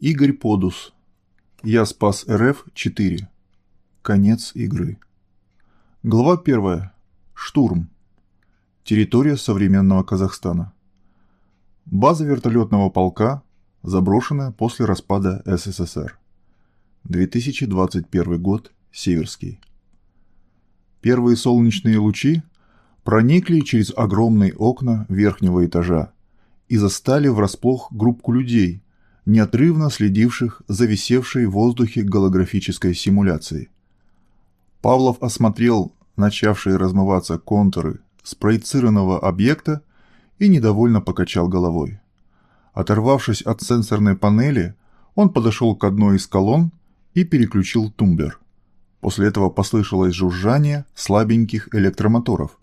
Игорь Подус. Я спас РФ-4. Конец игры. Глава 1. Штурм. Территория современного Казахстана. База вертолетного полка, заброшенная после распада СССР. 2021 год. Северский. Первые солнечные лучи проникли через огромные окна верхнего этажа и застали врасплох группку людей, неотрывно следивших за висевшей в воздухе голографической симуляцией. Павлов осмотрел начавшие размываться контуры спроецированного объекта и недовольно покачал головой. Оторвавшись от сенсорной панели, он подошел к одной из колонн и переключил тумблер. После этого послышалось жужжание слабеньких электромоторов,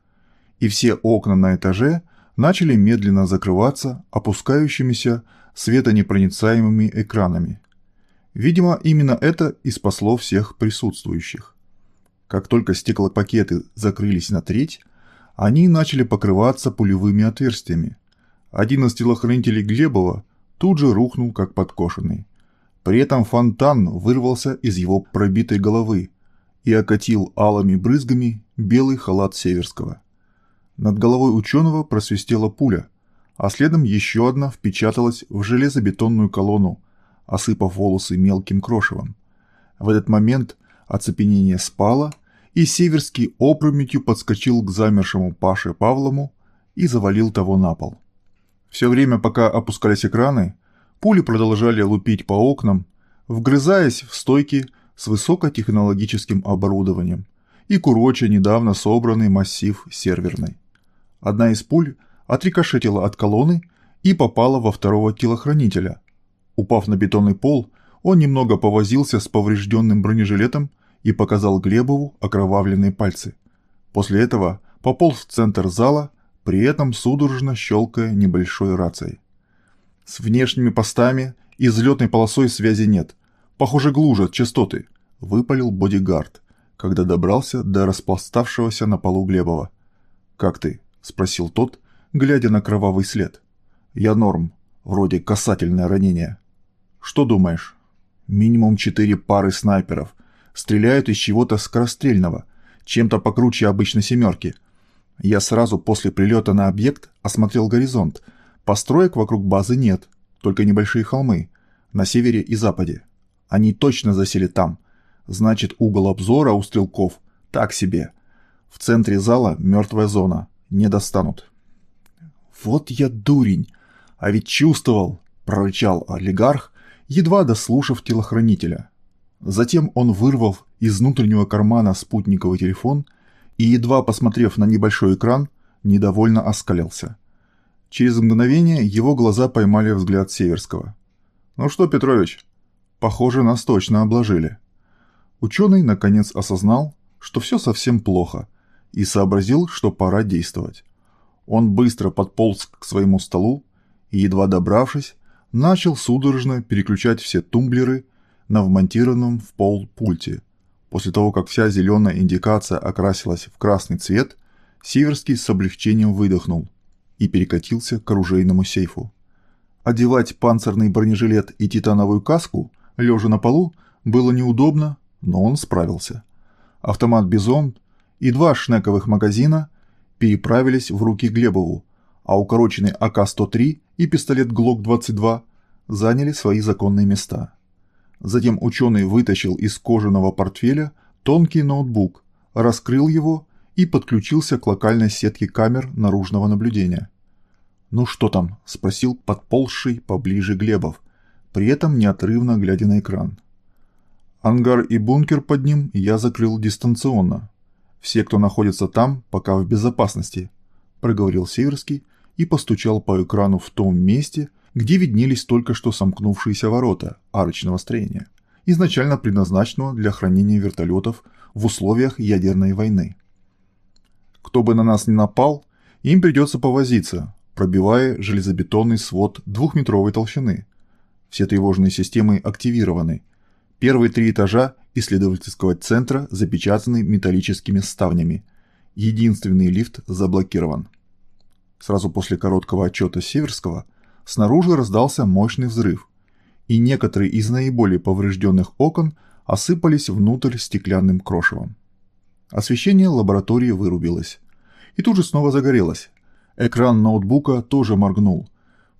и все окна на этаже начали медленно закрываться опускающимися светонепроницаемыми экранами. Видимо, именно это и спасло всех присутствующих. Как только стеклопакеты закрылись на треть, они начали покрываться пулевыми отверстиями. Один из телохранителей Глебова тут же рухнул как подкошенный. При этом фонтан вырвался из его пробитой головы и окатил алыми брызгами белый халат Северского. Над головой ученого просвистела пуля, а следом еще одна впечаталась в железобетонную колонну, осыпав волосы мелким крошевом. В этот момент оцепенение спало, и Северский опрометью подскочил к замершему Паше Павлому и завалил того на пол. Все время, пока опускались экраны, пули продолжали лупить по окнам, вгрызаясь в стойки с высокотехнологическим оборудованием и куроча недавно собранный массив серверной. Одна из пуль отрикошетила от колонны и попала во второго телохранителя. Упав на бетонный пол, он немного повозился с поврежденным бронежилетом и показал Глебову окровавленные пальцы. После этого пополз в центр зала, при этом судорожно щелкая небольшой рацией. С внешними постами и взлетной полосой связи нет. Похоже, глужат частоты, выпалил бодигард, когда добрался до распластавшегося на полу Глебова. «Как ты?» – спросил тот, глядя на кровавый след. «Я норм. Вроде касательное ранение». «Что думаешь?» «Минимум четыре пары снайперов. Стреляют из чего-то скорострельного, чем-то покруче обычной семерки. Я сразу после прилета на объект осмотрел горизонт. Построек вокруг базы нет, только небольшие холмы, на севере и западе. Они точно засели там. Значит, угол обзора у стрелков так себе. В центре зала мертвая зона не достанут. «Вот я дурень! А ведь чувствовал!» – прорычал олигарх, едва дослушав телохранителя. Затем он вырвал из внутреннего кармана спутниковый телефон и, едва посмотрев на небольшой экран, недовольно оскалился. Через мгновение его глаза поймали взгляд Северского. «Ну что, Петрович, похоже, нас точно обложили». Ученый наконец осознал, что все совсем плохо – и сообразил, что пора действовать. Он быстро подполз к своему столу и, едва добравшись, начал судорожно переключать все тумблеры на вмонтированном в пол пульте. После того, как вся зеленая индикация окрасилась в красный цвет, Сиверский с облегчением выдохнул и перекатился к оружейному сейфу. Одевать панцирный бронежилет и титановую каску, лежа на полу, было неудобно, но он справился. Автомат «Бизон» и два шнековых магазина переправились в руки Глебову, а укороченный АК-103 и пистолет ГЛОК-22 заняли свои законные места. Затем ученый вытащил из кожаного портфеля тонкий ноутбук, раскрыл его и подключился к локальной сетке камер наружного наблюдения. «Ну что там?» – спросил подползший поближе Глебов, при этом неотрывно глядя на экран. Ангар и бункер под ним я закрыл дистанционно, все, кто находится там, пока в безопасности», – проговорил Северский и постучал по экрану в том месте, где виднелись только что сомкнувшиеся ворота арочного строения, изначально предназначенного для хранения вертолетов в условиях ядерной войны. Кто бы на нас ни напал, им придется повозиться, пробивая железобетонный свод двухметровой толщины. Все тревожные системы активированы. Первые три этажа исследовательского центра запечатаны металлическими ставнями. Единственный лифт заблокирован. Сразу после короткого отчета Северского снаружи раздался мощный взрыв, и некоторые из наиболее поврежденных окон осыпались внутрь стеклянным крошевом. Освещение лаборатории вырубилось. И тут же снова загорелось. Экран ноутбука тоже моргнул,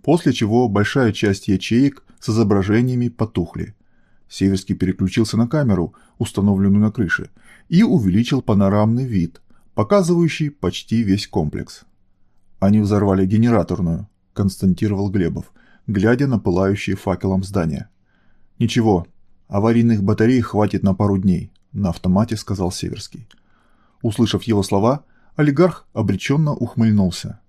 после чего большая часть ячеек с изображениями потухли. Северский переключился на камеру, установленную на крыше, и увеличил панорамный вид, показывающий почти весь комплекс. Они взорвали генераторную, констатировал Глебов, глядя на пылающие факелом здания. Ничего, аварийных батарей хватит на пару дней, на автомате сказал Северский. Услышав его слова, олигарх обреченно ухмыльнулся.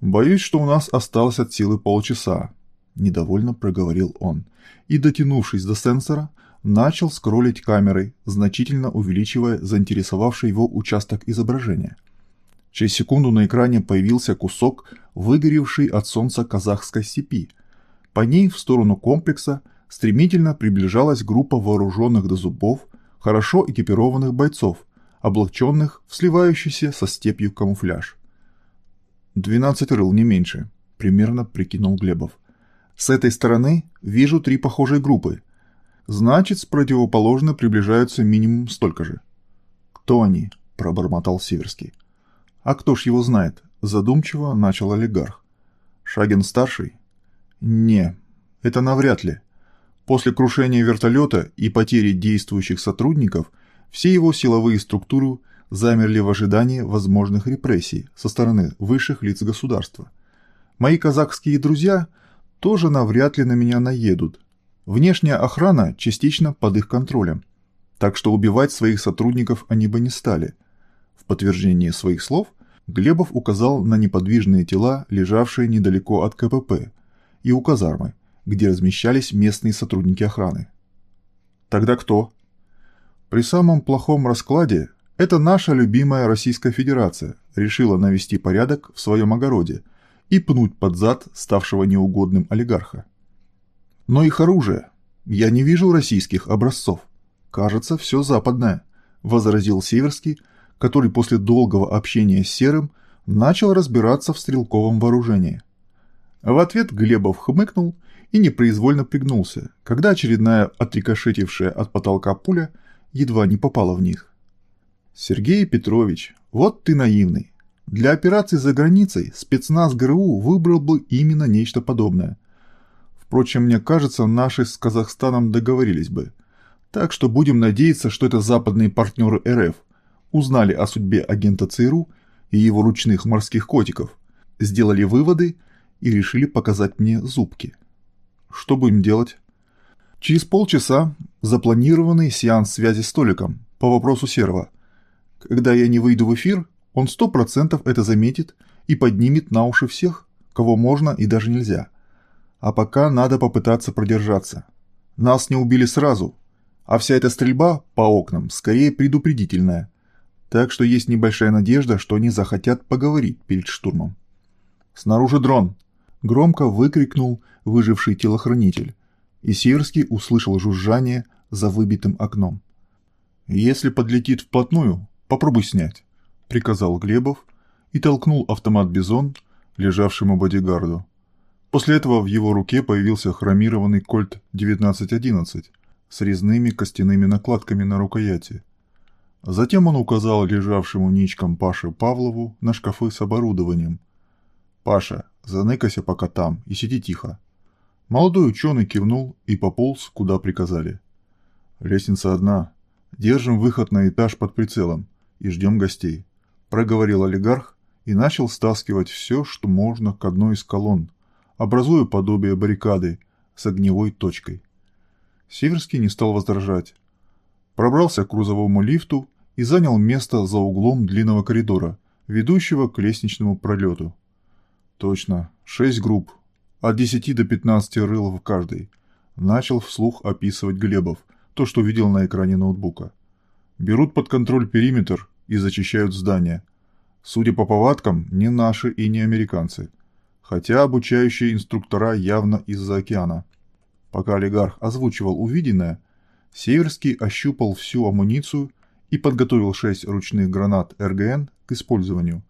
«Боюсь, что у нас осталось от силы полчаса», – недовольно проговорил он, и, дотянувшись до сенсора, начал скроллить камерой, значительно увеличивая заинтересовавший его участок изображения. Через секунду на экране появился кусок выгоревшей от солнца казахской степи. По ней в сторону комплекса стремительно приближалась группа вооруженных до зубов, хорошо экипированных бойцов, облаченных в сливающийся со степью камуфляж. «Двенадцать рыл, не меньше», — примерно прикинул Глебов. «С этой стороны вижу три похожие группы. Значит, с противоположной приближаются минимум столько же». «Кто они?» — пробормотал Северский. «А кто ж его знает?» — задумчиво начал олигарх. «Шагин-старший?» «Не, это навряд ли. После крушения вертолета и потери действующих сотрудников все его силовые структуры замерли в ожидании возможных репрессий со стороны высших лиц государства. Мои казахские друзья тоже навряд ли на меня наедут. Внешняя охрана частично под их контролем, так что убивать своих сотрудников они бы не стали. В подтверждение своих слов Глебов указал на неподвижные тела, лежавшие недалеко от КПП, и у казармы, где размещались местные сотрудники охраны. «Тогда кто?» При самом плохом раскладе это наша любимая Российская Федерация решила навести порядок в своем огороде и пнуть под зад ставшего неугодным олигарха. Но их оружие. Я не вижу российских образцов. Кажется, все западное, возразил Северский, который после долгого общения с Серым начал разбираться в стрелковом вооружении. В ответ Глебов хмыкнул и непроизвольно пригнулся, когда очередная отрикошетившая от потолка пуля едва не попала в них. Сергей Петрович, вот ты наивный. Для операций за границей спецназ ГРУ выбрал бы именно нечто подобное. Впрочем, мне кажется, наши с Казахстаном договорились бы. Так что будем надеяться, что это западные партнеры РФ узнали о судьбе агента ЦРУ и его ручных морских котиков, сделали выводы и решили показать мне зубки. Что будем делать? Через полчаса запланированный сеанс связи с Толиком по вопросу Серова – когда я не выйду в эфир, он сто процентов это заметит и поднимет на уши всех, кого можно и даже нельзя. А пока надо попытаться продержаться. Нас не убили сразу, а вся эта стрельба по окнам скорее предупредительная. Так что есть небольшая надежда, что они захотят поговорить перед штурмом. «Снаружи дрон!» – громко выкрикнул выживший телохранитель, и Северский услышал жужжание за выбитым окном. «Если подлетит вплотную, Попробуй снять», — приказал Глебов и толкнул автомат «Бизон», лежавшему бодигарду. После этого в его руке появился хромированный кольт 1911 с резными костяными накладками на рукояти. Затем он указал лежавшему ничком Паше Павлову на шкафы с оборудованием. «Паша, заныкайся пока там и сиди тихо». Молодой ученый кивнул и пополз, куда приказали. «Лестница одна. Держим выход на этаж под прицелом и ждем гостей», – проговорил олигарх и начал стаскивать все, что можно к одной из колонн, образуя подобие баррикады с огневой точкой. Северский не стал возражать. Пробрался к грузовому лифту и занял место за углом длинного коридора, ведущего к лестничному пролету. Точно, шесть групп, от десяти до пятнадцати рыл в каждой. Начал вслух описывать Глебов, то, что видел на экране ноутбука. Берут под контроль периметр и зачищают здание. Судя по повадкам, не наши и не американцы. Хотя обучающие инструктора явно из-за океана. Пока олигарх озвучивал увиденное, Северский ощупал всю амуницию и подготовил шесть ручных гранат РГН к использованию.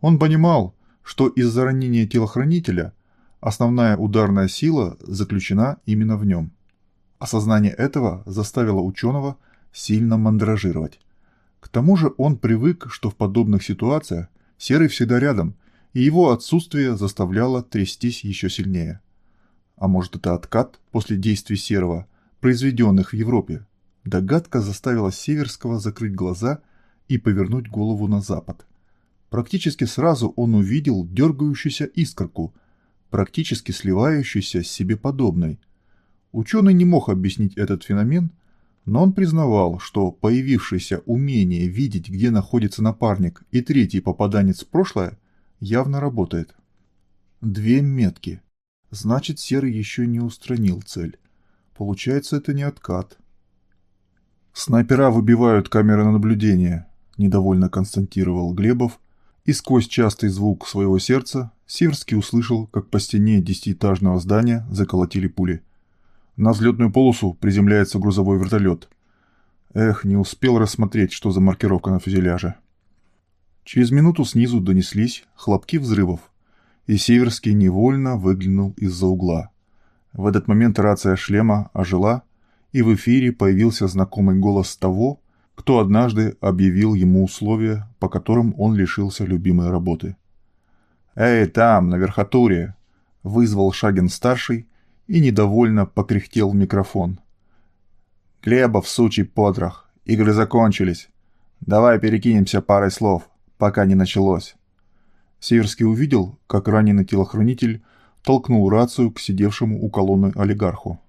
Он понимал, что из-за ранения телохранителя основная ударная сила заключена именно в нем. Осознание этого заставило ученого сильно мандражировать. К тому же он привык, что в подобных ситуациях Серый всегда рядом, и его отсутствие заставляло трястись еще сильнее. А может это откат после действий Серого, произведенных в Европе? Догадка заставила Северского закрыть глаза и повернуть голову на запад. Практически сразу он увидел дергающуюся искорку, практически сливающуюся с себе подобной. Ученый не мог объяснить этот феномен, но он признавал, что появившееся умение видеть, где находится напарник и третий попаданец в прошлое, явно работает. Две метки. Значит, Серый еще не устранил цель. Получается, это не откат. «Снайпера выбивают камеры наблюдения», – недовольно констатировал Глебов, и сквозь частый звук своего сердца Северский услышал, как по стене десятиэтажного здания заколотили пули. На взлетную полосу приземляется грузовой вертолет. Эх, не успел рассмотреть, что за маркировка на фюзеляже. Через минуту снизу донеслись хлопки взрывов, и Северский невольно выглянул из-за угла. В этот момент рация шлема ожила, и в эфире появился знакомый голос того, кто однажды объявил ему условия, по которым он лишился любимой работы. «Эй, там, на верхотуре!» — вызвал Шагин-старший и недовольно покряхтел в микрофон. «Глебов, сучий потрох, игры закончились. Давай перекинемся парой слов, пока не началось». Северский увидел, как раненый телохранитель толкнул рацию к сидевшему у колонны олигарху.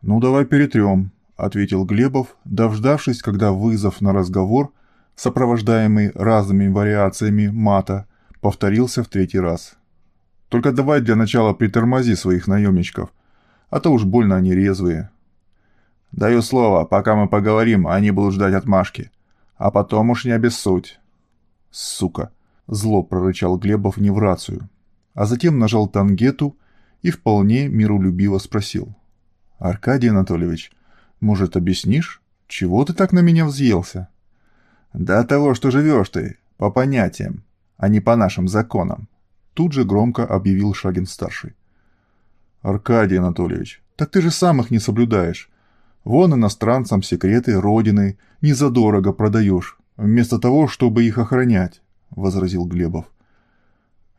«Ну, давай перетрем», — ответил Глебов, дождавшись, когда вызов на разговор, сопровождаемый разными вариациями мата, повторился в третий раз. «Только давай для начала притормози своих наемничков, а то уж больно они резвые». «Даю слово, пока мы поговорим, они будут ждать отмашки. А потом уж не обессудь». «Сука!» — зло прорычал Глебов не в рацию, а затем нажал тангету и вполне миролюбиво спросил. «Аркадий Анатольевич, может, объяснишь, чего ты так на меня взъелся?» «Да того, что живешь ты, по понятиям, а не по нашим законам», тут же громко объявил Шагин-старший. «Аркадий Анатольевич, так ты же сам их не соблюдаешь. Вон иностранцам секреты Родины незадорого продаешь, вместо того, чтобы их охранять», — возразил Глебов.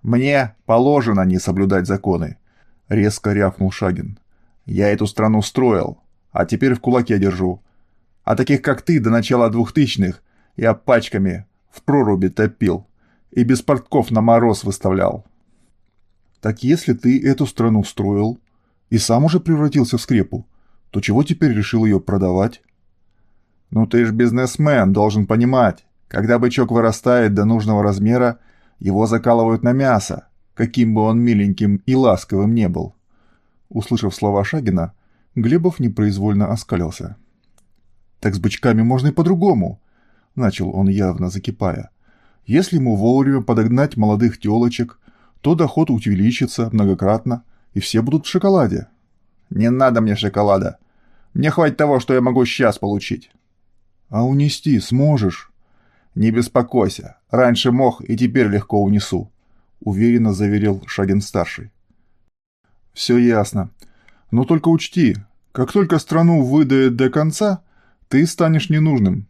«Мне положено не соблюдать законы», — резко рявкнул Шагин. «Я эту страну строил, а теперь в кулаке держу. А таких, как ты, до начала двухтысячных я пачками в проруби топил и без портков на мороз выставлял». «Так если ты эту страну строил и сам уже превратился в скрепу, то чего теперь решил ее продавать?» «Ну ты ж бизнесмен, должен понимать, когда бычок вырастает до нужного размера, его закалывают на мясо, каким бы он миленьким и ласковым не был. Услышав слова Шагина, Глебов непроизвольно оскалился. «Так с бычками можно и по-другому», — начал он явно закипая. «Если ему вовремя подогнать молодых телочек, то доход увеличится многократно, и все будут в шоколаде». «Не надо мне шоколада. Мне хватит того, что я могу сейчас получить». «А унести сможешь?» «Не беспокойся. Раньше мог и теперь легко унесу», — уверенно заверил Шагин-старший. «Все ясно. Но только учти, как только страну выдает до конца, ты станешь ненужным,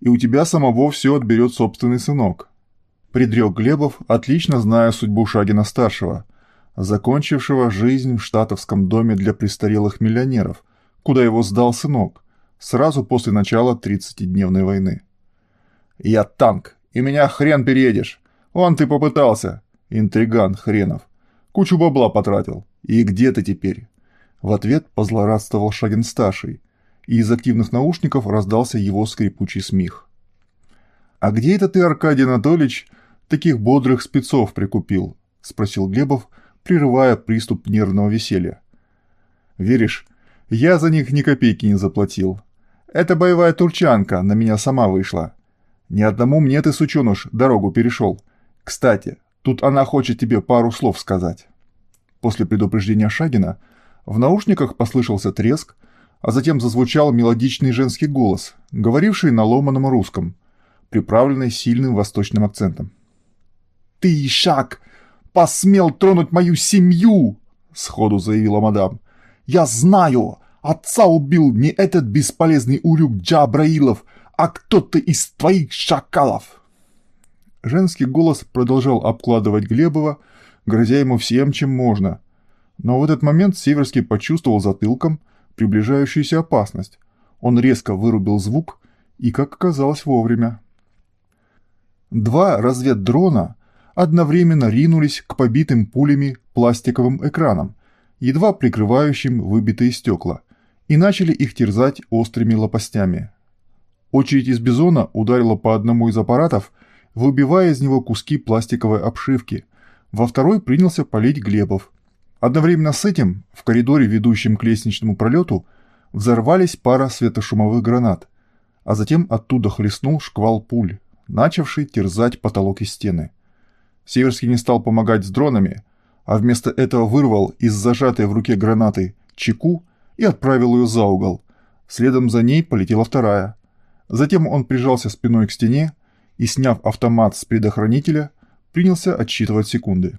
и у тебя самого все отберет собственный сынок». Предрек Глебов, отлично зная судьбу Шагина-старшего, закончившего жизнь в штатовском доме для престарелых миллионеров, куда его сдал сынок, сразу после начала 30-дневной войны. Я танк, и меня хрен переедешь. Вон ты попытался, интриган хренов. Кучу бабла потратил. И где ты теперь?» В ответ позлорадствовал Шагин-старший, и из активных наушников раздался его скрипучий смех. «А где это ты, Аркадий Анатольевич, таких бодрых спецов прикупил?» – спросил Глебов, прерывая приступ нервного веселья. «Веришь, я за них ни копейки не заплатил. Эта боевая турчанка на меня сама вышла. Ни одному мне ты, сученыш, дорогу перешел. Кстати, тут она хочет тебе пару слов сказать». После предупреждения Шагина в наушниках послышался треск, а затем зазвучал мелодичный женский голос, говоривший на ломаном русском, приправленный сильным восточным акцентом. «Ты, Шаг, посмел тронуть мою семью!» — сходу заявила мадам. «Я знаю! Отца убил не этот бесполезный урюк Джабраилов, а кто-то из твоих шакалов!» Женский голос продолжал обкладывать Глебова, грозя ему всем, чем можно. Но в этот момент Северский почувствовал затылком приближающуюся опасность. Он резко вырубил звук и, как оказалось, вовремя. Два разведдрона одновременно ринулись к побитым пулями пластиковым экранам, едва прикрывающим выбитые стекла, и начали их терзать острыми лопастями. Очередь из бизона ударила по одному из аппаратов, выбивая из него куски пластиковой обшивки. Во второй принялся палить Глебов. Одновременно с этим в коридоре, ведущем к лестничному пролету, взорвались пара светошумовых гранат, а затем оттуда хлестнул шквал пуль, начавший терзать потолок и стены. Северский не стал помогать с дронами, а вместо этого вырвал из зажатой в руке гранаты чеку и отправил ее за угол. Следом за ней полетела вторая. Затем он прижался спиной к стене и, сняв автомат с предохранителя, принялся отсчитывать секунды.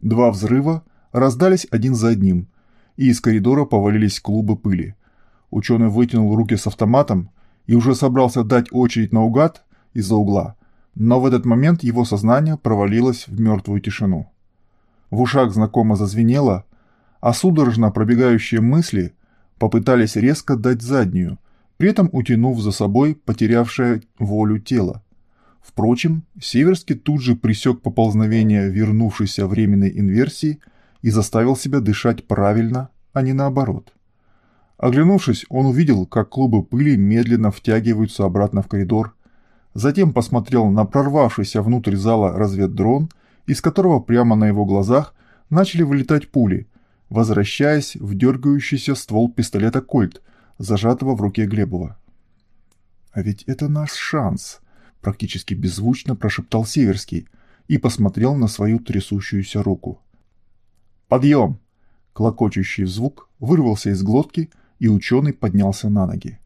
Два взрыва раздались один за одним, и из коридора повалились клубы пыли. Ученый вытянул руки с автоматом и уже собрался дать очередь наугад из-за угла, но в этот момент его сознание провалилось в мертвую тишину. В ушах знакомо зазвенело, а судорожно пробегающие мысли попытались резко дать заднюю, при этом утянув за собой потерявшее волю тело. Впрочем, Северский тут же пресек поползновение вернувшейся временной инверсии и заставил себя дышать правильно, а не наоборот. Оглянувшись, он увидел, как клубы пыли медленно втягиваются обратно в коридор, затем посмотрел на прорвавшийся внутрь зала разведдрон, из которого прямо на его глазах начали вылетать пули, возвращаясь в дергающийся ствол пистолета «Кольт», зажатого в руке Глебова. «А ведь это наш шанс», – практически беззвучно прошептал Северский и посмотрел на свою трясущуюся руку. «Подъем!» – клокочущий звук вырвался из глотки, и ученый поднялся на ноги.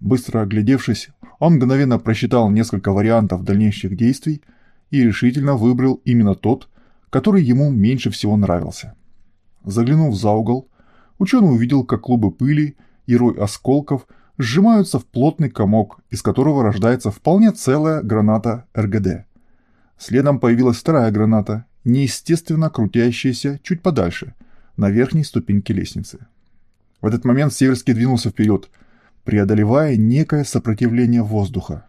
Быстро оглядевшись, он мгновенно просчитал несколько вариантов дальнейших действий и решительно выбрал именно тот, который ему меньше всего нравился. Заглянув за угол, ученый увидел, как клубы пыли и рой осколков сжимаются в плотный комок, из которого рождается вполне целая граната РГД. Следом появилась вторая граната, неестественно крутящаяся чуть подальше, на верхней ступеньке лестницы. В этот момент Северский двинулся вперед – преодолевая некое сопротивление воздуха.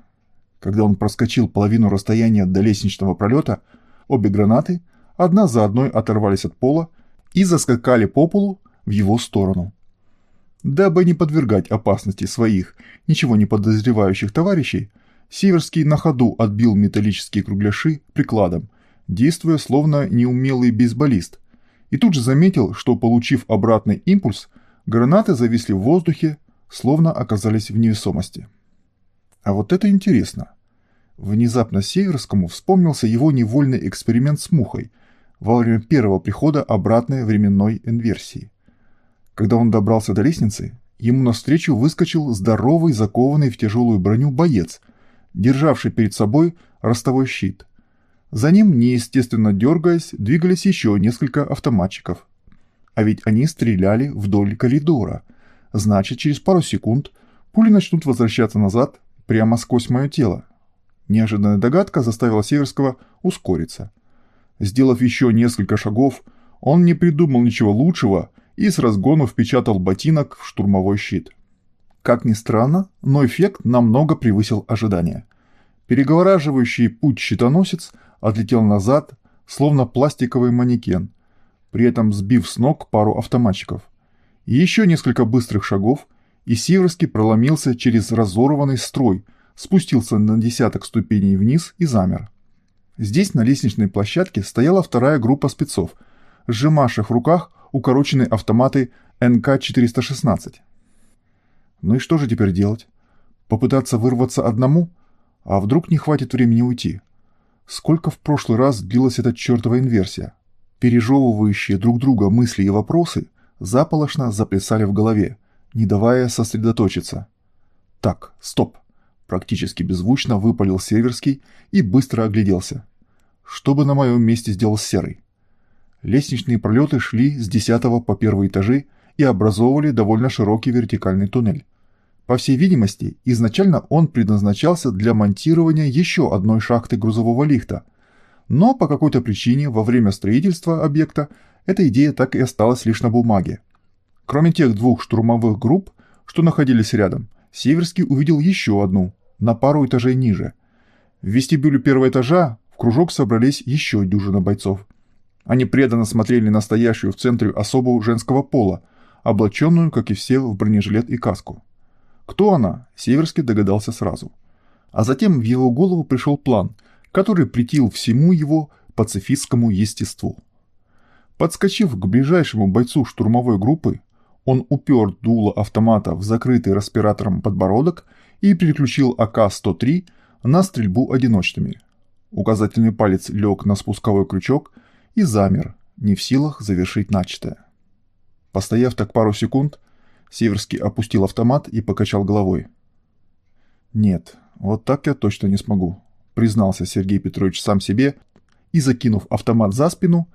Когда он проскочил половину расстояния до лестничного пролета, обе гранаты одна за одной оторвались от пола и заскакали по полу в его сторону. Дабы не подвергать опасности своих, ничего не подозревающих товарищей, Северский на ходу отбил металлические кругляши прикладом, действуя словно неумелый бейсболист, и тут же заметил, что, получив обратный импульс, гранаты зависли в воздухе, словно оказались в невесомости. А вот это интересно. Внезапно Северскому вспомнился его невольный эксперимент с мухой во время первого прихода обратной временной инверсии. Когда он добрался до лестницы, ему навстречу выскочил здоровый, закованный в тяжелую броню боец, державший перед собой ростовой щит. За ним, неестественно дергаясь, двигались еще несколько автоматчиков. А ведь они стреляли вдоль коридора – Значит, через пару секунд пули начнут возвращаться назад прямо сквозь мое тело. Неожиданная догадка заставила Северского ускориться. Сделав еще несколько шагов, он не придумал ничего лучшего и с разгону впечатал ботинок в штурмовой щит. Как ни странно, но эффект намного превысил ожидания. Переговораживающий путь щитоносец отлетел назад, словно пластиковый манекен, при этом сбив с ног пару автоматчиков – еще несколько быстрых шагов, и Северский проломился через разорванный строй, спустился на десяток ступеней вниз и замер. Здесь на лестничной площадке стояла вторая группа спецов, сжимавших в руках укороченные автоматы НК-416. Ну и что же теперь делать? Попытаться вырваться одному? А вдруг не хватит времени уйти? Сколько в прошлый раз длилась эта чертова инверсия? Пережевывающие друг друга мысли и вопросы заполошно заплясали в голове, не давая сосредоточиться. «Так, стоп!» – практически беззвучно выпалил Северский и быстро огляделся. «Что бы на моем месте сделал Серый?» Лестничные пролеты шли с 10 по первые этажи и образовывали довольно широкий вертикальный туннель. По всей видимости, изначально он предназначался для монтирования еще одной шахты грузового лифта, но по какой-то причине во время строительства объекта эта идея так и осталась лишь на бумаге. Кроме тех двух штурмовых групп, что находились рядом, Северский увидел еще одну, на пару этажей ниже. В вестибюле первого этажа в кружок собрались еще дюжина бойцов. Они преданно смотрели на стоящую в центре особу женского пола, облаченную, как и все, в бронежилет и каску. Кто она, Северский догадался сразу. А затем в его голову пришел план, который притил всему его пацифистскому естеству. Подскочив к ближайшему бойцу штурмовой группы, он упер дуло автомата в закрытый респиратором подбородок и переключил АК-103 на стрельбу одиночными. Указательный палец лег на спусковой крючок и замер, не в силах завершить начатое. Постояв так пару секунд, Северский опустил автомат и покачал головой. «Нет, вот так я точно не смогу», — признался Сергей Петрович сам себе и, закинув автомат за спину,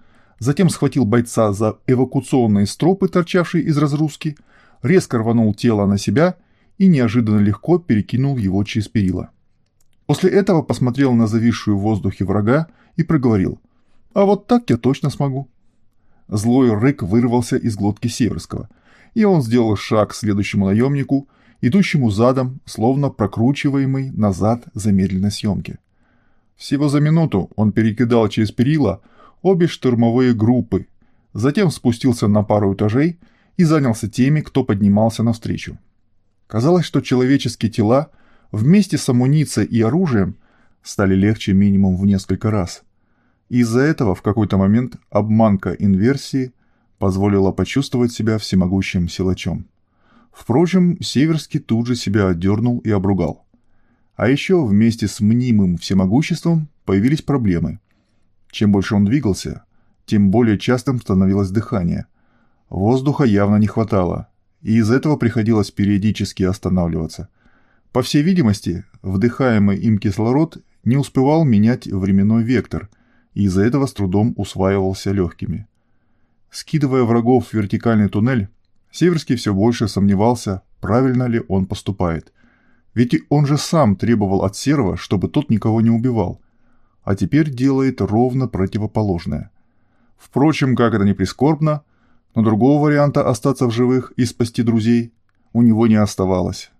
затем схватил бойца за эвакуационные стропы, торчавшие из разгрузки, резко рванул тело на себя и неожиданно легко перекинул его через перила. После этого посмотрел на зависшую в воздухе врага и проговорил «А вот так я точно смогу». Злой рык вырвался из глотки Северского, и он сделал шаг к следующему наемнику, идущему задом, словно прокручиваемый назад замедленной съемки. Всего за минуту он перекидал через перила обе штурмовые группы, затем спустился на пару этажей и занялся теми, кто поднимался навстречу. Казалось, что человеческие тела вместе с амуницией и оружием стали легче минимум в несколько раз. Из-за этого в какой-то момент обманка инверсии позволила почувствовать себя всемогущим силачом. Впрочем, Северский тут же себя отдернул и обругал. А еще вместе с мнимым всемогуществом появились проблемы – чем больше он двигался, тем более частым становилось дыхание. Воздуха явно не хватало, и из этого приходилось периодически останавливаться. По всей видимости, вдыхаемый им кислород не успевал менять временной вектор, и из-за этого с трудом усваивался легкими. Скидывая врагов в вертикальный туннель, Северский все больше сомневался, правильно ли он поступает. Ведь он же сам требовал от Серва, чтобы тот никого не убивал – а теперь делает ровно противоположное. Впрочем, как это ни прискорбно, но другого варианта остаться в живых и спасти друзей у него не оставалось.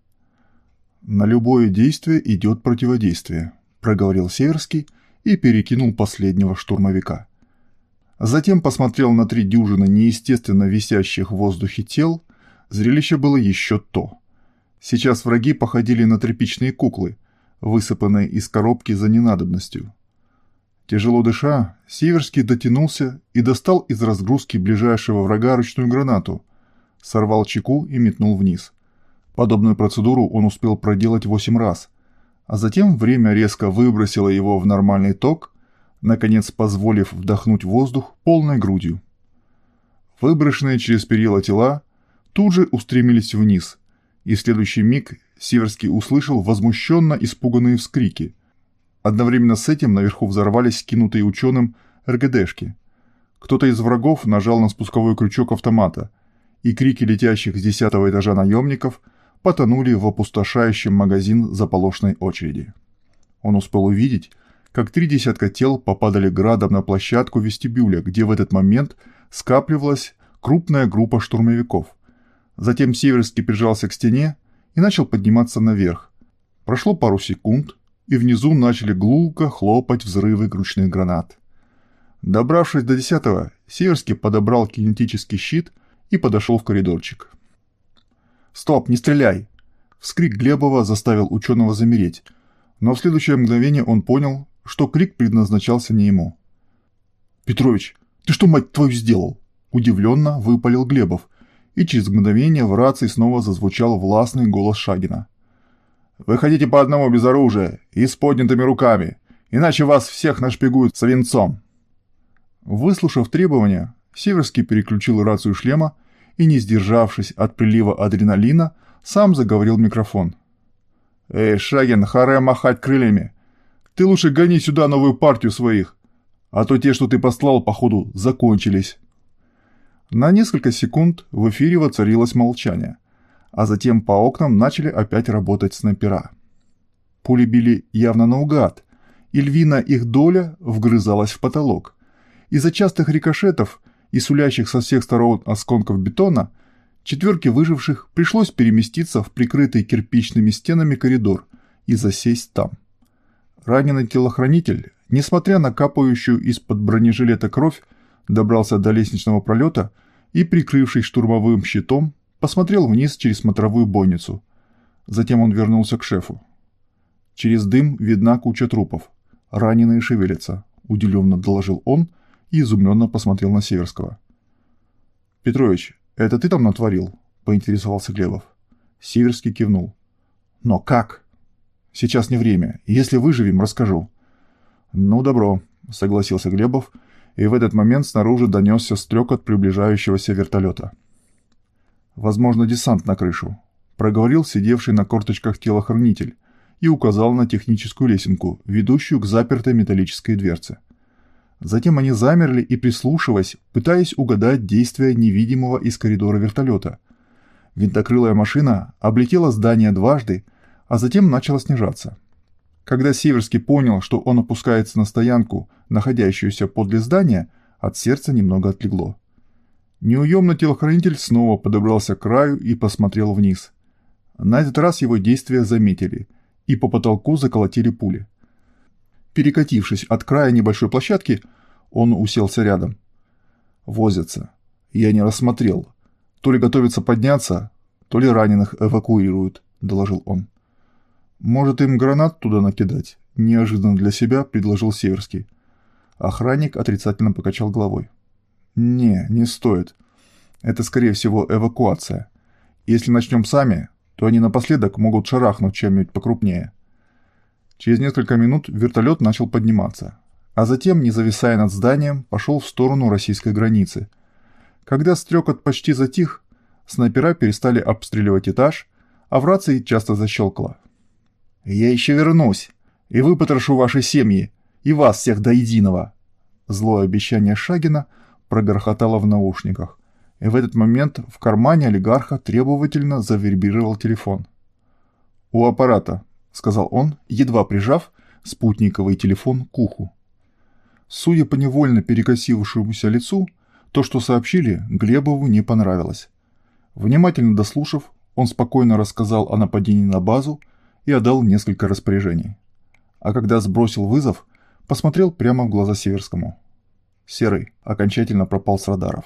«На любое действие идет противодействие», – проговорил Северский и перекинул последнего штурмовика. Затем посмотрел на три дюжины неестественно висящих в воздухе тел, зрелище было еще то. Сейчас враги походили на тряпичные куклы, высыпанные из коробки за ненадобностью. Тяжело дыша, Северский дотянулся и достал из разгрузки ближайшего врага ручную гранату, сорвал чеку и метнул вниз. Подобную процедуру он успел проделать восемь раз, а затем время резко выбросило его в нормальный ток, наконец позволив вдохнуть воздух полной грудью. Выброшенные через перила тела тут же устремились вниз, и в следующий миг Северский услышал возмущенно испуганные вскрики – Одновременно с этим наверху взорвались кинутые ученым РГДшки. Кто-то из врагов нажал на спусковой крючок автомата, и крики летящих с десятого этажа наемников потонули в опустошающем магазин заполошной очереди. Он успел увидеть, как три десятка тел попадали градом на площадку вестибюля, где в этот момент скапливалась крупная группа штурмовиков. Затем Северский прижался к стене и начал подниматься наверх. Прошло пару секунд, и внизу начали глухо хлопать взрывы ручных гранат. Добравшись до десятого, Северский подобрал кинетический щит и подошел в коридорчик. «Стоп, не стреляй!» Вскрик Глебова заставил ученого замереть, но в следующее мгновение он понял, что крик предназначался не ему. «Петрович, ты что, мать твою, сделал?» Удивленно выпалил Глебов, и через мгновение в рации снова зазвучал властный голос Шагина. Выходите по одному без оружия и с поднятыми руками, иначе вас всех нашпигуют свинцом». Выслушав требования, Северский переключил рацию шлема и, не сдержавшись от прилива адреналина, сам заговорил микрофон. «Эй, Шагин, харе махать крыльями! Ты лучше гони сюда новую партию своих, А то те, что ты послал, походу, закончились». На несколько секунд в эфире воцарилось молчание, а затем по окнам начали опять работать снайпера. Пули били явно наугад, и львиная их доля вгрызалась в потолок. Из-за частых рикошетов и сулящих со всех сторон осколков бетона четверке выживших пришлось переместиться в прикрытый кирпичными стенами коридор и засесть там. Раненый телохранитель, несмотря на капающую из-под бронежилета кровь, добрался до лестничного пролета и, прикрывшись штурмовым щитом, посмотрел вниз через смотровую бойницу. Затем он вернулся к шефу. Через дым видна куча трупов. Раненые шевелятся, удивленно доложил он и изумленно посмотрел на Северского. «Петрович, это ты там натворил?» – поинтересовался Глебов. Северский кивнул. «Но как?» «Сейчас не время. Если выживем, расскажу». «Ну, добро», – согласился Глебов, и в этот момент снаружи донесся стрекот приближающегося вертолета. «Возможно, десант на крышу», – проговорил сидевший на корточках телохранитель, и указал на техническую лесенку, ведущую к запертой металлической дверце. Затем они замерли и прислушиваясь, пытаясь угадать действия невидимого из коридора вертолета. Винтокрылая машина облетела здание дважды, а затем начала снижаться. Когда Северский понял, что он опускается на стоянку, находящуюся подле здания, от сердца немного отлегло. Неуемный телохранитель снова подобрался к краю и посмотрел вниз. На этот раз его действия заметили – и по потолку заколотили пули. Перекатившись от края небольшой площадки, он уселся рядом. Возятся. Я не рассмотрел. То ли готовятся подняться, то ли раненых эвакуируют, доложил он. Может им гранат туда накидать? Неожиданно для себя предложил Северский. Охранник отрицательно покачал головой. Не, не стоит. Это скорее всего эвакуация. Если начнем сами, то они напоследок могут шарахнуть чем-нибудь покрупнее. Через несколько минут вертолет начал подниматься, а затем, не зависая над зданием, пошел в сторону российской границы. Когда стрекот почти затих, снайпера перестали обстреливать этаж, а в рации часто защелкало. «Я еще вернусь, и выпотрошу ваши семьи, и вас всех до единого!» Злое обещание Шагина прогорхотало в наушниках и в этот момент в кармане олигарха требовательно завербировал телефон. «У аппарата», — сказал он, едва прижав спутниковый телефон к уху. Судя по невольно перекосившемуся лицу, то, что сообщили, Глебову не понравилось. Внимательно дослушав, он спокойно рассказал о нападении на базу и отдал несколько распоряжений. А когда сбросил вызов, посмотрел прямо в глаза Северскому. Серый окончательно пропал с радаров.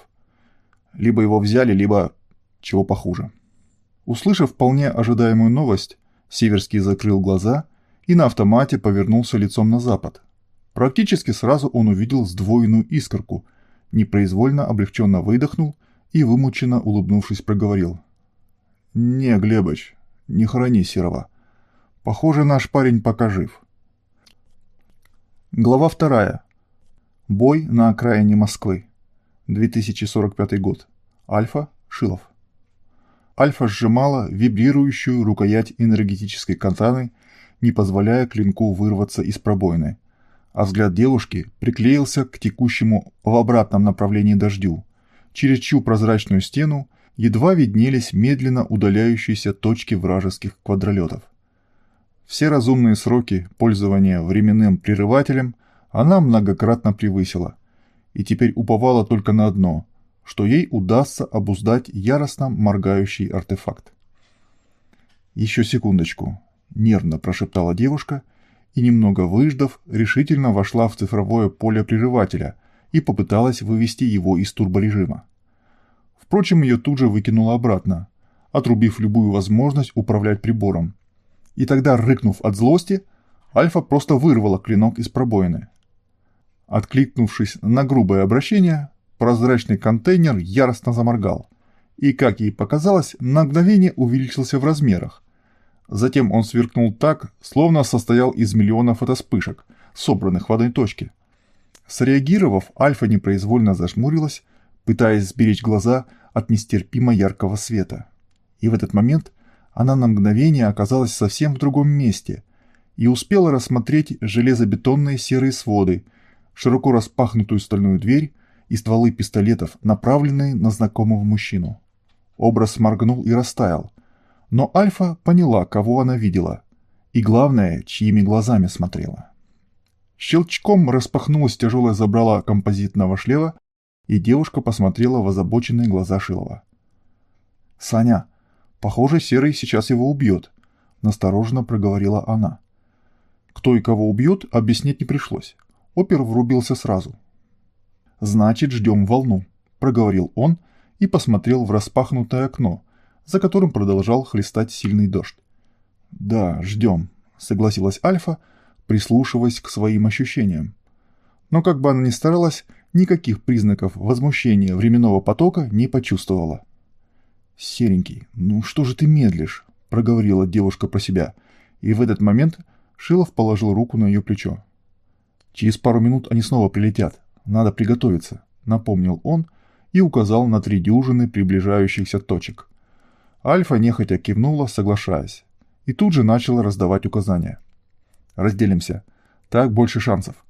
Либо его взяли, либо чего похуже. Услышав вполне ожидаемую новость, Северский закрыл глаза и на автомате повернулся лицом на запад. Практически сразу он увидел сдвоенную искорку, непроизвольно облегченно выдохнул и, вымученно улыбнувшись, проговорил. «Не, Глебыч, не храни Серова. Похоже, наш парень пока жив». Глава вторая. Бой на окраине Москвы. 2045 год. Альфа Шилов. Альфа сжимала вибрирующую рукоять энергетической катаны, не позволяя клинку вырваться из пробоины, а взгляд девушки приклеился к текущему в обратном направлении дождю, через чью прозрачную стену едва виднелись медленно удаляющиеся точки вражеских квадролетов. Все разумные сроки пользования временным прерывателем она многократно превысила – и теперь уповала только на одно, что ей удастся обуздать яростно моргающий артефакт. «Еще секундочку», — нервно прошептала девушка и, немного выждав, решительно вошла в цифровое поле прерывателя и попыталась вывести его из турборежима. Впрочем, ее тут же выкинуло обратно, отрубив любую возможность управлять прибором. И тогда, рыкнув от злости, Альфа просто вырвала клинок из пробоины. Откликнувшись на грубое обращение, прозрачный контейнер яростно заморгал и, как ей показалось, на мгновение увеличился в размерах. Затем он сверкнул так, словно состоял из миллиона фотоспышек, собранных в одной точке. Среагировав, Альфа непроизвольно зажмурилась, пытаясь сберечь глаза от нестерпимо яркого света. И в этот момент она на мгновение оказалась совсем в другом месте и успела рассмотреть железобетонные серые своды, широко распахнутую стальную дверь и стволы пистолетов, направленные на знакомого мужчину. Образ моргнул и растаял. Но Альфа поняла, кого она видела. И главное, чьими глазами смотрела. Щелчком распахнулась тяжелая забрала композитного шлема, и девушка посмотрела в озабоченные глаза Шилова. «Саня, похоже, Серый сейчас его убьет», – настороженно проговорила она. Кто и кого убьет, объяснить не пришлось. Опер врубился сразу. «Значит, ждем волну», – проговорил он и посмотрел в распахнутое окно, за которым продолжал хлестать сильный дождь. «Да, ждем», — согласилась Альфа, прислушиваясь к своим ощущениям. Но как бы она ни старалась, никаких признаков возмущения временного потока не почувствовала. «Серенький, ну что же ты медлишь?» — проговорила девушка про себя, и в этот момент Шилов положил руку на ее плечо. «Через пару минут они снова прилетят. Надо приготовиться», — напомнил он и указал на три дюжины приближающихся точек. Альфа нехотя кивнула, соглашаясь, и тут же начала раздавать указания. «Разделимся. Так больше шансов.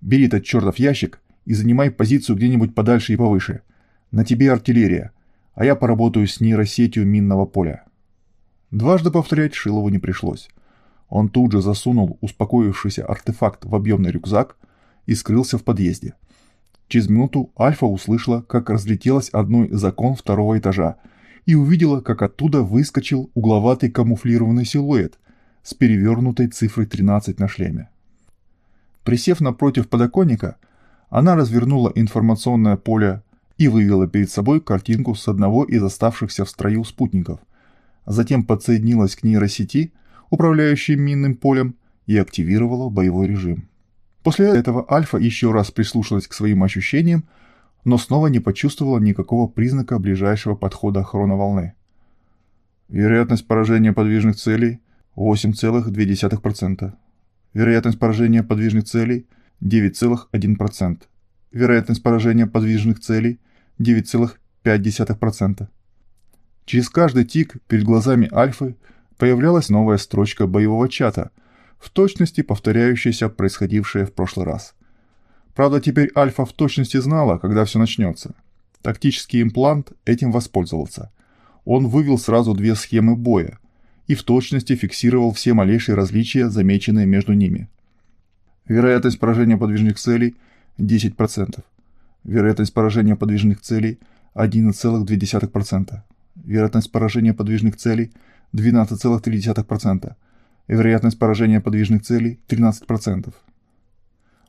Бери этот чертов ящик и занимай позицию где-нибудь подальше и повыше. На тебе артиллерия, а я поработаю с нейросетью минного поля». Дважды повторять Шилову не пришлось. Он тут же засунул успокоившийся артефакт в объемный рюкзак и скрылся в подъезде. Через минуту Альфа услышала, как разлетелось одно из окон второго этажа и увидела, как оттуда выскочил угловатый камуфлированный силуэт с перевернутой цифрой 13 на шлеме. Присев напротив подоконника, она развернула информационное поле и вывела перед собой картинку с одного из оставшихся в строю спутников. Затем подсоединилась к нейросети, управляющей минным полем, и активировала боевой режим. После этого Альфа еще раз прислушалась к своим ощущениям, но снова не почувствовала никакого признака ближайшего подхода хроноволны. Вероятность поражения подвижных целей 8,2%. Вероятность поражения подвижных целей 9,1%. Вероятность поражения подвижных целей 9,5%. Через каждый тик перед глазами Альфы появлялась новая строчка боевого чата – в точности повторяющееся происходившее в прошлый раз. Правда, теперь Альфа в точности знала, когда все начнется. Тактический имплант этим воспользовался. Он вывел сразу две схемы боя и в точности фиксировал все малейшие различия, замеченные между ними. Вероятность поражения подвижных целей 10%. Вероятность поражения подвижных целей 11,2%. Вероятность поражения подвижных целей 12,3% вероятность поражения подвижных целей 13%.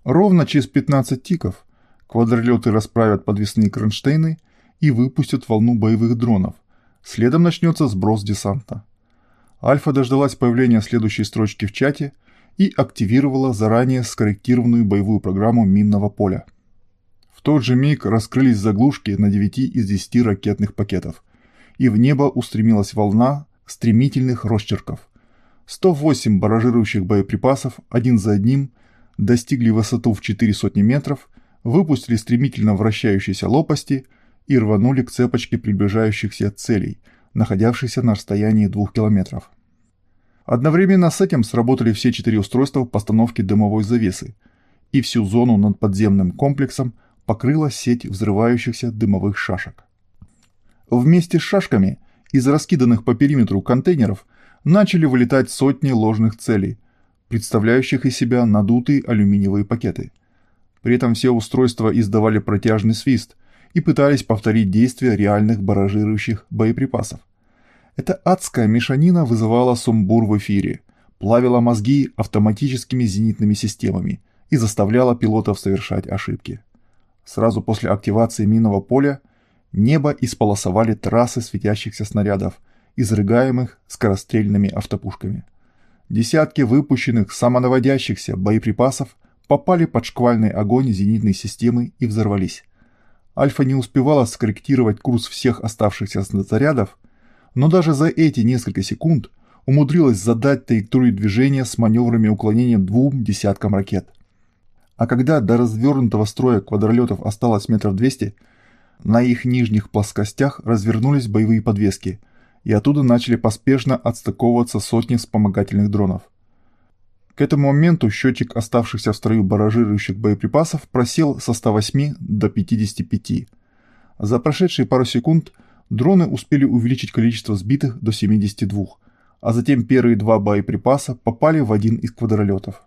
Ровно через 15 тиков квадролеты расправят подвесные кронштейны и выпустят волну боевых дронов. Следом начнется сброс десанта. Альфа дождалась появления следующей строчки в чате и активировала заранее скорректированную боевую программу минного поля. В тот же миг раскрылись заглушки на 9 из 10 ракетных пакетов, и в небо устремилась волна стремительных росчерков – 108 баражирующих боеприпасов один за одним достигли высоту в 4 сотни метров, выпустили стремительно вращающиеся лопасти и рванули к цепочке приближающихся целей, находявшихся на расстоянии 2 километров. Одновременно с этим сработали все четыре устройства постановки дымовой завесы, и всю зону над подземным комплексом покрыла сеть взрывающихся дымовых шашек. Вместе с шашками из раскиданных по периметру контейнеров начали вылетать сотни ложных целей, представляющих из себя надутые алюминиевые пакеты. При этом все устройства издавали протяжный свист и пытались повторить действия реальных баражирующих боеприпасов. Эта адская мешанина вызывала сумбур в эфире, плавила мозги автоматическими зенитными системами и заставляла пилотов совершать ошибки. Сразу после активации минного поля небо исполосовали трассы светящихся снарядов – изрыгаемых скорострельными автопушками. Десятки выпущенных самонаводящихся боеприпасов попали под шквальный огонь зенитной системы и взорвались. Альфа не успевала скорректировать курс всех оставшихся зарядов, но даже за эти несколько секунд умудрилась задать траекторию движения с маневрами уклонения двум десяткам ракет. А когда до развернутого строя квадролетов осталось метров 200, на их нижних плоскостях развернулись боевые подвески – и оттуда начали поспешно отстыковываться сотни вспомогательных дронов. К этому моменту счетчик оставшихся в строю баражирующих боеприпасов просел со 108 до 55. За прошедшие пару секунд дроны успели увеличить количество сбитых до 72, а затем первые два боеприпаса попали в один из квадролетов.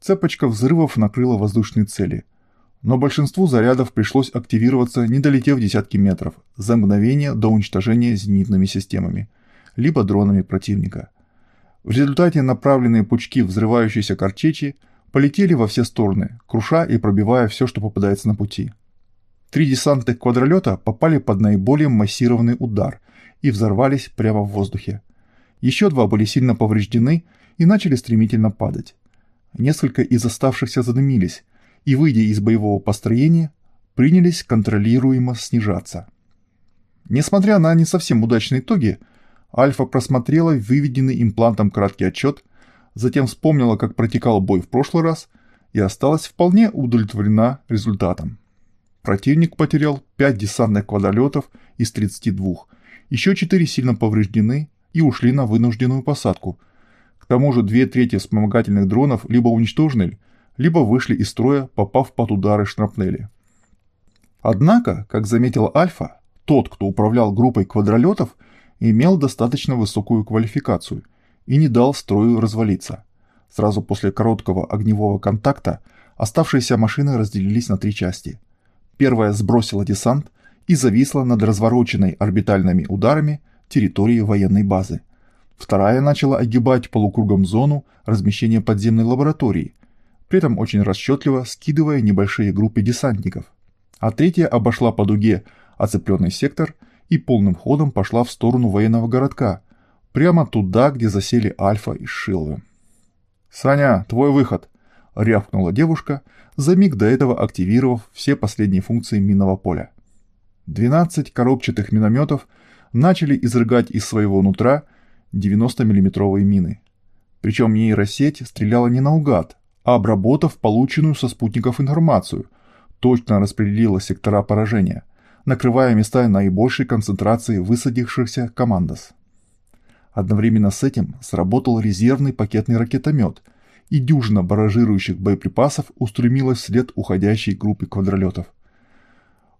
Цепочка взрывов накрыла воздушные цели, но большинству зарядов пришлось активироваться, не долетев десятки метров, за мгновение до уничтожения зенитными системами, либо дронами противника – в результате направленные пучки взрывающейся картечи полетели во все стороны, круша и пробивая все, что попадается на пути. Три десантных квадролета попали под наиболее массированный удар и взорвались прямо в воздухе. Еще два были сильно повреждены и начали стремительно падать. Несколько из оставшихся задымились и, выйдя из боевого построения, принялись контролируемо снижаться. Несмотря на не совсем удачные итоги, Альфа просмотрела выведенный имплантом краткий отчет, затем вспомнила, как протекал бой в прошлый раз, и осталась вполне удовлетворена результатом. Противник потерял 5 десантных квадролетов из 32, еще 4 сильно повреждены и ушли на вынужденную посадку. К тому же две трети вспомогательных дронов либо уничтожены, либо вышли из строя, попав под удары шрапнели. Однако, как заметила Альфа, тот, кто управлял группой квадролетов, имел достаточно высокую квалификацию и не дал строю развалиться. Сразу после короткого огневого контакта оставшиеся машины разделились на три части. Первая сбросила десант и зависла над развороченной орбитальными ударами территории военной базы. Вторая начала огибать полукругом зону размещения подземной лаборатории, при этом очень расчетливо скидывая небольшие группы десантников. А третья обошла по дуге оцепленный сектор – и полным ходом пошла в сторону военного городка, прямо туда, где засели Альфа и Шилвы. «Саня, твой выход!» — рявкнула девушка, за миг до этого активировав все последние функции минного поля. 12 коробчатых минометов начали изрыгать из своего нутра 90-миллиметровые мины. Причем нейросеть стреляла не наугад, обработав полученную со спутников информацию, точно распределила сектора поражения – накрывая места наибольшей концентрации высадившихся командос. Одновременно с этим сработал резервный пакетный ракетомет, и дюжина баражирующих боеприпасов устремилась вслед уходящей группе квадролетов.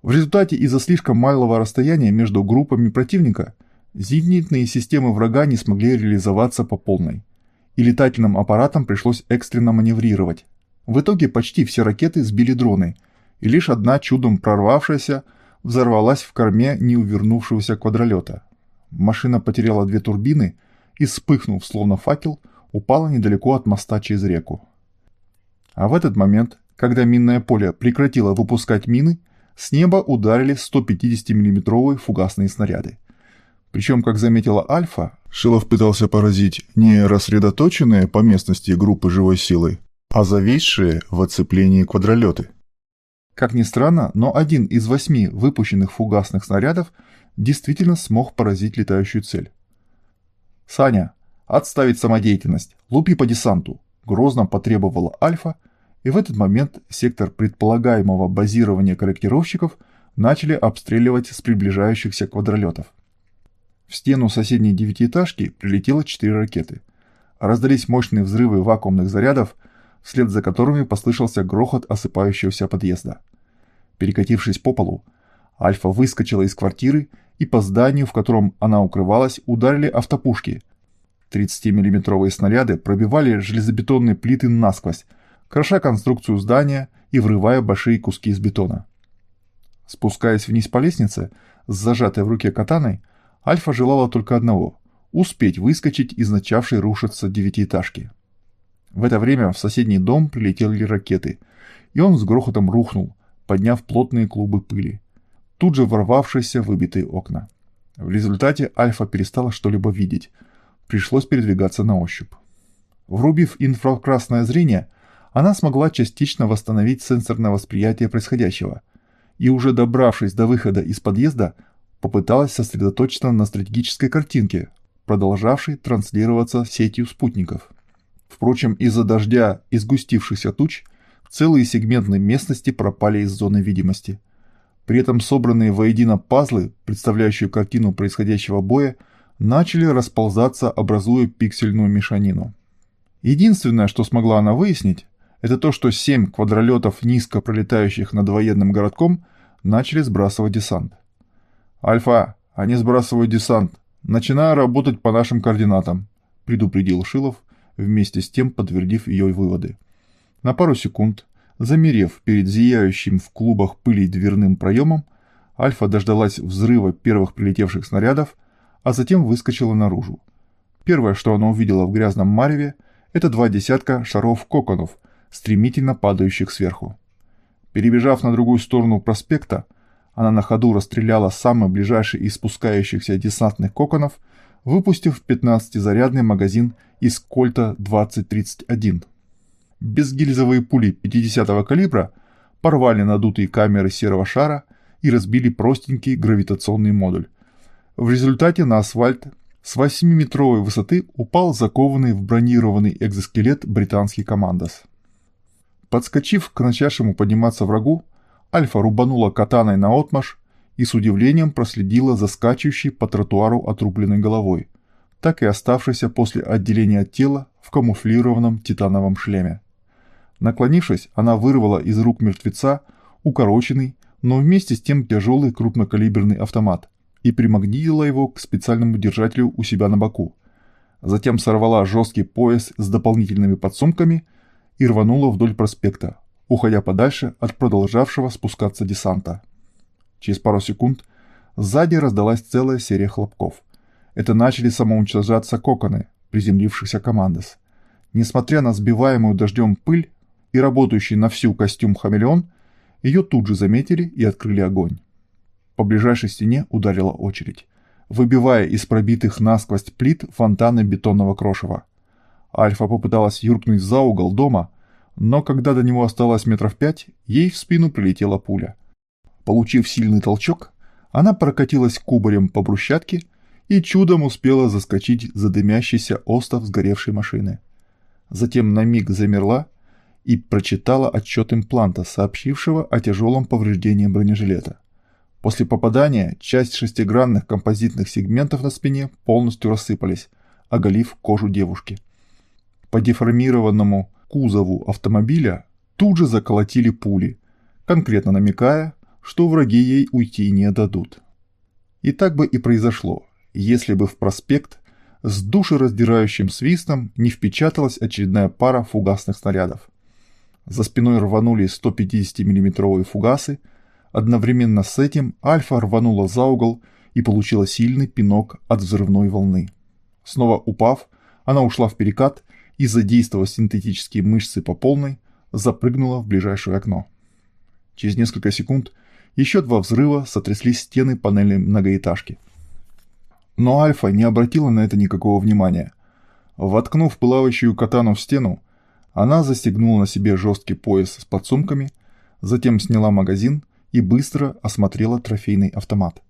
В результате из-за слишком малого расстояния между группами противника зенитные системы врага не смогли реализоваться по полной, и летательным аппаратам пришлось экстренно маневрировать. В итоге почти все ракеты сбили дроны, и лишь одна чудом прорвавшаяся – взорвалась в корме неувернувшегося квадролета. Машина потеряла две турбины и, вспыхнув словно факел, упала недалеко от моста через реку. А в этот момент, когда минное поле прекратило выпускать мины, с неба ударили 150 миллиметровые фугасные снаряды. Причем, как заметила Альфа, Шилов пытался поразить не рассредоточенные по местности группы живой силы, а зависшие в оцеплении квадролеты. Как ни странно, но один из восьми выпущенных фугасных снарядов действительно смог поразить летающую цель. «Саня, отставить самодеятельность, лупи по десанту», – грозно потребовала Альфа, и в этот момент сектор предполагаемого базирования корректировщиков начали обстреливать с приближающихся квадролетов. В стену соседней девятиэтажки прилетело четыре ракеты. Раздались мощные взрывы вакуумных зарядов – вслед за которыми послышался грохот осыпающегося подъезда. Перекатившись по полу, Альфа выскочила из квартиры, и по зданию, в котором она укрывалась, ударили автопушки. 30-миллиметровые снаряды пробивали железобетонные плиты насквозь, кроша конструкцию здания и врывая большие куски из бетона. Спускаясь вниз по лестнице, с зажатой в руке катаной, Альфа желала только одного – успеть выскочить из начавшей рушиться девятиэтажки. В это время в соседний дом прилетели ракеты, и он с грохотом рухнул, подняв плотные клубы пыли, тут же ворвавшиеся выбитые окна. В результате Альфа перестала что-либо видеть, пришлось передвигаться на ощупь. Врубив инфракрасное зрение, она смогла частично восстановить сенсорное восприятие происходящего, и уже добравшись до выхода из подъезда, попыталась сосредоточиться на стратегической картинке, продолжавшей транслироваться сетью спутников. Впрочем, из-за дождя и сгустившихся туч целые сегменты местности пропали из зоны видимости. При этом собранные воедино пазлы, представляющие картину происходящего боя, начали расползаться, образуя пиксельную мешанину. Единственное, что смогла она выяснить, это то, что семь квадролетов, низко пролетающих над военным городком, начали сбрасывать десант. «Альфа, они сбрасывают десант. Начинаю работать по нашим координатам», – предупредил Шилов, вместе с тем подтвердив ее выводы. На пару секунд, замерев перед зияющим в клубах пыли дверным проемом, Альфа дождалась взрыва первых прилетевших снарядов, а затем выскочила наружу. Первое, что она увидела в грязном мареве, это два десятка шаров-коконов, стремительно падающих сверху. Перебежав на другую сторону проспекта, она на ходу расстреляла самый ближайший из спускающихся десантных коконов, выпустив 15-зарядный магазин из кольта 2031. Безгильзовые пули 50-го калибра порвали надутые камеры серого шара и разбили простенький гравитационный модуль. В результате на асфальт с 8-метровой высоты упал закованный в бронированный экзоскелет британский командос. Подскочив к начавшему подниматься врагу, Альфа рубанула катаной на отмаш и с удивлением проследила за скачущей по тротуару отрубленной головой, так и оставшейся после отделения тела в камуфлированном титановом шлеме. Наклонившись, она вырвала из рук мертвеца укороченный, но вместе с тем тяжелый крупнокалиберный автомат и примагнитила его к специальному держателю у себя на боку. Затем сорвала жесткий пояс с дополнительными подсумками и рванула вдоль проспекта, уходя подальше от продолжавшего спускаться десанта. Через пару секунд сзади раздалась целая серия хлопков. Это начали самоуничтожаться коконы, приземлившихся командос. Несмотря на сбиваемую дождем пыль, и работающий на всю костюм хамелеон, ее тут же заметили и открыли огонь. По ближайшей стене ударила очередь, выбивая из пробитых насквозь плит фонтаны бетонного крошева. Альфа попыталась юркнуть за угол дома, но когда до него осталось метров пять, ей в спину прилетела пуля. Получив сильный толчок, она прокатилась кубарем по брусчатке и чудом успела заскочить за дымящийся остов сгоревшей машины. Затем на миг замерла и прочитала отчет импланта, сообщившего о тяжелом повреждении бронежилета. После попадания часть шестигранных композитных сегментов на спине полностью рассыпались, оголив кожу девушки. По деформированному кузову автомобиля тут же заколотили пули, конкретно намекая, что враги ей уйти не дадут. И так бы и произошло, если бы в проспект с душераздирающим свистом не впечаталась очередная пара фугасных снарядов. За спиной рванули 150 миллиметровые фугасы. Одновременно с этим Альфа рванула за угол и получила сильный пинок от взрывной волны. Снова упав, она ушла в перекат и, задействовав синтетические мышцы по полной, запрыгнула в ближайшее окно. Через несколько секунд еще два взрыва сотрясли стены панельной многоэтажки. Но Альфа не обратила на это никакого внимания. Воткнув плавающую катану в стену, она застегнула на себе жесткий пояс с подсумками, затем сняла магазин и быстро осмотрела трофейный автомат.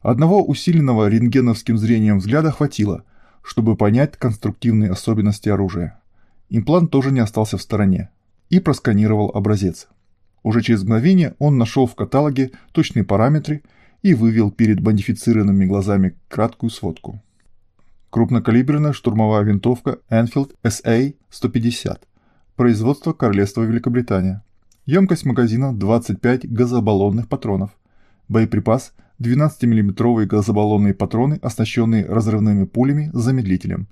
Одного усиленного рентгеновским зрением взгляда хватило, чтобы понять конструктивные особенности оружия. Имплант тоже не остался в стороне и просканировал образец. Уже через мгновение он нашел в каталоге точные параметры и вывел перед бандифицированными глазами краткую сводку. Крупнокалиберная штурмовая винтовка Enfield SA-150. Производство Королевства Великобритания. Емкость магазина 25 газобаллонных патронов. Боеприпас 12-мм газобаллонные патроны, оснащенные разрывными пулями с замедлителем.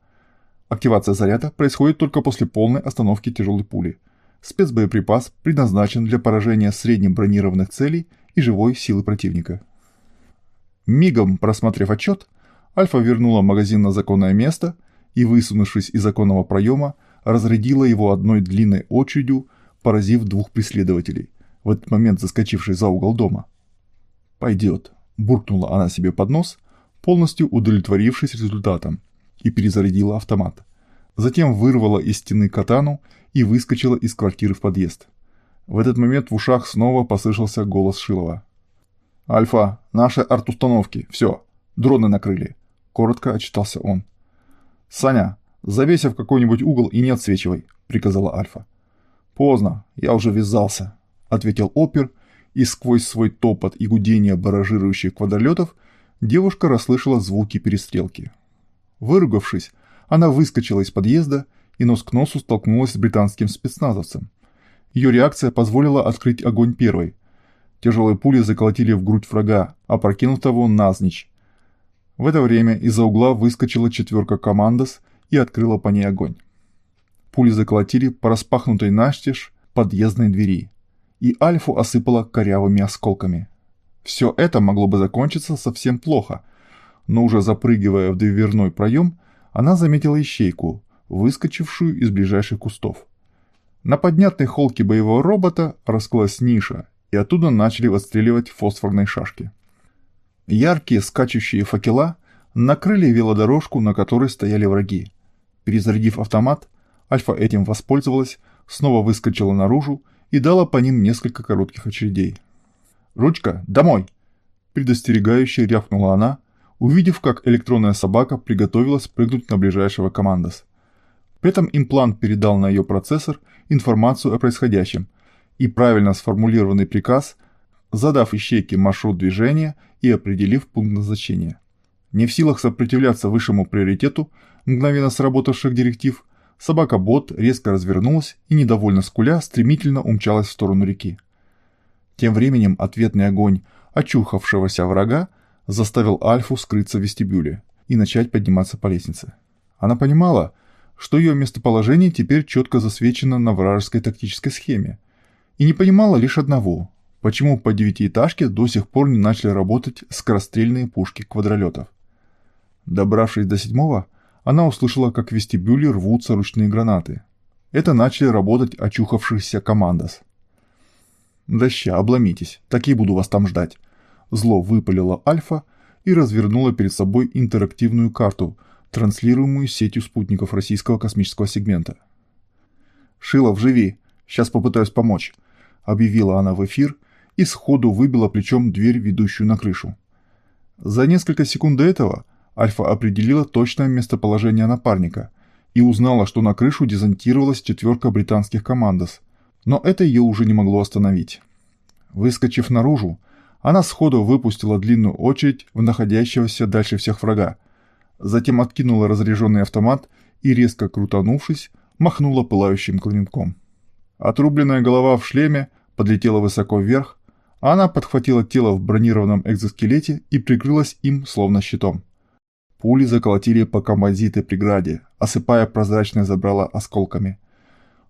Активация заряда происходит только после полной остановки тяжелой пули. Спецбоеприпас предназначен для поражения средним бронированных целей и живой силы противника. Мигом просмотрев отчет, Альфа вернула магазин на законное место и, высунувшись из законного проема, разрядила его одной длинной очередью, поразив двух преследователей, в этот момент заскочивших за угол дома. «Пойдет», – буркнула она себе под нос, полностью удовлетворившись результатом, и перезарядила автомат. Затем вырвала из стены катану и выскочила из квартиры в подъезд. В этот момент в ушах снова послышался голос Шилова. «Альфа, наши арт-установки, все, дроны накрыли. — коротко отчитался он. «Саня, завейся в какой-нибудь угол и не отсвечивай», — приказала Альфа. «Поздно, я уже вязался», — ответил опер, и сквозь свой топот и гудение баражирующих квадролетов девушка расслышала звуки перестрелки. Выругавшись, она выскочила из подъезда и нос к носу столкнулась с британским спецназовцем. Ее реакция позволила открыть огонь первой. Тяжелые пули заколотили в грудь врага, опрокинув того назничь. В это время из-за угла выскочила четверка командос и открыла по ней огонь. Пули заколотили по распахнутой настежь подъездной двери, и Альфу осыпало корявыми осколками. Все это могло бы закончиться совсем плохо, но уже запрыгивая в дверной проем, она заметила ищейку, выскочившую из ближайших кустов. На поднятой холке боевого робота раскрылась ниша, и оттуда начали отстреливать фосфорные шашки. Яркие скачущие факела накрыли велодорожку, на которой стояли враги. Перезарядив автомат, Альфа этим воспользовалась, снова выскочила наружу и дала по ним несколько коротких очередей. «Ручка, домой!» Предостерегающе рявкнула она, увидев, как электронная собака приготовилась прыгнуть на ближайшего командос. При этом имплант передал на ее процессор информацию о происходящем и правильно сформулированный приказ, задав ищейке маршрут движения и определив пункт назначения. Не в силах сопротивляться высшему приоритету мгновенно сработавших директив, собака-бот резко развернулась и, недовольно скуля, стремительно умчалась в сторону реки. Тем временем ответный огонь очухавшегося врага заставил Альфу скрыться в вестибюле и начать подниматься по лестнице. Она понимала, что ее местоположение теперь четко засвечено на вражеской тактической схеме, и не понимала лишь одного – почему по девятиэтажке до сих пор не начали работать скорострельные пушки квадролетов. Добравшись до седьмого, она услышала, как в вестибюле рвутся ручные гранаты. Это начали работать очухавшиеся командос. «Да ща, обломитесь, так и буду вас там ждать», Зло выпалило Альфа и развернуло перед собой интерактивную карту, транслируемую сетью спутников российского космического сегмента. «Шилов, живи! Сейчас попытаюсь помочь!» – объявила она в эфир и сходу выбила плечом дверь, ведущую на крышу. За несколько секунд до этого Альфа определила точное местоположение напарника и узнала, что на крышу дезонтировалась четверка британских командос, но это ее уже не могло остановить. Выскочив наружу, она сходу выпустила длинную очередь в находящегося дальше всех врага. Затем откинула разряженный автомат и, резко крутанувшись, махнула пылающим клинком. Отрубленная голова в шлеме подлетела высоко вверх, а она подхватила тело в бронированном экзоскелете и прикрылась им словно щитом. Пули заколотили по композитой преграде, осыпая прозрачное забрало осколками.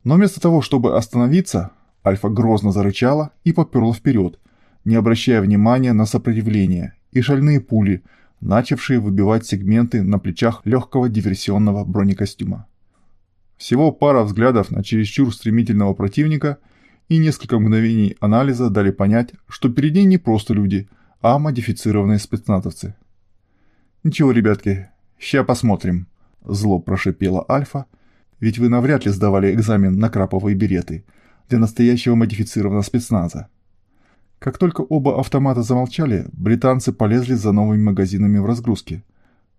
Но вместо того, чтобы остановиться, Альфа грозно зарычала и поперла вперед, не обращая внимания на сопротивление, и шальные пули, начавшие выбивать сегменты на плечах легкого диверсионного бронекостюма. Всего пара взглядов на чересчур стремительного противника и несколько мгновений анализа дали понять, что перед ней не просто люди, а модифицированные спецназовцы. «Ничего, ребятки, ща посмотрим», – зло прошипела Альфа, ведь вы навряд ли сдавали экзамен на краповые береты для настоящего модифицированного спецназа. Как только оба автомата замолчали, британцы полезли за новыми магазинами в разгрузке.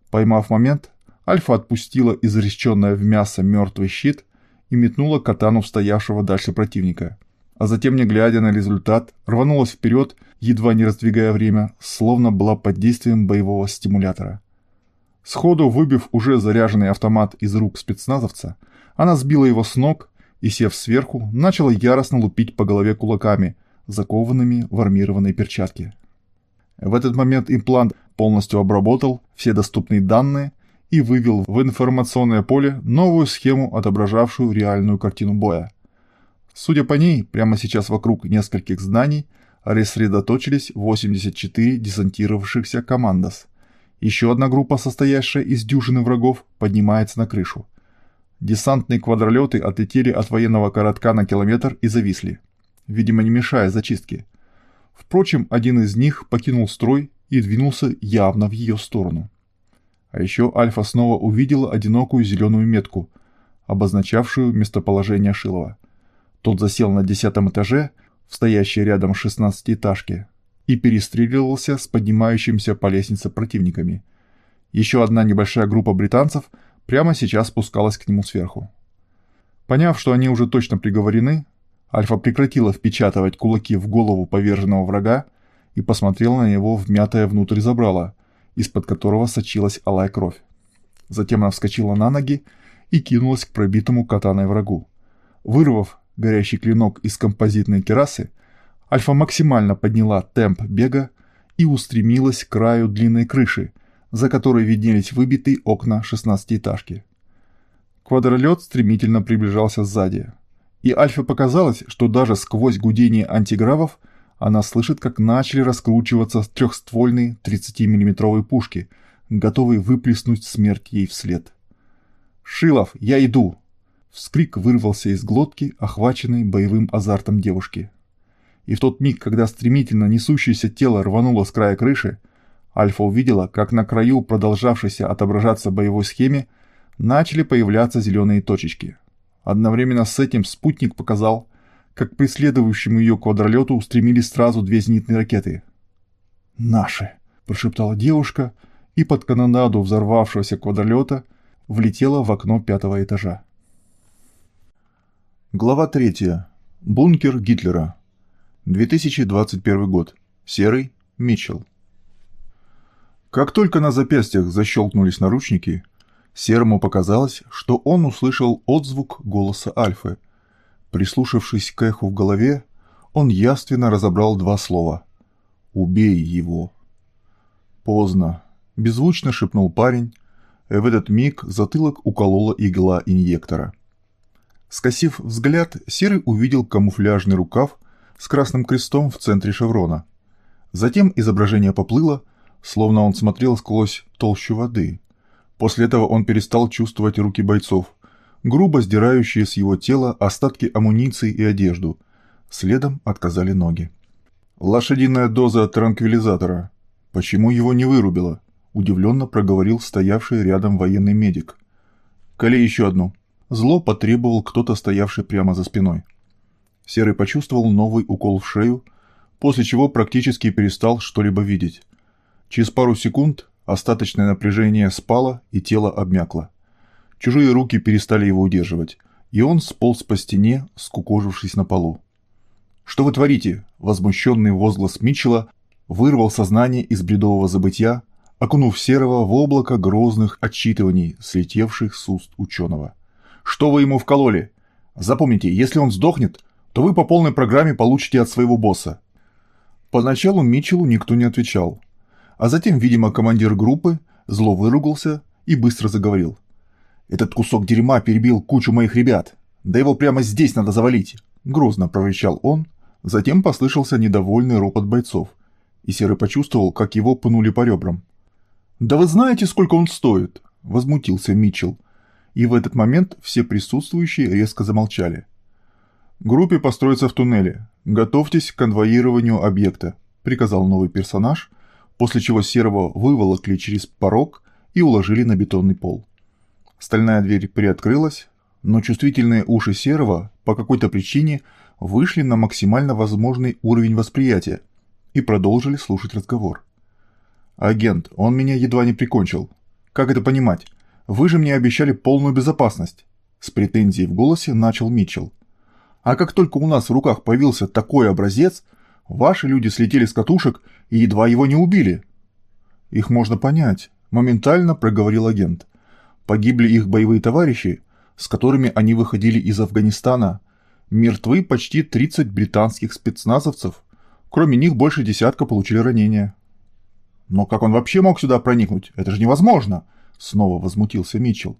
Поймав момент, Альфа отпустила изреченное в мясо мертвый щит и метнула катану в стоявшего дальше противника. А затем, не глядя на результат, рванулась вперед, едва не раздвигая время, словно была под действием боевого стимулятора. Сходу выбив уже заряженный автомат из рук спецназовца, она сбила его с ног и, сев сверху, начала яростно лупить по голове кулаками – закованными в армированные перчатки. В этот момент имплант полностью обработал все доступные данные и вывел в информационное поле новую схему, отображавшую реальную картину боя. Судя по ней, прямо сейчас вокруг нескольких зданий рассредоточились 84 десантировавшихся командос. Еще одна группа, состоящая из дюжины врагов, поднимается на крышу. Десантные квадролеты отлетели от военного коротка на километр и зависли видимо не мешая зачистке. Впрочем, один из них покинул строй и двинулся явно в ее сторону. А еще Альфа снова увидела одинокую зеленую метку, обозначавшую местоположение Шилова. Тот засел на десятом этаже, в стоящей рядом шестнадцатиэтажке, и перестреливался с поднимающимися по лестнице противниками. Еще одна небольшая группа британцев прямо сейчас спускалась к нему сверху. Поняв, что они уже точно приговорены, Альфа прекратила впечатывать кулаки в голову поверженного врага и посмотрела на него вмятое внутрь забрала, из-под которого сочилась алая кровь. Затем она вскочила на ноги и кинулась к пробитому катаной врагу. Вырвав горящий клинок из композитной керасы, Альфа максимально подняла темп бега и устремилась к краю длинной крыши, за которой виднелись выбитые окна шестнадцатиэтажки. Квадролет стремительно приближался сзади, и Альфе показалось, что даже сквозь гудение антигравов она слышит, как начали раскручиваться трехствольные 30-миллиметровые пушки, готовые выплеснуть смерть ей вслед. «Шилов, я иду!» Вскрик вырвался из глотки, охваченной боевым азартом девушки. И в тот миг, когда стремительно несущееся тело рвануло с края крыши, Альфа увидела, как на краю продолжавшейся отображаться боевой схеме начали появляться зеленые точечки. Одновременно с этим спутник показал, как преследующему ее квадролету устремились сразу две зенитные ракеты. «Наши!» – прошептала девушка, и под канонаду взорвавшегося квадролета влетела в окно пятого этажа. Глава 3. Бункер Гитлера. 2021 год. Серый Митчелл. Как только на запястьях защелкнулись наручники, Серому показалось, что он услышал отзвук голоса Альфы. Прислушавшись к эху в голове, он яственно разобрал два слова. «Убей его». Поздно. Беззвучно шепнул парень, и в этот миг затылок уколола игла инъектора. Скосив взгляд, Серый увидел камуфляжный рукав с красным крестом в центре шеврона. Затем изображение поплыло, словно он смотрел сквозь толщу воды – После этого он перестал чувствовать руки бойцов, грубо сдирающие с его тела остатки амуниции и одежду. Следом отказали ноги. «Лошадиная доза транквилизатора. Почему его не вырубило?» – удивленно проговорил стоявший рядом военный медик. «Коли еще одну». Зло потребовал кто-то, стоявший прямо за спиной. Серый почувствовал новый укол в шею, после чего практически перестал что-либо видеть. Через пару секунд Остаточное напряжение спало, и тело обмякло. Чужие руки перестали его удерживать, и он сполз по стене, скукожившись на полу. «Что вы творите?» – возмущенный возглас Митчелла вырвал сознание из бредового забытья, окунув Серого в облако грозных отчитываний, слетевших с уст ученого. «Что вы ему вкололи? Запомните, если он сдохнет, то вы по полной программе получите от своего босса». Поначалу Митчеллу никто не отвечал – а затем, видимо, командир группы зло выругался и быстро заговорил. «Этот кусок дерьма перебил кучу моих ребят. Да его прямо здесь надо завалить!» Грозно прорычал он. Затем послышался недовольный ропот бойцов, и Серый почувствовал, как его пнули по ребрам. «Да вы знаете, сколько он стоит?» – возмутился Митчелл. И в этот момент все присутствующие резко замолчали. «Группе построиться в туннеле. Готовьтесь к конвоированию объекта», – приказал новый персонаж – после чего Серого выволокли через порог и уложили на бетонный пол. Стальная дверь приоткрылась, но чувствительные уши Серого по какой-то причине вышли на максимально возможный уровень восприятия и продолжили слушать разговор. «Агент, он меня едва не прикончил. Как это понимать? Вы же мне обещали полную безопасность!» С претензией в голосе начал Митчелл. «А как только у нас в руках появился такой образец, Ваши люди слетели с катушек и едва его не убили. Их можно понять, моментально проговорил агент. Погибли их боевые товарищи, с которыми они выходили из Афганистана. Мертвы почти 30 британских спецназовцев. Кроме них больше десятка получили ранения. Но как он вообще мог сюда проникнуть? Это же невозможно, снова возмутился Митчелл.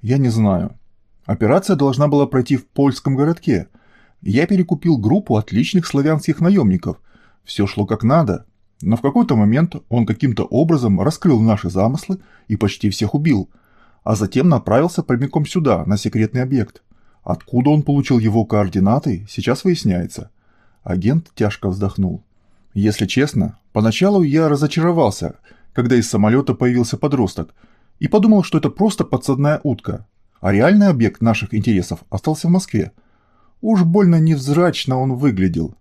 Я не знаю. Операция должна была пройти в польском городке – я перекупил группу отличных славянских наемников. Все шло как надо. Но в какой-то момент он каким-то образом раскрыл наши замыслы и почти всех убил. А затем направился прямиком сюда, на секретный объект. Откуда он получил его координаты, сейчас выясняется. Агент тяжко вздохнул. Если честно, поначалу я разочаровался, когда из самолета появился подросток, и подумал, что это просто подсадная утка. А реальный объект наших интересов остался в Москве. Уж больно невзрачно он выглядел.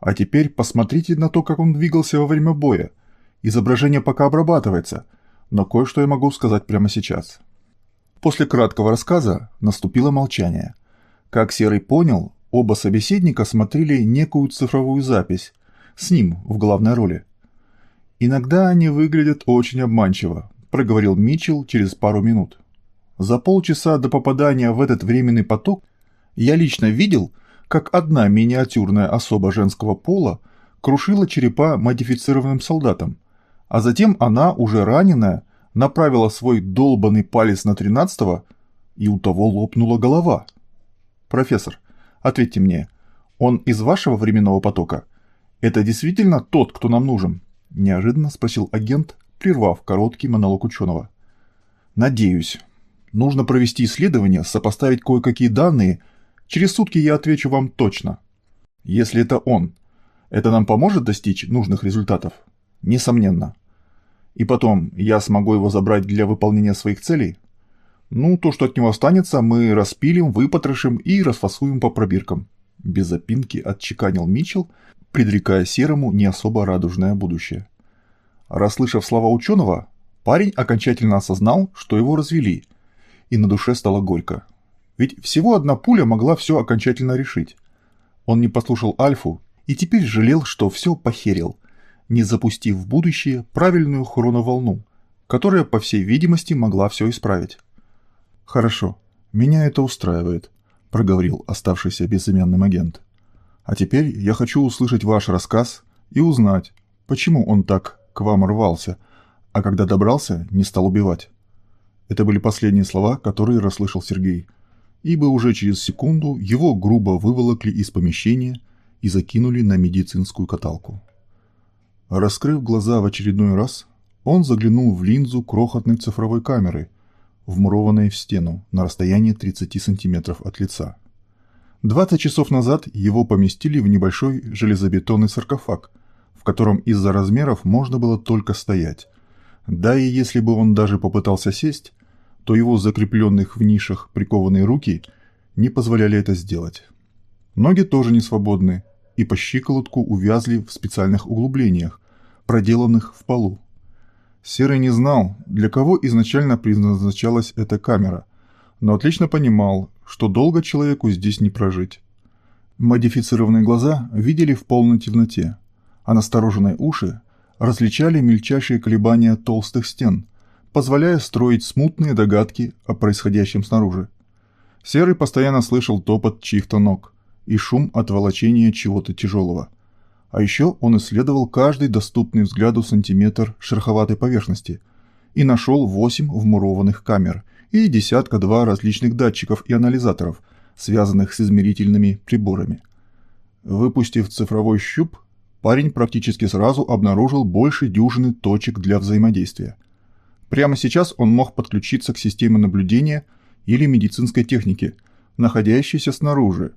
А теперь посмотрите на то, как он двигался во время боя. Изображение пока обрабатывается, но кое-что я могу сказать прямо сейчас. После краткого рассказа наступило молчание. Как Серый понял, оба собеседника смотрели некую цифровую запись, с ним в главной роли. «Иногда они выглядят очень обманчиво», – проговорил Митчелл через пару минут. За полчаса до попадания в этот временный поток я лично видел, как одна миниатюрная особа женского пола крушила черепа модифицированным солдатам, а затем она, уже раненая, направила свой долбанный палец на тринадцатого, и у того лопнула голова. «Профессор, ответьте мне, он из вашего временного потока? Это действительно тот, кто нам нужен?» – неожиданно спросил агент, прервав короткий монолог ученого. «Надеюсь. Нужно провести исследование, сопоставить кое-какие данные. Через сутки я отвечу вам точно. Если это он, это нам поможет достичь нужных результатов? Несомненно. И потом, я смогу его забрать для выполнения своих целей? Ну, то, что от него останется, мы распилим, выпотрошим и расфасуем по пробиркам. Без запинки отчеканил Митчелл, предрекая Серому не особо радужное будущее. Расслышав слова ученого, парень окончательно осознал, что его развели, и на душе стало горько. Ведь всего одна пуля могла все окончательно решить. Он не послушал Альфу и теперь жалел, что все похерил, не запустив в будущее правильную хроноволну, которая, по всей видимости, могла все исправить. «Хорошо, меня это устраивает», – проговорил оставшийся безымянным агент. «А теперь я хочу услышать ваш рассказ и узнать, почему он так к вам рвался, а когда добрался, не стал убивать». Это были последние слова, которые расслышал Сергей, ибо уже через секунду его грубо выволокли из помещения и закинули на медицинскую каталку. Раскрыв глаза в очередной раз, он заглянул в линзу крохотной цифровой камеры, вмурованной в стену на расстоянии 30 сантиметров от лица. 20 часов назад его поместили в небольшой железобетонный саркофаг, котором из-за размеров можно было только стоять. Да и если бы он даже попытался сесть, то его закрепленных в нишах прикованные руки не позволяли это сделать. Ноги тоже не свободны и по щиколотку увязли в специальных углублениях, проделанных в полу. Серый не знал, для кого изначально предназначалась эта камера, но отлично понимал, что долго человеку здесь не прожить. Модифицированные глаза видели в полной темноте, а настороженные уши различали мельчайшие колебания толстых стен, позволяя строить смутные догадки о происходящем снаружи. Серый постоянно слышал топот чьих-то ног – и шум от волочения чего-то тяжелого. А еще он исследовал каждый доступный взгляду сантиметр шероховатой поверхности и нашел восемь вмурованных камер и десятка-два различных датчиков и анализаторов, связанных с измерительными приборами. Выпустив цифровой щуп, парень практически сразу обнаружил больше дюжины точек для взаимодействия. Прямо сейчас он мог подключиться к системе наблюдения или медицинской техники, находящейся снаружи,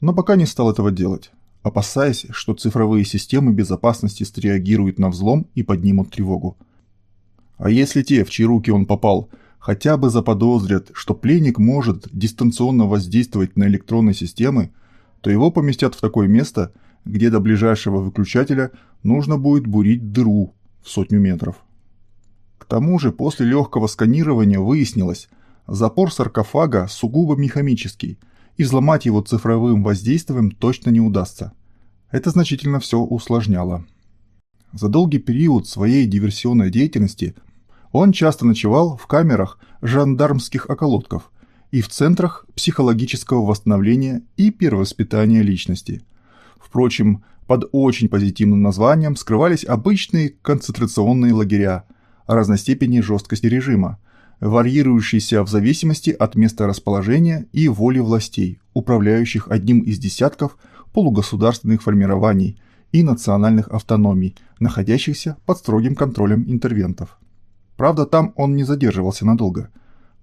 но пока не стал этого делать, опасаясь, что цифровые системы безопасности среагируют на взлом и поднимут тревогу. А если те, в чьи руки он попал, хотя бы заподозрят, что пленник может дистанционно воздействовать на электронные системы, то его поместят в такое место, где до ближайшего выключателя нужно будет бурить дыру в сотню метров. К тому же после легкого сканирования выяснилось, запор саркофага сугубо механический – и взломать его цифровым воздействием точно не удастся. Это значительно все усложняло. За долгий период своей диверсионной деятельности он часто ночевал в камерах жандармских околотков и в центрах психологического восстановления и перевоспитания личности. Впрочем, под очень позитивным названием скрывались обычные концентрационные лагеря разной степени жесткости режима, варьирующийся в зависимости от места расположения и воли властей, управляющих одним из десятков полугосударственных формирований и национальных автономий, находящихся под строгим контролем интервентов. Правда, там он не задерживался надолго.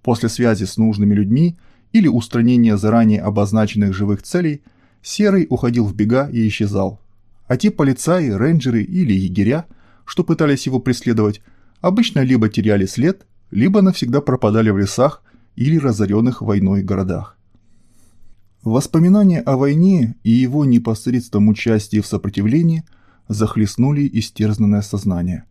После связи с нужными людьми или устранения заранее обозначенных живых целей, Серый уходил в бега и исчезал. А те полицаи, рейнджеры или егеря, что пытались его преследовать, обычно либо теряли след, либо навсегда пропадали в лесах или разоренных войной городах. Воспоминания о войне и его непосредственном участии в сопротивлении захлестнули истерзанное сознание.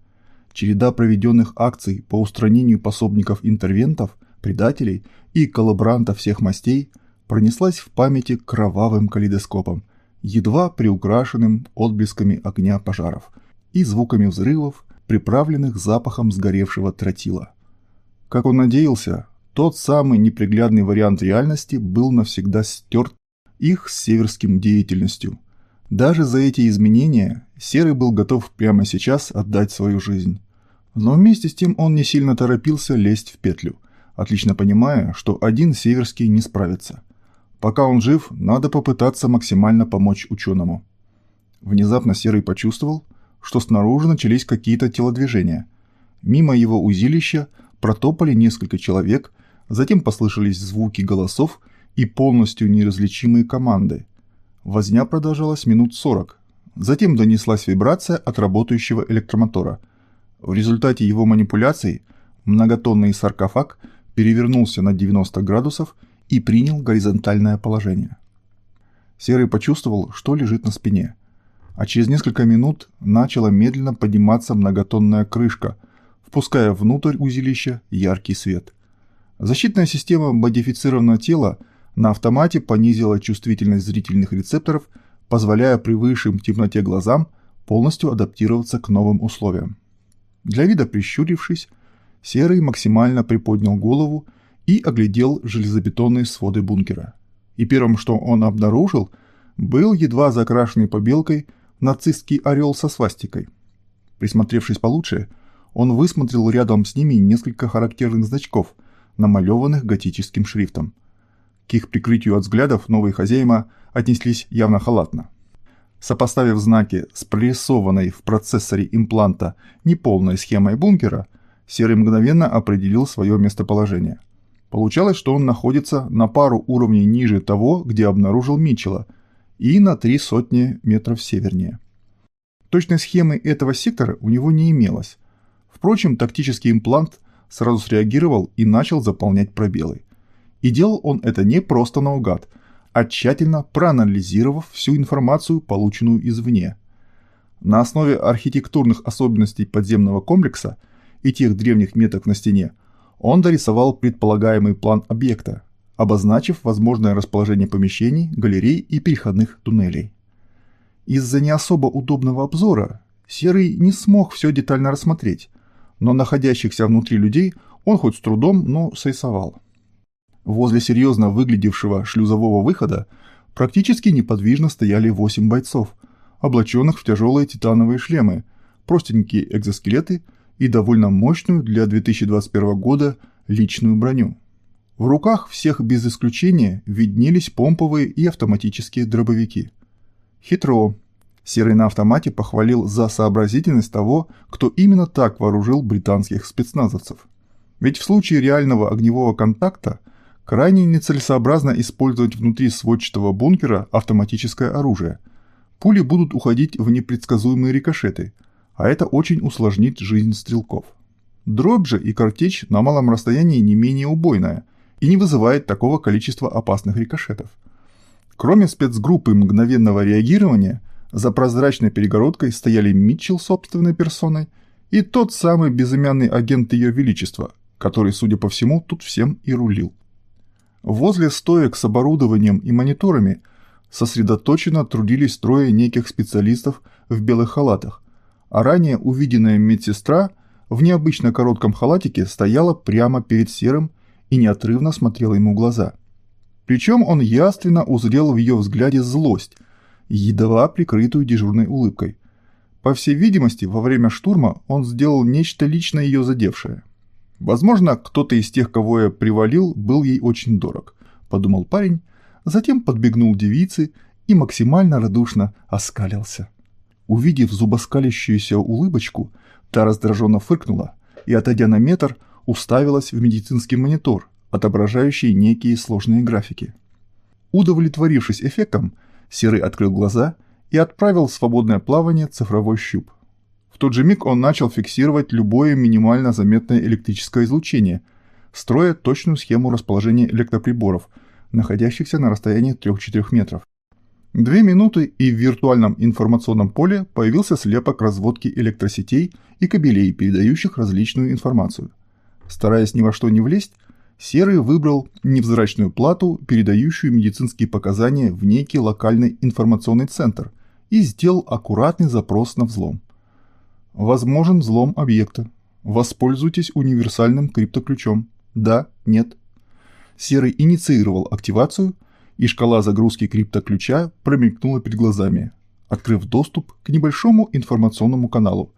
Череда проведенных акций по устранению пособников-интервентов, предателей и коллаборантов всех мастей пронеслась в памяти кровавым калейдоскопом, едва приукрашенным отблесками огня пожаров и звуками взрывов, приправленных запахом сгоревшего тротила. Как он надеялся, тот самый неприглядный вариант реальности был навсегда стерт их с северским деятельностью. Даже за эти изменения Серый был готов прямо сейчас отдать свою жизнь. Но вместе с тем он не сильно торопился лезть в петлю, отлично понимая, что один Северский не справится. Пока он жив, надо попытаться максимально помочь ученому. Внезапно Серый почувствовал, что снаружи начались какие-то телодвижения. Мимо его узилища протопали несколько человек, затем послышались звуки голосов и полностью неразличимые команды. Возня продолжалась минут сорок. Затем донеслась вибрация от работающего электромотора. В результате его манипуляций многотонный саркофаг перевернулся на 90 градусов и принял горизонтальное положение. Серый почувствовал, что лежит на спине – а через несколько минут начала медленно подниматься многотонная крышка, впуская внутрь узилища яркий свет. Защитная система модифицированного тела на автомате понизила чувствительность зрительных рецепторов, позволяя привыкшим темноте глазам полностью адаптироваться к новым условиям. Для вида прищурившись, Серый максимально приподнял голову и оглядел железобетонные своды бункера. И первым, что он обнаружил, был едва закрашенный побелкой нацистский орел со свастикой. Присмотревшись получше, он высмотрел рядом с ними несколько характерных значков, намалеванных готическим шрифтом. К их прикрытию от взглядов новые хозяева отнеслись явно халатно. Сопоставив знаки с прорисованной в процессоре импланта неполной схемой бункера, Серый мгновенно определил свое местоположение. Получалось, что он находится на пару уровней ниже того, где обнаружил Митчелла – и на три сотни метров севернее. Точной схемы этого сектора у него не имелось. Впрочем, тактический имплант сразу среагировал и начал заполнять пробелы. И делал он это не просто наугад, а тщательно проанализировав всю информацию, полученную извне. На основе архитектурных особенностей подземного комплекса и тех древних меток на стене он дорисовал предполагаемый план объекта, обозначив возможное расположение помещений, галерей и переходных туннелей. Из-за не особо удобного обзора Серый не смог все детально рассмотреть, но находящихся внутри людей он хоть с трудом, но срисовал. Возле серьезно выглядевшего шлюзового выхода практически неподвижно стояли восемь бойцов, облаченных в тяжелые титановые шлемы, простенькие экзоскелеты и довольно мощную для 2021 года личную броню. В руках всех без исключения виднелись помповые и автоматические дробовики. Хитро. Серый на автомате похвалил за сообразительность того, кто именно так вооружил британских спецназовцев. Ведь в случае реального огневого контакта крайне нецелесообразно использовать внутри сводчатого бункера автоматическое оружие. Пули будут уходить в непредсказуемые рикошеты, а это очень усложнит жизнь стрелков. Дробь же и картечь на малом расстоянии не менее убойная – и не вызывает такого количества опасных рикошетов. Кроме спецгруппы мгновенного реагирования, за прозрачной перегородкой стояли Митчелл собственной персоной и тот самый безымянный агент Ее Величества, который, судя по всему, тут всем и рулил. Возле стоек с оборудованием и мониторами сосредоточенно трудились трое неких специалистов в белых халатах, а ранее увиденная медсестра в необычно коротком халатике стояла прямо перед серым и неотрывно смотрела ему в глаза. Причем он яственно узрел в ее взгляде злость, едва прикрытую дежурной улыбкой. По всей видимости, во время штурма он сделал нечто лично ее задевшее. Возможно, кто-то из тех, кого я привалил, был ей очень дорог, подумал парень, затем подбегнул девице и максимально радушно оскалился. Увидев зубоскалящуюся улыбочку, та раздраженно фыркнула и, отойдя на метр, уставилась в медицинский монитор, отображающий некие сложные графики. Удовлетворившись эффектом, Серый открыл глаза и отправил в свободное плавание цифровой щуп. В тот же миг он начал фиксировать любое минимально заметное электрическое излучение, строя точную схему расположения электроприборов, находящихся на расстоянии 3-4 метров. Две минуты и в виртуальном информационном поле появился слепок разводки электросетей и кабелей, передающих различную информацию – Стараясь ни во что не влезть, Серый выбрал невзрачную плату, передающую медицинские показания в некий локальный информационный центр, и сделал аккуратный запрос на взлом. Возможен взлом объекта. Воспользуйтесь универсальным криптоключом. Да, нет, Серый инициировал активацию, и шкала загрузки криптоключа промелькнула перед глазами, открыв доступ к небольшому информационному каналу.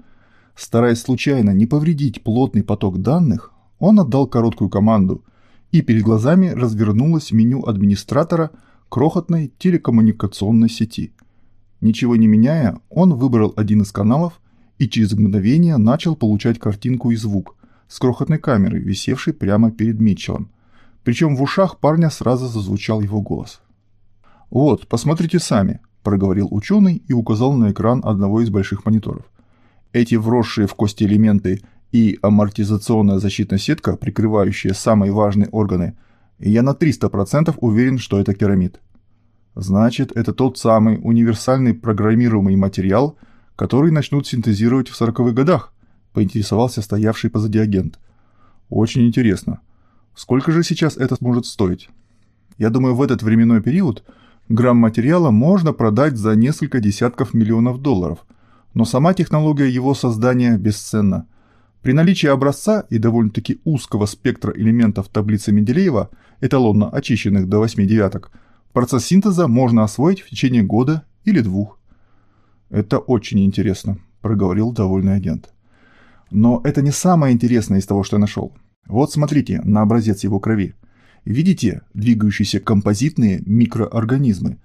Стараясь случайно не повредить плотный поток данных, он отдал короткую команду, и перед глазами развернулось меню администратора крохотной телекоммуникационной сети. Ничего не меняя, он выбрал один из каналов и через мгновение начал получать картинку и звук с крохотной камеры, висевшей прямо перед Митчеллом. Причем в ушах парня сразу зазвучал его голос. «Вот, посмотрите сами», – проговорил ученый и указал на экран одного из больших мониторов. Эти вросшие в кости элементы и амортизационная защитная сетка, прикрывающая самые важные органы, я на 300% уверен, что это керамид. Значит, это тот самый универсальный программируемый материал, который начнут синтезировать в 40-х годах, поинтересовался стоявший позади агент. Очень интересно. Сколько же сейчас это может стоить? Я думаю, в этот временной период грамм материала можно продать за несколько десятков миллионов долларов, но сама технология его создания бесценна. При наличии образца и довольно-таки узкого спектра элементов таблицы Менделеева, эталонно очищенных до 8 девяток, процесс синтеза можно освоить в течение года или двух. «Это очень интересно», – проговорил довольный агент. «Но это не самое интересное из того, что я нашел. Вот смотрите на образец его крови. Видите двигающиеся композитные микроорганизмы?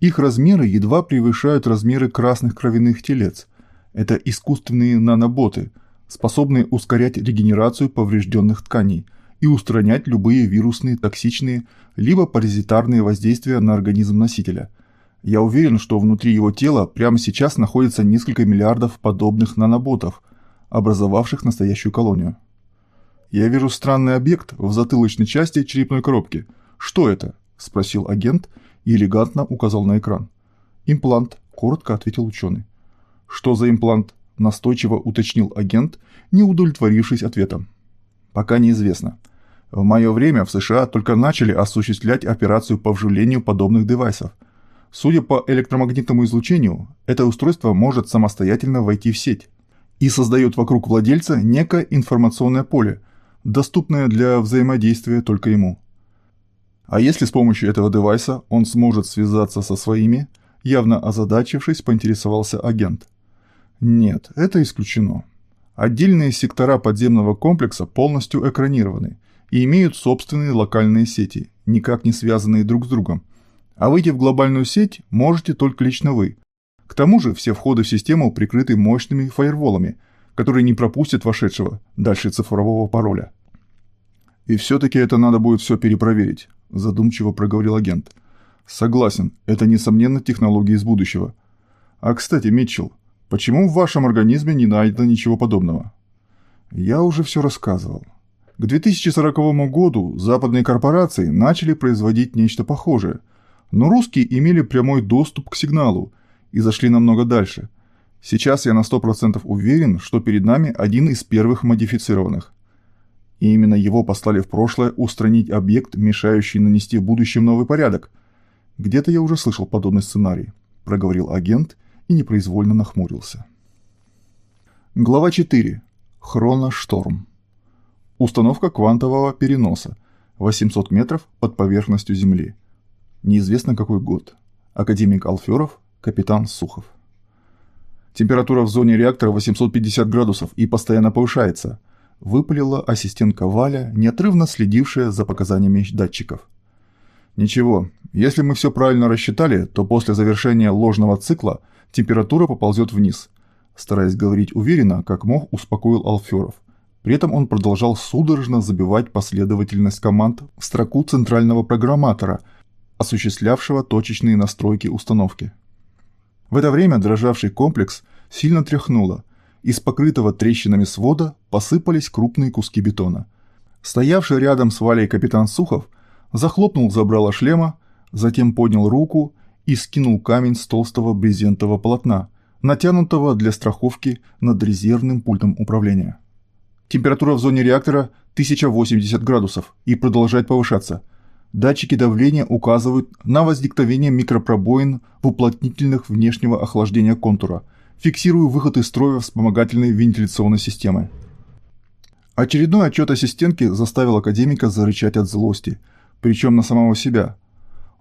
Их размеры едва превышают размеры красных кровяных телец. Это искусственные наноботы, способные ускорять регенерацию поврежденных тканей и устранять любые вирусные, токсичные, либо паразитарные воздействия на организм носителя. Я уверен, что внутри его тела прямо сейчас находится несколько миллиардов подобных наноботов, образовавших настоящую колонию. «Я вижу странный объект в затылочной части черепной коробки. Что это?» – спросил агент и элегантно указал на экран. «Имплант», – коротко ответил ученый. «Что за имплант?» – настойчиво уточнил агент, не удовлетворившись ответом. «Пока неизвестно. В мое время в США только начали осуществлять операцию по вживлению подобных девайсов. Судя по электромагнитному излучению, это устройство может самостоятельно войти в сеть и создает вокруг владельца некое информационное поле, доступное для взаимодействия только ему. А если с помощью этого девайса он сможет связаться со своими, явно озадачившись, поинтересовался агент. Нет, это исключено. Отдельные сектора подземного комплекса полностью экранированы и имеют собственные локальные сети, никак не связанные друг с другом. А выйти в глобальную сеть можете только лично вы. К тому же все входы в систему прикрыты мощными фаерволами, которые не пропустят вошедшего дальше цифрового пароля. «И все-таки это надо будет все перепроверить», – задумчиво проговорил агент. «Согласен, это, несомненно, технологии из будущего. А, кстати, Митчелл, почему в вашем организме не найдено ничего подобного?» «Я уже все рассказывал. К 2040 году западные корпорации начали производить нечто похожее, но русские имели прямой доступ к сигналу и зашли намного дальше. Сейчас я на 100% уверен, что перед нами один из первых модифицированных. И именно его послали в прошлое устранить объект, мешающий нанести в будущем новый порядок. Где-то я уже слышал подобный сценарий, проговорил агент и непроизвольно нахмурился. Глава 4. Хроношторм. Установка квантового переноса. 800 метров под поверхностью Земли. Неизвестно какой год. Академик Алферов, капитан Сухов. Температура в зоне реактора 850 градусов и постоянно повышается – выпалила ассистентка Валя, неотрывно следившая за показаниями датчиков. Ничего, если мы все правильно рассчитали, то после завершения ложного цикла температура поползет вниз. Стараясь говорить уверенно, как мог, успокоил Алферов. При этом он продолжал судорожно забивать последовательность команд в строку центрального программатора, осуществлявшего точечные настройки установки. В это время дрожавший комплекс сильно тряхнуло – из покрытого трещинами свода посыпались крупные куски бетона. Стоявший рядом с Валей капитан Сухов захлопнул забрало шлема, затем поднял руку и скинул камень с толстого брезентового полотна, натянутого для страховки над резервным пультом управления. Температура в зоне реактора 1080 градусов и продолжает повышаться. Датчики давления указывают на возникновение микропробоин в уплотнительных внешнего охлаждения контура – фиксирую выход из строя вспомогательной вентиляционной системы. Очередной отчет ассистентки заставил академика зарычать от злости. причем на самого себя.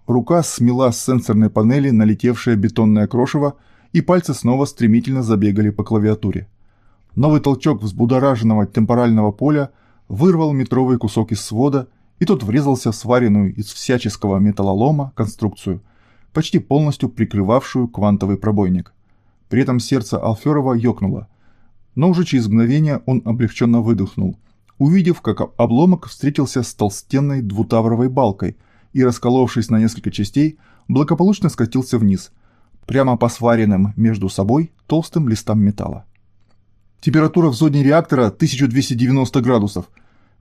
Рука смела с сенсорной панели налетевшее бетонное крошево, и пальцы снова стремительно забегали по клавиатуре. Новый толчок взбудораженного темпорального поля вырвал метровый кусок из свода, и тот врезался в сваренную из всяческого металлолома конструкцию, почти полностью прикрывавшую квантовый пробойник. При этом сердце Алферова ёкнуло, но уже через мгновение он облегченно выдохнул, увидев, как обломок встретился с толстенной двутавровой балкой и, расколовшись на несколько частей, благополучно скатился вниз, прямо по сваренным между собой толстым листам металла. Температура в зоне реактора 1290 градусов.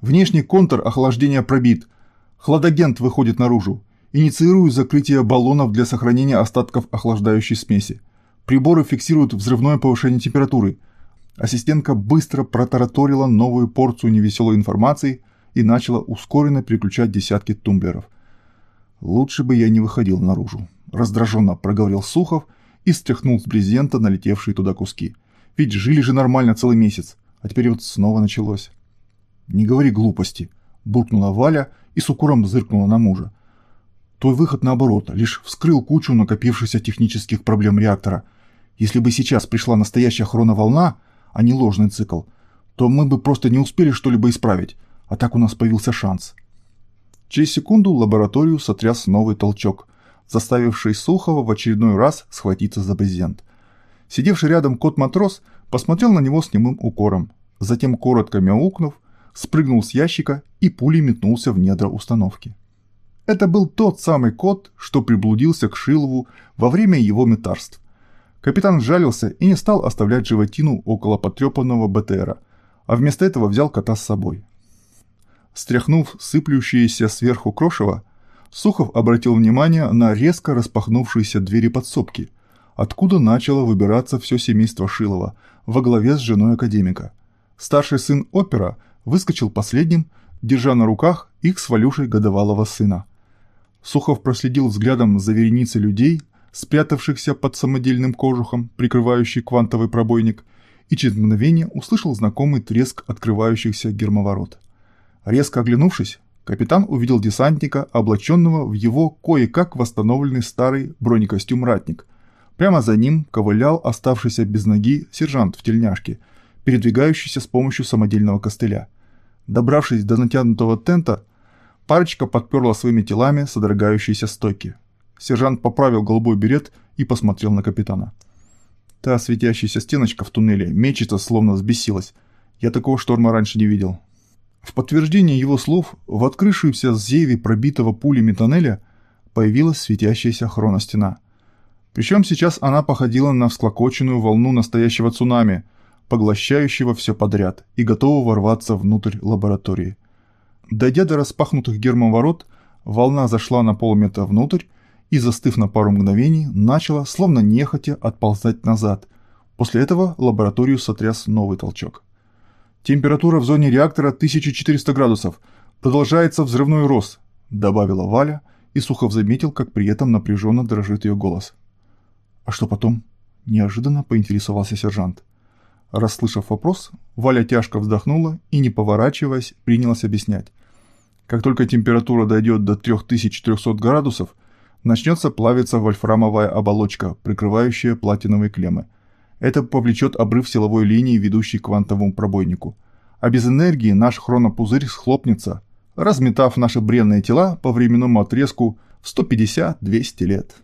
Внешний контур охлаждения пробит. Хладагент выходит наружу. Инициирую закрытие баллонов для сохранения остатков охлаждающей смеси. Приборы фиксируют взрывное повышение температуры – Ассистентка быстро протараторила новую порцию невеселой информации и начала ускоренно переключать десятки тумблеров. «Лучше бы я не выходил наружу», – раздраженно проговорил Сухов и стряхнул с брезента налетевшие туда куски. «Ведь жили же нормально целый месяц, а теперь вот снова началось». «Не говори глупости», – буркнула Валя и с укором зыркнула на мужа. Твой выход, наоборот, лишь вскрыл кучу накопившихся технических проблем реактора. Если бы сейчас пришла настоящая хроноволна, а не ложный цикл, то мы бы просто не успели что-либо исправить, а так у нас появился шанс. Через секунду лабораторию сотряс новый толчок, заставивший Сухова в очередной раз схватиться за брезент. Сидевший рядом кот-матрос посмотрел на него с немым укором, затем, коротко мяукнув, спрыгнул с ящика и пулей метнулся в недра установки. Это был тот самый кот, что приблудился к Шилову во время его метарств. Капитан жалился и не стал оставлять животину около потрепанного БТРа, а вместо этого взял кота с собой. Стряхнув сыплющиеся сверху крошево, Сухов обратил внимание на резко распахнувшиеся двери подсобки, откуда начало выбираться все семейство Шилова во главе с женой академика. Старший сын опера выскочил последним, держа на руках их с Валюшей годовалого сына. Сухов проследил взглядом за вереницей людей, спрятавшихся под самодельным кожухом, прикрывающий квантовый пробойник, и через мгновение услышал знакомый треск открывающихся гермоворот. Резко оглянувшись, капитан увидел десантника, облаченного в его кое-как восстановленный старый бронекостюм «Ратник». Прямо за ним ковылял оставшийся без ноги сержант в тельняшке, передвигающийся с помощью самодельного костыля. Добравшись до натянутого тента, парочка подперла своими телами содрогающиеся стойки. Сержант поправил голубой берет и посмотрел на капитана. Та светящаяся стеночка в туннеле мечется, словно взбесилась. Я такого шторма раньше не видел. В подтверждение его слов, в открывшейся зеве пробитого пулями тоннеля появилась светящаяся хроностена. Причем сейчас она походила на всклокоченную волну настоящего цунами, поглощающего все подряд и готового ворваться внутрь лаборатории. Дойдя до распахнутых гермоворот, волна зашла на полметра внутрь и, застыв на пару мгновений, начала, словно нехотя, отползать назад. После этого лабораторию сотряс новый толчок. «Температура в зоне реактора 1400 градусов. Продолжается взрывной рост», – добавила Валя, и Сухов заметил, как при этом напряженно дрожит ее голос. «А что потом?» – неожиданно поинтересовался сержант. Расслышав вопрос, Валя тяжко вздохнула и, не поворачиваясь, принялась объяснять. Как только температура дойдет до 3300 градусов, начнется плавиться вольфрамовая оболочка, прикрывающая платиновые клеммы. Это повлечет обрыв силовой линии, ведущей к квантовому пробойнику. А без энергии наш хронопузырь схлопнется, разметав наши бренные тела по временному отрезку в 150-200 лет.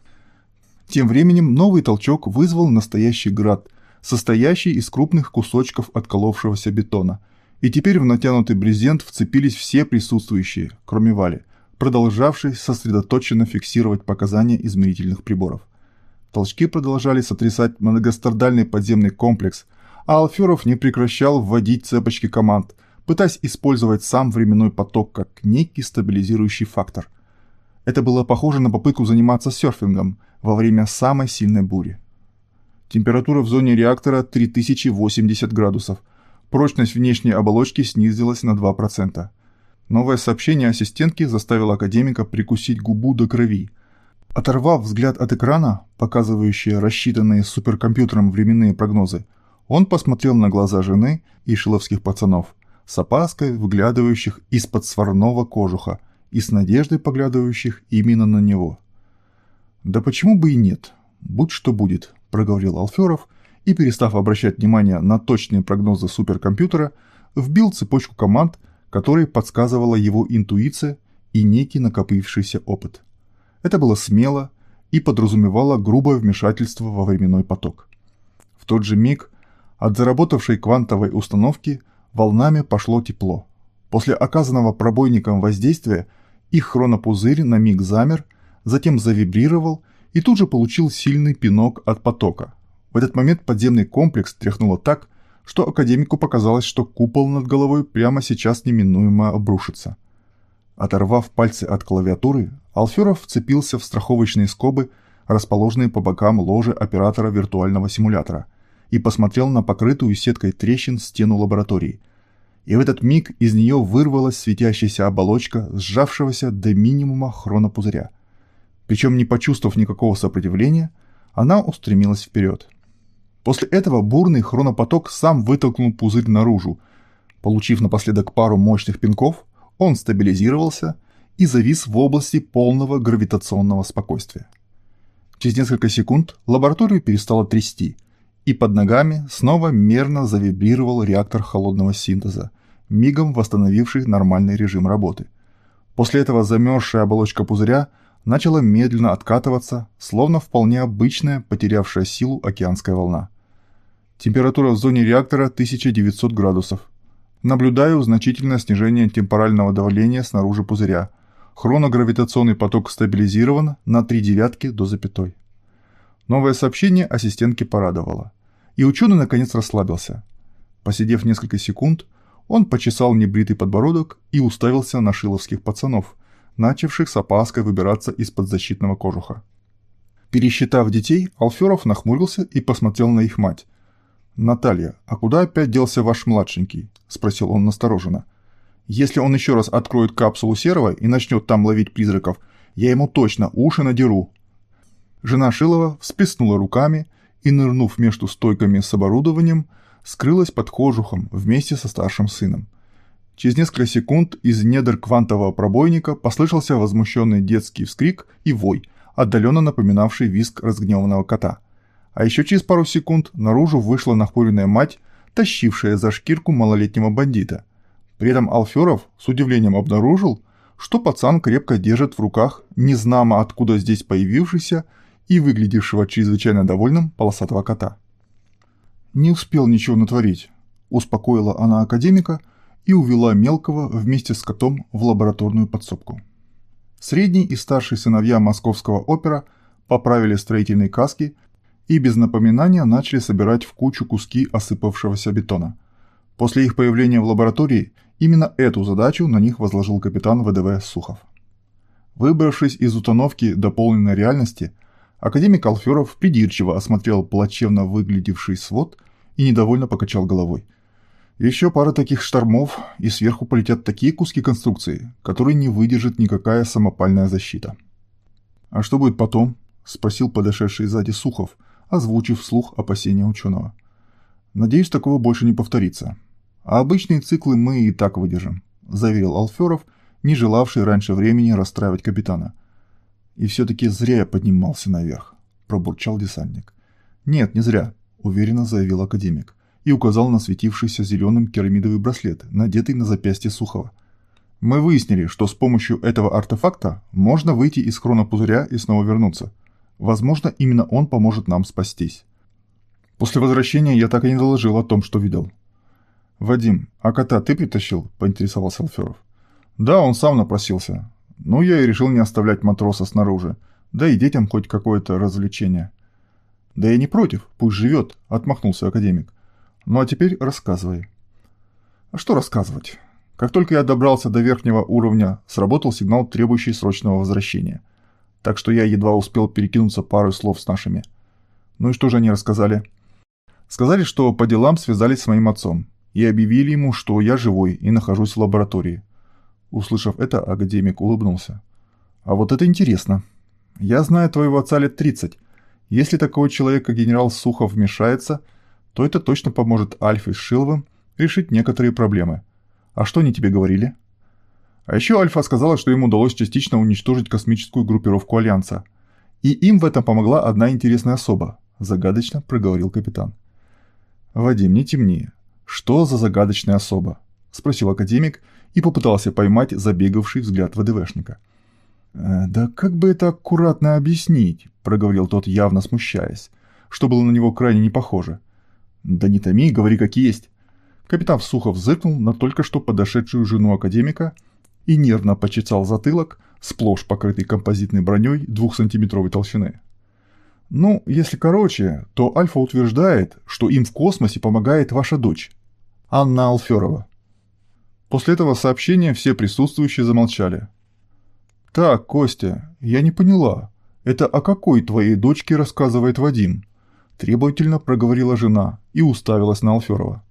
Тем временем новый толчок вызвал настоящий град, состоящий из крупных кусочков отколовшегося бетона. И теперь в натянутый брезент вцепились все присутствующие, кроме Вали продолжавший сосредоточенно фиксировать показания измерительных приборов. Толчки продолжали сотрясать многострадальный подземный комплекс, а Алферов не прекращал вводить цепочки команд, пытаясь использовать сам временной поток как некий стабилизирующий фактор. Это было похоже на попытку заниматься серфингом во время самой сильной бури. Температура в зоне реактора 3080 градусов. Прочность внешней оболочки снизилась на 2%. Новое сообщение ассистентки заставило академика прикусить губу до крови. Оторвав взгляд от экрана, показывающие рассчитанные суперкомпьютером временные прогнозы, он посмотрел на глаза жены и шиловских пацанов, с опаской выглядывающих из-под сварного кожуха, и с надеждой поглядывающих именно на него. «Да почему бы и нет? Будь что будет», – проговорил Алферов и, перестав обращать внимание на точные прогнозы суперкомпьютера, вбил цепочку команд, которые подсказывала его интуиция и некий накопившийся опыт. Это было смело и подразумевало грубое вмешательство во временной поток. В тот же миг от заработавшей квантовой установки волнами пошло тепло. После оказанного пробойником воздействия их хронопузырь на миг замер, затем завибрировал и тут же получил сильный пинок от потока. В этот момент подземный комплекс тряхнуло так, что академику показалось, что купол над головой прямо сейчас неминуемо обрушится. Оторвав пальцы от клавиатуры, Алферов вцепился в страховочные скобы, расположенные по бокам ложи оператора виртуального симулятора, и посмотрел на покрытую сеткой трещин стену лаборатории. И в этот миг из нее вырвалась светящаяся оболочка сжавшегося до минимума хронопузыря. Причем не почувствовав никакого сопротивления, она устремилась вперед. После этого бурный хронопоток сам вытолкнул пузырь наружу. Получив напоследок пару мощных пинков, он стабилизировался и завис в области полного гравитационного спокойствия. Через несколько секунд лабораторию перестало трясти, и под ногами снова мерно завибрировал реактор холодного синтеза, мигом восстановивший нормальный режим работы. После этого замерзшая оболочка пузыря начала медленно откатываться, словно вполне обычная, потерявшая силу океанская волна. Температура в зоне реактора 1900 градусов. Наблюдаю значительное снижение темпорального давления снаружи пузыря. Хроногравитационный поток стабилизирован на 3 девятки до запятой. Новое сообщение ассистентке порадовало. И ученый наконец расслабился. Посидев несколько секунд, он почесал небритый подбородок и уставился на шиловских пацанов, начавших с опаской выбираться из-под защитного кожуха. Пересчитав детей, Алферов нахмурился и посмотрел на их мать – «Наталья, а куда опять делся ваш младшенький?» – спросил он настороженно. «Если он еще раз откроет капсулу Серого и начнет там ловить призраков, я ему точно уши надеру». Жена Шилова всплеснула руками и, нырнув между стойками с оборудованием, скрылась под кожухом вместе со старшим сыном. Через несколько секунд из недр квантового пробойника послышался возмущенный детский вскрик и вой, отдаленно напоминавший визг разгневанного кота – а еще через пару секунд наружу вышла нахмуренная мать, тащившая за шкирку малолетнего бандита. При этом Алферов с удивлением обнаружил, что пацан крепко держит в руках незнамо откуда здесь появившийся и выглядевшего чрезвычайно довольным полосатого кота. «Не успел ничего натворить», – успокоила она академика и увела мелкого вместе с котом в лабораторную подсобку. Средний и старший сыновья московского опера поправили строительные каски и без напоминания начали собирать в кучу куски осыпавшегося бетона. После их появления в лаборатории именно эту задачу на них возложил капитан ВДВ Сухов. Выбравшись из установки до полной реальности, академик Алферов придирчиво осмотрел плачевно выглядевший свод и недовольно покачал головой. Еще пара таких штормов, и сверху полетят такие куски конструкции, которые не выдержит никакая самопальная защита. «А что будет потом?» – спросил подошедший сзади Сухов – озвучив вслух опасения ученого. «Надеюсь, такого больше не повторится. А обычные циклы мы и так выдержим», – заверил Алферов, не желавший раньше времени расстраивать капитана. «И все-таки зря я поднимался наверх», – пробурчал десантник. «Нет, не зря», – уверенно заявил академик и указал на светившийся зеленым керамидовый браслет, надетый на запястье Сухова. «Мы выяснили, что с помощью этого артефакта можно выйти из хронопузыря и снова вернуться. Возможно, именно он поможет нам спастись. После возвращения я так и не доложил о том, что видел. «Вадим, а кота ты притащил?» – поинтересовался Алферов. «Да, он сам напросился. Ну, я и решил не оставлять матроса снаружи. Да и детям хоть какое-то развлечение». «Да я не против, пусть живет», – отмахнулся академик. «Ну а теперь рассказывай». «А что рассказывать?» Как только я добрался до верхнего уровня, сработал сигнал, требующий срочного возвращения так что я едва успел перекинуться пару слов с нашими. Ну и что же они рассказали? Сказали, что по делам связались с моим отцом и объявили ему, что я живой и нахожусь в лаборатории. Услышав это, академик улыбнулся. А вот это интересно. Я знаю твоего отца лет 30. Если такой человек, как генерал Сухов, вмешается, то это точно поможет Альфе с Шиловым решить некоторые проблемы. А что они тебе говорили? А еще Альфа сказала, что им удалось частично уничтожить космическую группировку Альянса. И им в этом помогла одна интересная особа, загадочно проговорил капитан. Вадим, не темни. Что за загадочная особа? Спросил академик и попытался поймать забегавший взгляд ВДВшника. «Э, «Да как бы это аккуратно объяснить?» – проговорил тот, явно смущаясь, что было на него крайне не похоже. «Да не томи, говори как есть». Капитан Сухов зыркнул на только что подошедшую жену академика – и нервно почесал затылок, сплошь покрытый композитной броней двухсантиметровой толщины. Ну, если короче, то Альфа утверждает, что им в космосе помогает ваша дочь, Анна Алферова. После этого сообщения все присутствующие замолчали. «Так, Костя, я не поняла, это о какой твоей дочке рассказывает Вадим?» Требовательно проговорила жена и уставилась на Алферова.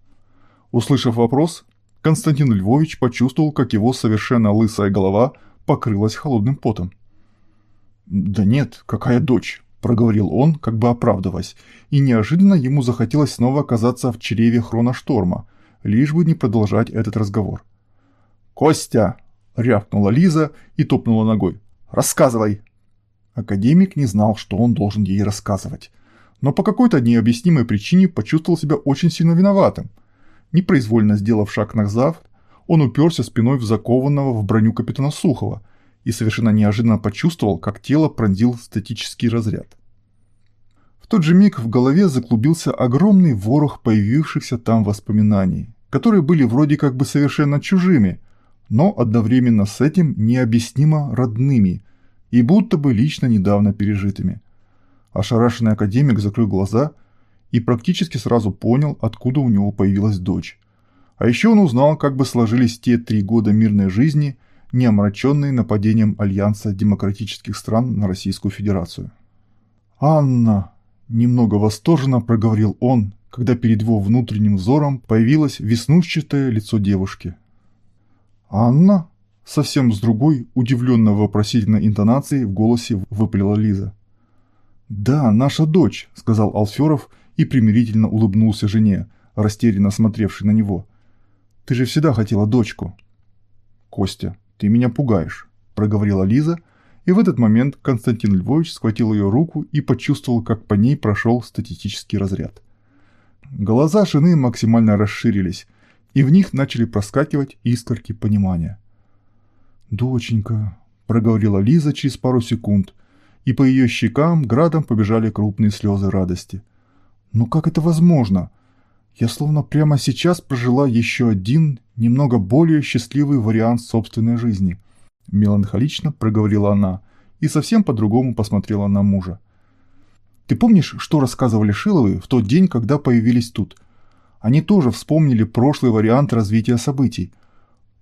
Услышав вопрос, Константин Львович почувствовал, как его совершенно лысая голова покрылась холодным потом. «Да нет, какая дочь?» – проговорил он, как бы оправдываясь, и неожиданно ему захотелось снова оказаться в чреве хроношторма, лишь бы не продолжать этот разговор. «Костя!» – рявкнула Лиза и топнула ногой. «Рассказывай!» Академик не знал, что он должен ей рассказывать, но по какой-то необъяснимой причине почувствовал себя очень сильно виноватым – Непроизвольно сделав шаг назад, он уперся спиной в закованного в броню капитана Сухова и совершенно неожиданно почувствовал, как тело пронзил статический разряд. В тот же миг в голове заклубился огромный ворох появившихся там воспоминаний, которые были вроде как бы совершенно чужими, но одновременно с этим необъяснимо родными и будто бы лично недавно пережитыми. Ошарашенный академик закрыл глаза – и практически сразу понял, откуда у него появилась дочь. А еще он узнал, как бы сложились те три года мирной жизни, не омраченные нападением Альянса демократических стран на Российскую Федерацию. «Анна!» – немного восторженно проговорил он, когда перед его внутренним взором появилось веснушчатое лицо девушки. «Анна?» – совсем с другой, удивленно-вопросительной интонацией в голосе выпалила Лиза. «Да, наша дочь», – сказал Алферов и примирительно улыбнулся жене, растерянно смотревшей на него. «Ты же всегда хотела дочку». «Костя, ты меня пугаешь», – проговорила Лиза, и в этот момент Константин Львович схватил ее руку и почувствовал, как по ней прошел статический разряд. Глаза жены максимально расширились, и в них начали проскакивать искорки понимания. «Доченька», – проговорила Лиза через пару секунд, и по ее щекам градом побежали крупные слезы радости. Но как это возможно? Я словно прямо сейчас прожила еще один, немного более счастливый вариант собственной жизни. Меланхолично проговорила она и совсем по-другому посмотрела на мужа. Ты помнишь, что рассказывали Шиловы в тот день, когда появились тут? Они тоже вспомнили прошлый вариант развития событий.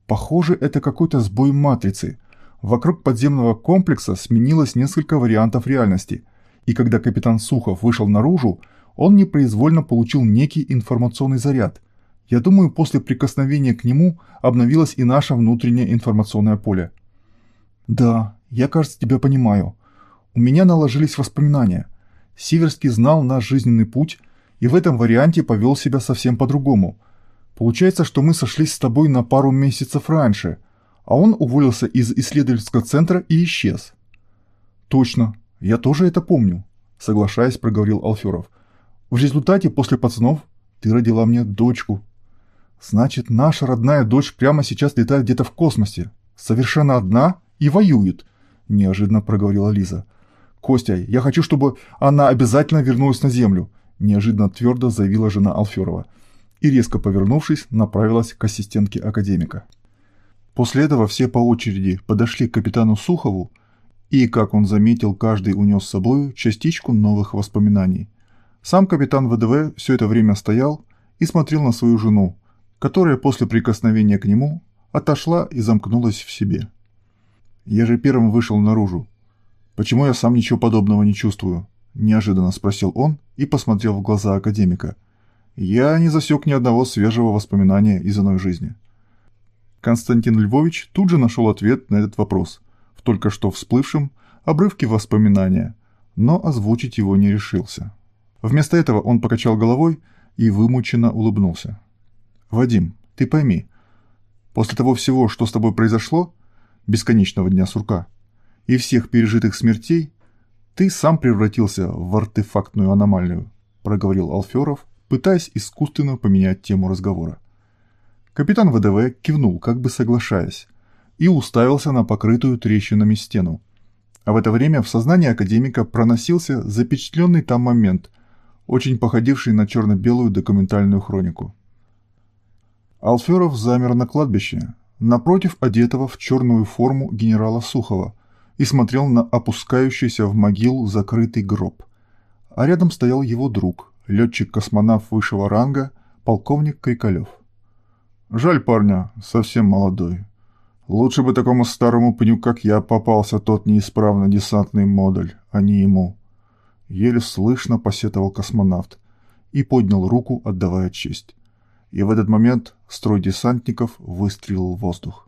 Похоже, это какой-то сбой матрицы. Вокруг подземного комплекса сменилось несколько вариантов реальности. И когда капитан Сухов вышел наружу, он непроизвольно получил некий информационный заряд. Я думаю, после прикосновения к нему обновилось и наше внутреннее информационное поле. Да, я, кажется, тебя понимаю. У меня наложились воспоминания. Сиверский знал наш жизненный путь и в этом варианте повел себя совсем по-другому. Получается, что мы сошлись с тобой на пару месяцев раньше, а он уволился из исследовательского центра и исчез. Точно, я тоже это помню, соглашаясь, проговорил Алферов. В результате, после пацанов, ты родила мне дочку. Значит, наша родная дочь прямо сейчас летает где-то в космосе, совершенно одна и воюет, неожиданно проговорила Лиза. Костя, я хочу, чтобы она обязательно вернулась на Землю, неожиданно твердо заявила жена Алферова и, резко повернувшись, направилась к ассистентке академика. После этого все по очереди подошли к капитану Сухову, и, как он заметил, каждый унес с собой частичку новых воспоминаний – сам капитан ВДВ все это время стоял и смотрел на свою жену, которая после прикосновения к нему отошла и замкнулась в себе. «Я же первым вышел наружу. Почему я сам ничего подобного не чувствую?» – неожиданно спросил он и посмотрел в глаза академика. «Я не засек ни одного свежего воспоминания из иной жизни». Константин Львович тут же нашел ответ на этот вопрос, в только что всплывшем обрывке воспоминания, но озвучить его не решился. Вместо этого он покачал головой и вымученно улыбнулся. «Вадим, ты пойми, после того всего, что с тобой произошло, бесконечного дня сурка, и всех пережитых смертей, ты сам превратился в артефактную аномалию, проговорил Алферов, пытаясь искусственно поменять тему разговора. Капитан ВДВ кивнул, как бы соглашаясь, и уставился на покрытую трещинами стену. А в это время в сознании академика проносился запечатленный там момент, очень походивший на черно-белую документальную хронику. Алферов замер на кладбище, напротив одетого в черную форму генерала Сухова, и смотрел на опускающийся в могилу закрытый гроб. А рядом стоял его друг, летчик-космонавт высшего ранга, полковник Крикалев. «Жаль парня, совсем молодой. Лучше бы такому старому пню, как я, попался тот неисправный десантный модуль, а не ему». Еле слышно посетовал космонавт и поднял руку, отдавая честь. И в этот момент строй десантников выстрелил в воздух.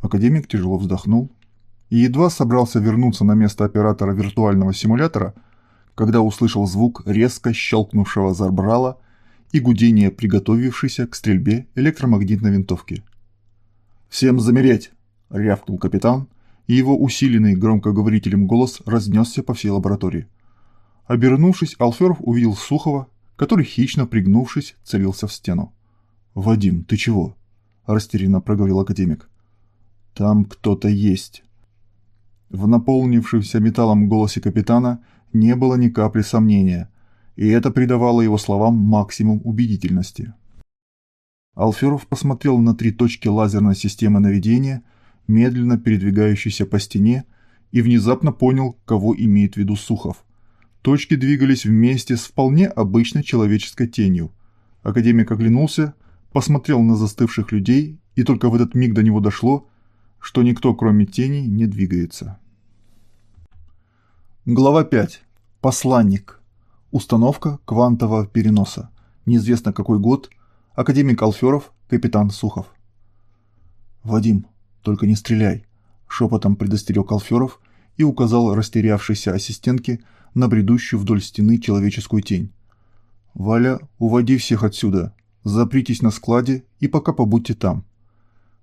Академик тяжело вздохнул и едва собрался вернуться на место оператора виртуального симулятора, когда услышал звук резко щелкнувшего зарбрала и гудение приготовившейся к стрельбе электромагнитной винтовки. «Всем замереть!» — рявкнул капитан, и его усиленный громкоговорителем голос разнесся по всей лаборатории. Обернувшись, Алферов увидел Сухова, который, хищно пригнувшись, целился в стену. «Вадим, ты чего?» – растерянно проговорил академик. «Там кто-то есть». В наполнившемся металлом голосе капитана не было ни капли сомнения, и это придавало его словам максимум убедительности. Алферов посмотрел на три точки лазерной системы наведения, медленно передвигающейся по стене, и внезапно понял, кого имеет в виду Сухов. Точки двигались вместе с вполне обычной человеческой тенью. Академик оглянулся, посмотрел на застывших людей, и только в этот миг до него дошло, что никто, кроме тени, не двигается. Глава 5. Посланник. Установка квантового переноса. Неизвестно какой год. Академик Алферов, капитан Сухов. «Вадим, только не стреляй», – шепотом предостерег Алферов и указал растерявшейся ассистентке на бредущую вдоль стены человеческую тень. «Валя, уводи всех отсюда. Запритесь на складе и пока побудьте там».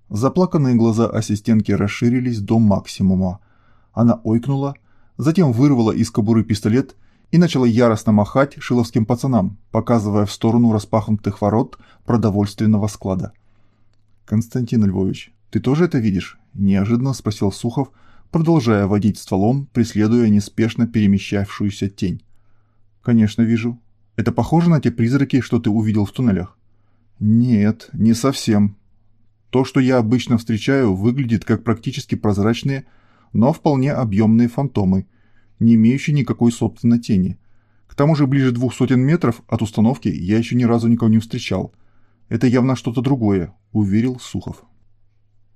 Заплаканные глаза ассистентки расширились до максимума. Она ойкнула – затем вырвала из кобуры пистолет и начала яростно махать шиловским пацанам, показывая в сторону распахнутых ворот продовольственного склада. «Константин Львович, ты тоже это видишь?» – неожиданно спросил Сухов, продолжая водить стволом, преследуя неспешно перемещавшуюся тень. «Конечно вижу. Это похоже на те призраки, что ты увидел в туннелях?» «Нет, не совсем. То, что я обычно встречаю, выглядит как практически прозрачные – но вполне объемные фантомы, не имеющие никакой собственной тени. К тому же ближе двух сотен метров от установки я еще ни разу никого не встречал. Это явно что-то другое, уверил Сухов.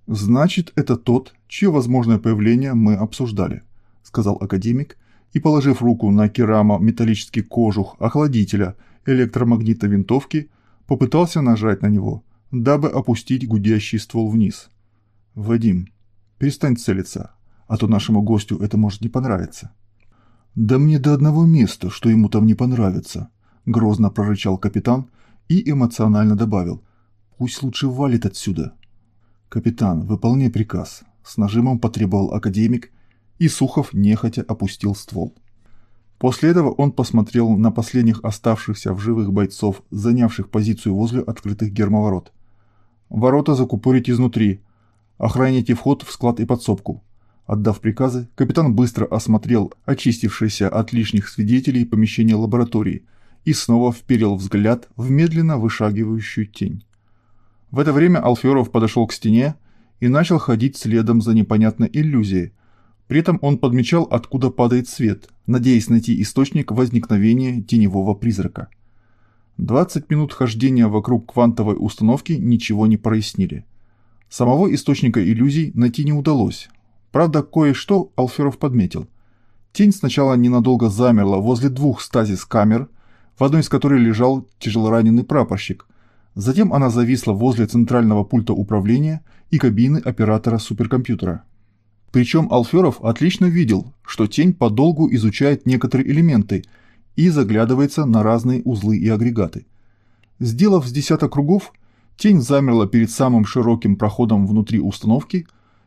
Значит, это тот, чье возможное появление мы обсуждали, сказал академик и, положив руку на керамо-металлический кожух охладителя электромагнитной винтовки, попытался нажать на него, дабы опустить гудящий ствол вниз. «Вадим, перестань целиться, а то нашему гостю это может не понравиться». «Да мне до одного места, что ему там не понравится», – грозно прорычал капитан и эмоционально добавил. «Пусть лучше валит отсюда». «Капитан, выполняй приказ», – с нажимом потребовал академик, и Сухов нехотя опустил ствол. После этого он посмотрел на последних оставшихся в живых бойцов, занявших позицию возле открытых гермоворот. «Ворота закупорить изнутри. Охраняйте вход в склад и подсобку. Отдав приказы, капитан быстро осмотрел очистившееся от лишних свидетелей помещение лаборатории и снова вперил взгляд в медленно вышагивающую тень. В это время Алферов подошел к стене и начал ходить следом за непонятной иллюзией. При этом он подмечал, откуда падает свет, надеясь найти источник возникновения теневого призрака. 20 минут хождения вокруг квантовой установки ничего не прояснили. Самого источника иллюзий найти не удалось, Правда, кое-что Алферов подметил. Тень сначала ненадолго замерла возле двух стазис-камер, в одной из которых лежал тяжелораненый прапорщик. Затем она зависла возле центрального пульта управления и кабины оператора суперкомпьютера. Причем Алферов отлично видел, что тень подолгу изучает некоторые элементы и заглядывается на разные узлы и агрегаты. Сделав с десяток кругов, тень замерла перед самым широким проходом внутри установки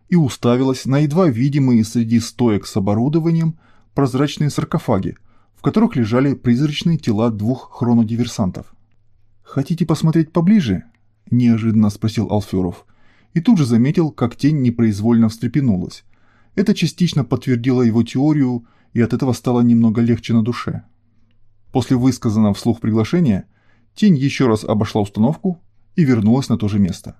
и уставилась на едва видимые среди стоек с оборудованием прозрачные саркофаги, в которых лежали призрачные тела двух хронодиверсантов. «Хотите посмотреть поближе?» – неожиданно спросил Алферов. И тут же заметил, как тень непроизвольно встрепенулась. Это частично подтвердило его теорию, и от этого стало немного легче на душе. После высказанного вслух приглашения, тень еще раз обошла установку и вернулась на то же место.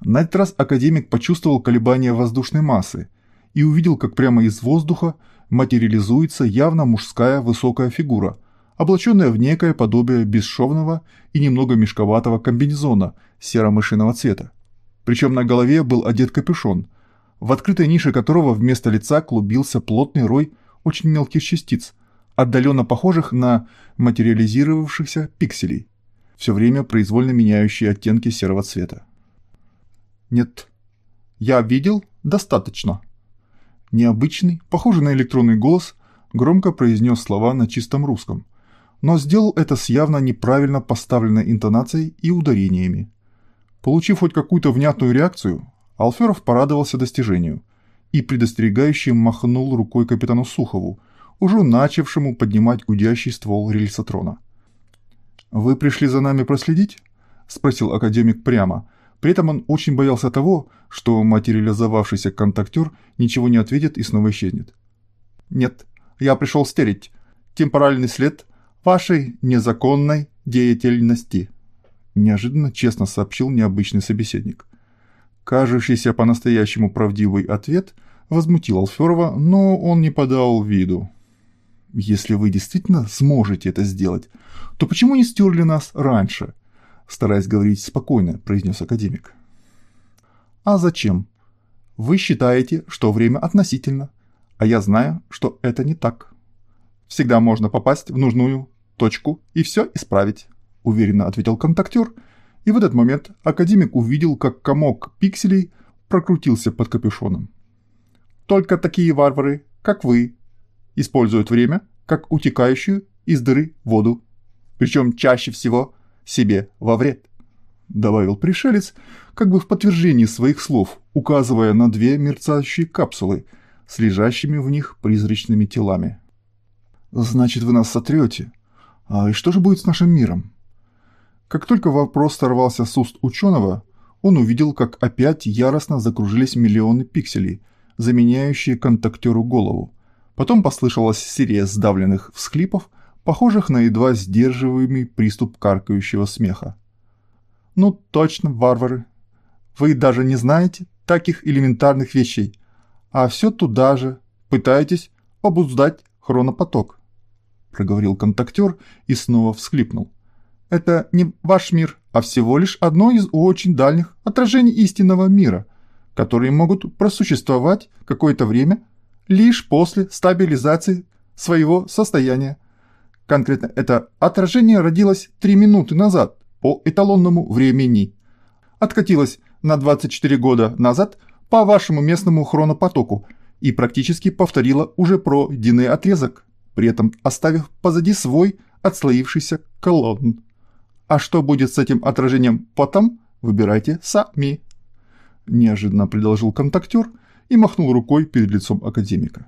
На этот раз академик почувствовал колебания воздушной массы и увидел, как прямо из воздуха материализуется явно мужская высокая фигура, облаченная в некое подобие бесшовного и немного мешковатого комбинезона серо-мышиного цвета. Причем на голове был одет капюшон, в открытой нише которого вместо лица клубился плотный рой очень мелких частиц, отдаленно похожих на материализировавшихся пикселей, все время произвольно меняющие оттенки серого цвета. Нет. Я видел достаточно. Необычный, похожий на электронный голос, громко произнес слова на чистом русском, но сделал это с явно неправильно поставленной интонацией и ударениями. Получив хоть какую-то внятную реакцию, Алферов порадовался достижению и предостерегающе махнул рукой капитану Сухову, уже начавшему поднимать гудящий ствол рельсотрона. «Вы пришли за нами проследить?» – спросил академик прямо – при этом он очень боялся того, что материализовавшийся контактер ничего не ответит и снова исчезнет. «Нет, я пришел стереть темпоральный след вашей незаконной деятельности», неожиданно честно сообщил необычный собеседник. Кажущийся по-настоящему правдивый ответ возмутил Алферова, но он не подал виду. «Если вы действительно сможете это сделать, то почему не стерли нас раньше?» Стараясь говорить спокойно, произнес академик. А зачем? Вы считаете, что время относительно, а я знаю, что это не так. Всегда можно попасть в нужную точку и все исправить, уверенно ответил контактер, и в этот момент академик увидел, как комок пикселей прокрутился под капюшоном. Только такие варвары, как вы, используют время как утекающую из дыры воду. Причем чаще всего себе во вред», — добавил пришелец, как бы в подтверждении своих слов, указывая на две мерцающие капсулы с лежащими в них призрачными телами. «Значит, вы нас сотрете. А и что же будет с нашим миром?» Как только вопрос сорвался с уст ученого, он увидел, как опять яростно закружились миллионы пикселей, заменяющие контактеру голову. Потом послышалась серия сдавленных всхлипов, похожих на едва сдерживаемый приступ каркающего смеха. «Ну точно, варвары. Вы даже не знаете таких элементарных вещей, а все туда же пытаетесь обуздать хронопоток», проговорил контактер и снова всхлипнул. «Это не ваш мир, а всего лишь одно из очень дальних отражений истинного мира, которые могут просуществовать какое-то время лишь после стабилизации своего состояния. Конкретно это отражение родилось 3 минуты назад по эталонному времени. Откатилось на 24 года назад по вашему местному хронопотоку и практически повторило уже пройденный отрезок, при этом оставив позади свой отслоившийся колонн. А что будет с этим отражением потом, выбирайте сами. Неожиданно предложил контактер и махнул рукой перед лицом академика.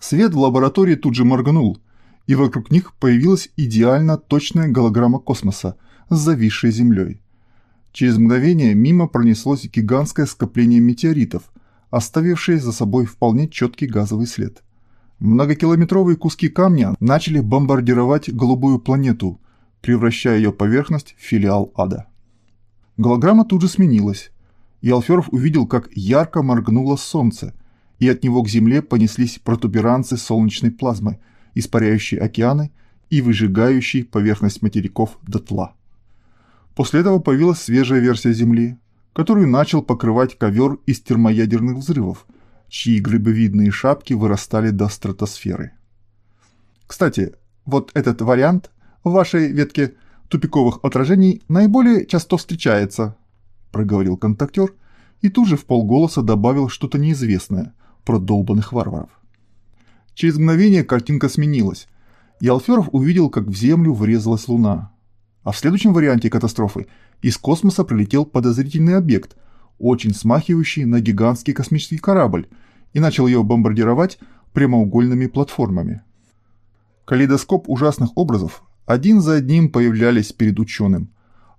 Свет в лаборатории тут же моргнул, и вокруг них появилась идеально точная голограмма космоса с зависшей Землей. Через мгновение мимо пронеслось гигантское скопление метеоритов, оставившее за собой вполне четкий газовый след. Многокилометровые куски камня начали бомбардировать голубую планету, превращая ее поверхность в филиал ада. Голограмма тут же сменилась, и Алферов увидел, как ярко моргнуло солнце, и от него к Земле понеслись протуберанцы солнечной плазмы – испаряющий океаны и выжигающий поверхность материков дотла. После этого появилась свежая версия Земли, которую начал покрывать ковер из термоядерных взрывов, чьи грибовидные шапки вырастали до стратосферы. Кстати, вот этот вариант в вашей ветке тупиковых отражений наиболее часто встречается, проговорил контактер и тут же в полголоса добавил что-то неизвестное про долбанных варваров. Через мгновение картинка сменилась, и Алферов увидел, как в Землю врезалась Луна. А в следующем варианте катастрофы из космоса прилетел подозрительный объект, очень смахивающий на гигантский космический корабль, и начал ее бомбардировать прямоугольными платформами. Калейдоскоп ужасных образов один за одним появлялись перед ученым,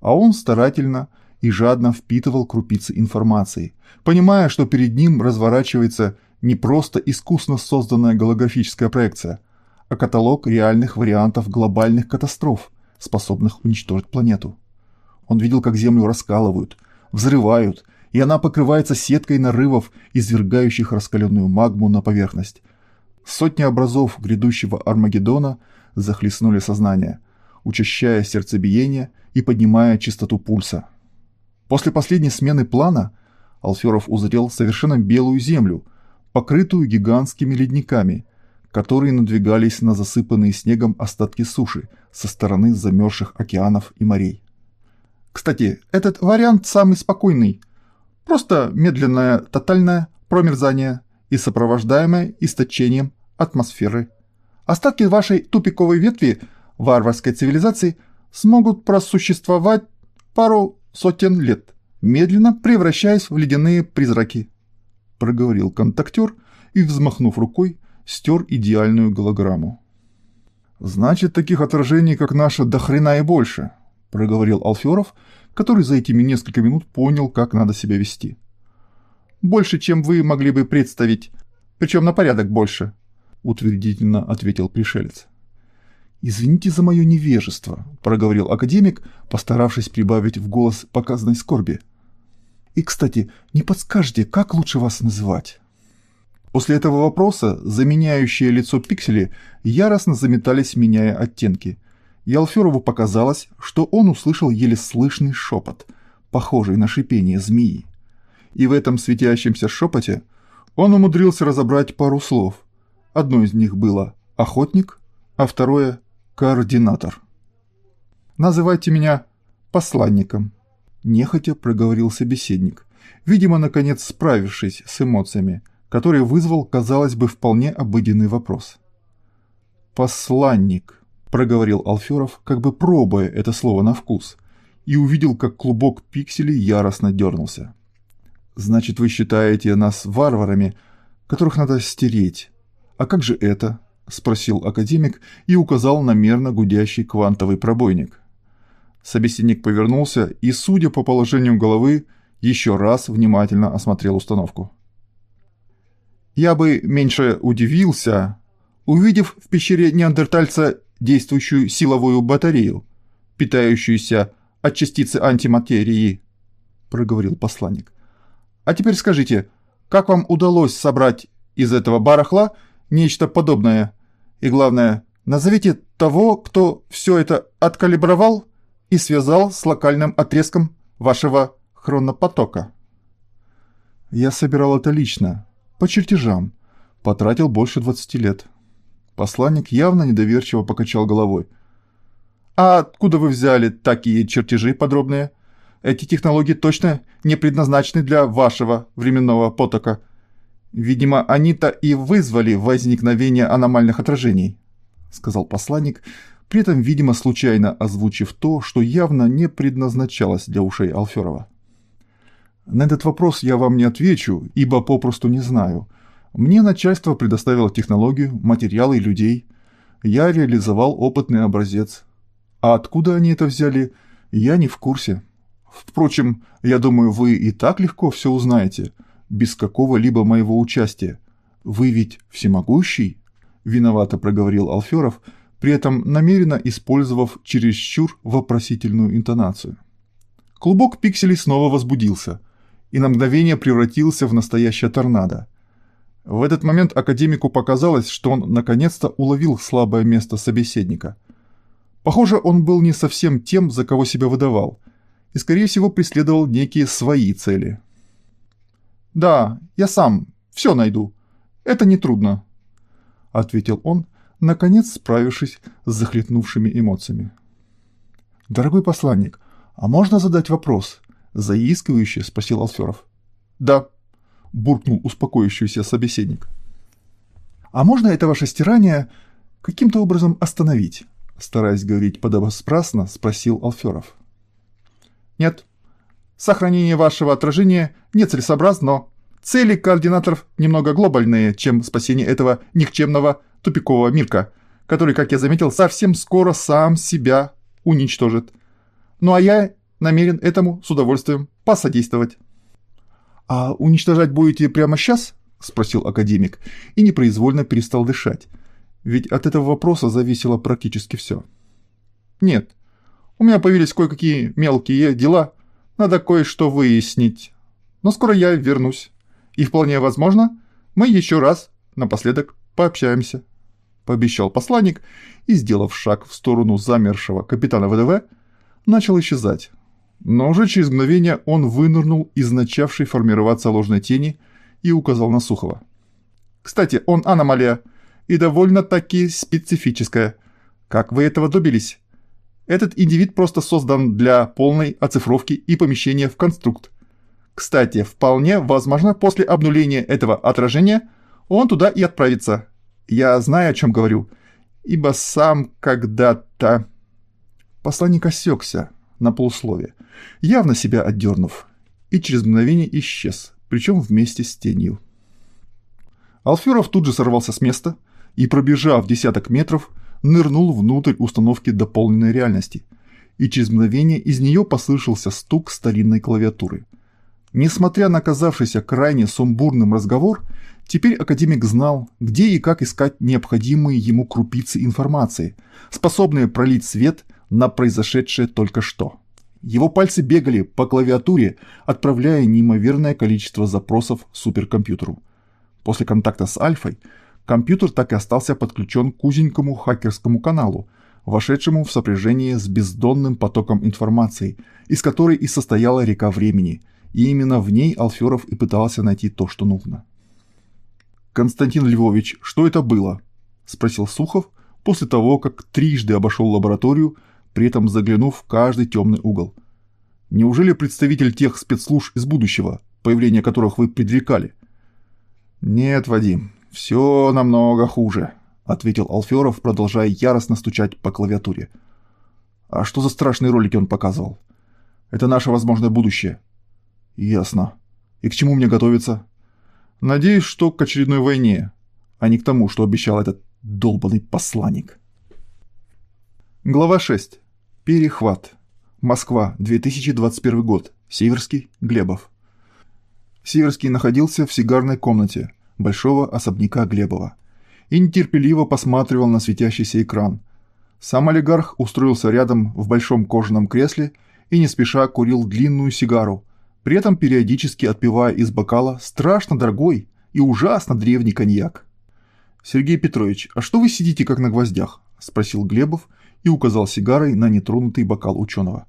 а он старательно и жадно впитывал крупицы информации, понимая, что перед ним разворачивается не просто искусно созданная голографическая проекция, а каталог реальных вариантов глобальных катастроф, способных уничтожить планету. Он видел, как Землю раскалывают, взрывают, и она покрывается сеткой нарывов, извергающих раскаленную магму на поверхность. Сотни образов грядущего Армагеддона захлестнули сознание, учащая сердцебиение и поднимая частоту пульса. После последней смены плана Алферов узрел совершенно белую землю, покрытую гигантскими ледниками, которые надвигались на засыпанные снегом остатки суши со стороны замерзших океанов и морей. Кстати, этот вариант самый спокойный. Просто медленное тотальное промерзание и сопровождаемое источением атмосферы. Остатки вашей тупиковой ветви варварской цивилизации смогут просуществовать пару сотен лет, медленно превращаясь в ледяные призраки», – проговорил контактер и, взмахнув рукой, стер идеальную голограмму. «Значит, таких отражений, как наше, до хрена и больше», – проговорил Алферов, который за этими несколько минут понял, как надо себя вести. «Больше, чем вы могли бы представить, причем на порядок больше», – утвердительно ответил пришелец. «Извините за мое невежество», – проговорил академик, постаравшись прибавить в голос показанной скорби. «И, кстати, не подскажете, как лучше вас называть?» После этого вопроса заменяющие лицо пиксели яростно заметались, меняя оттенки. И Алферову показалось, что он услышал еле слышный шепот, похожий на шипение змеи. И в этом светящемся шепоте он умудрился разобрать пару слов. Одно из них было «охотник», а второе координатор. «Называйте меня посланником», – нехотя проговорил собеседник, видимо, наконец справившись с эмоциями, который вызвал, казалось бы, вполне обыденный вопрос. «Посланник», – проговорил Алферов, как бы пробуя это слово на вкус, и увидел, как клубок пикселей яростно дернулся. «Значит, вы считаете нас варварами, которых надо стереть. А как же это?» – спросил академик и указал на мерно гудящий квантовый пробойник. Собеседник повернулся и, судя по положению головы, еще раз внимательно осмотрел установку. «Я бы меньше удивился, увидев в пещере неандертальца действующую силовую батарею, питающуюся от частицы антиматерии», – проговорил посланник. «А теперь скажите, как вам удалось собрать из этого барахла нечто подобное и главное, назовите того, кто все это откалибровал и связал с локальным отрезком вашего хронопотока. Я собирал это лично, по чертежам. Потратил больше 20 лет. Посланник явно недоверчиво покачал головой. «А откуда вы взяли такие чертежи подробные? Эти технологии точно не предназначены для вашего временного потока. Видимо, они-то и вызвали возникновение аномальных отражений, сказал посланник, при этом, видимо, случайно озвучив то, что явно не предназначалось для ушей Алферова. На этот вопрос я вам не отвечу, ибо попросту не знаю. Мне начальство предоставило технологию, материалы и людей. Я реализовал опытный образец. А откуда они это взяли, я не в курсе. Впрочем, я думаю, вы и так легко все узнаете – без какого-либо моего участия. Вы ведь всемогущий?» – виновато проговорил Алферов, при этом намеренно использовав чересчур вопросительную интонацию. Клубок пикселей снова возбудился и на мгновение превратился в настоящее торнадо. В этот момент академику показалось, что он наконец-то уловил слабое место собеседника. Похоже, он был не совсем тем, за кого себя выдавал, и, скорее всего, преследовал некие свои цели – «Да, я сам все найду. Это нетрудно», — ответил он, наконец справившись с захлетнувшими эмоциями. «Дорогой посланник, а можно задать вопрос?» — заискивающе спросил Алферов. «Да», — буркнул успокоившийся собеседник. «А можно это ваше стирание каким-то образом остановить?» Стараясь говорить подобострастно, спросил Алферов. «Нет, Сохранение вашего отражения нецелесообразно. Цели координаторов немного глобальные, чем спасение этого никчемного тупикового мирка, который, как я заметил, совсем скоро сам себя уничтожит. Ну а я намерен этому с удовольствием посодействовать. «А уничтожать будете прямо сейчас?» – спросил академик и непроизвольно перестал дышать. Ведь от этого вопроса зависело практически все. «Нет, у меня появились кое-какие мелкие дела, надо кое-что выяснить. Но скоро я вернусь, и вполне возможно, мы еще раз напоследок пообщаемся», – пообещал посланник и, сделав шаг в сторону замершего капитана ВДВ, начал исчезать. Но уже через мгновение он вынырнул из начавшей формироваться ложной тени и указал на Сухова. «Кстати, он аномалия, и довольно-таки специфическая. Как вы этого добились? Этот индивид просто создан для полной оцифровки и помещения в конструкт. Кстати, вполне возможно, после обнуления этого отражения он туда и отправится. Я знаю, о чем говорю, ибо сам когда-то...» Посланник осекся на полусловие, явно себя отдернув, и через мгновение исчез, причем вместе с тенью. Алферов тут же сорвался с места и, пробежав десяток метров, нырнул внутрь установки дополненной реальности, и через мгновение из нее послышался стук старинной клавиатуры. Несмотря на казавшийся крайне сумбурным разговор, теперь академик знал, где и как искать необходимые ему крупицы информации, способные пролить свет на произошедшее только что. Его пальцы бегали по клавиатуре, отправляя неимоверное количество запросов суперкомпьютеру. После контакта с Альфой компьютер так и остался подключен к узенькому хакерскому каналу, вошедшему в сопряжение с бездонным потоком информации, из которой и состояла река времени, и именно в ней Алферов и пытался найти то, что нужно. «Константин Львович, что это было?» – спросил Сухов после того, как трижды обошел лабораторию, при этом заглянув в каждый темный угол. «Неужели представитель тех спецслужб из будущего, появление которых вы предрекали?» «Нет, Вадим, все намного хуже», — ответил Алферов, продолжая яростно стучать по клавиатуре. «А что за страшные ролики он показывал?» «Это наше возможное будущее». «Ясно. И к чему мне готовиться?» «Надеюсь, что к очередной войне, а не к тому, что обещал этот долбанный посланник». Глава 6. Перехват. Москва, 2021 год. Северский, Глебов. Северский находился в сигарной комнате большого особняка Глебова и нетерпеливо посматривал на светящийся экран. Сам олигарх устроился рядом в большом кожаном кресле и не спеша курил длинную сигару, при этом периодически отпивая из бокала страшно дорогой и ужасно древний коньяк. «Сергей Петрович, а что вы сидите как на гвоздях?» – спросил Глебов и указал сигарой на нетронутый бокал ученого.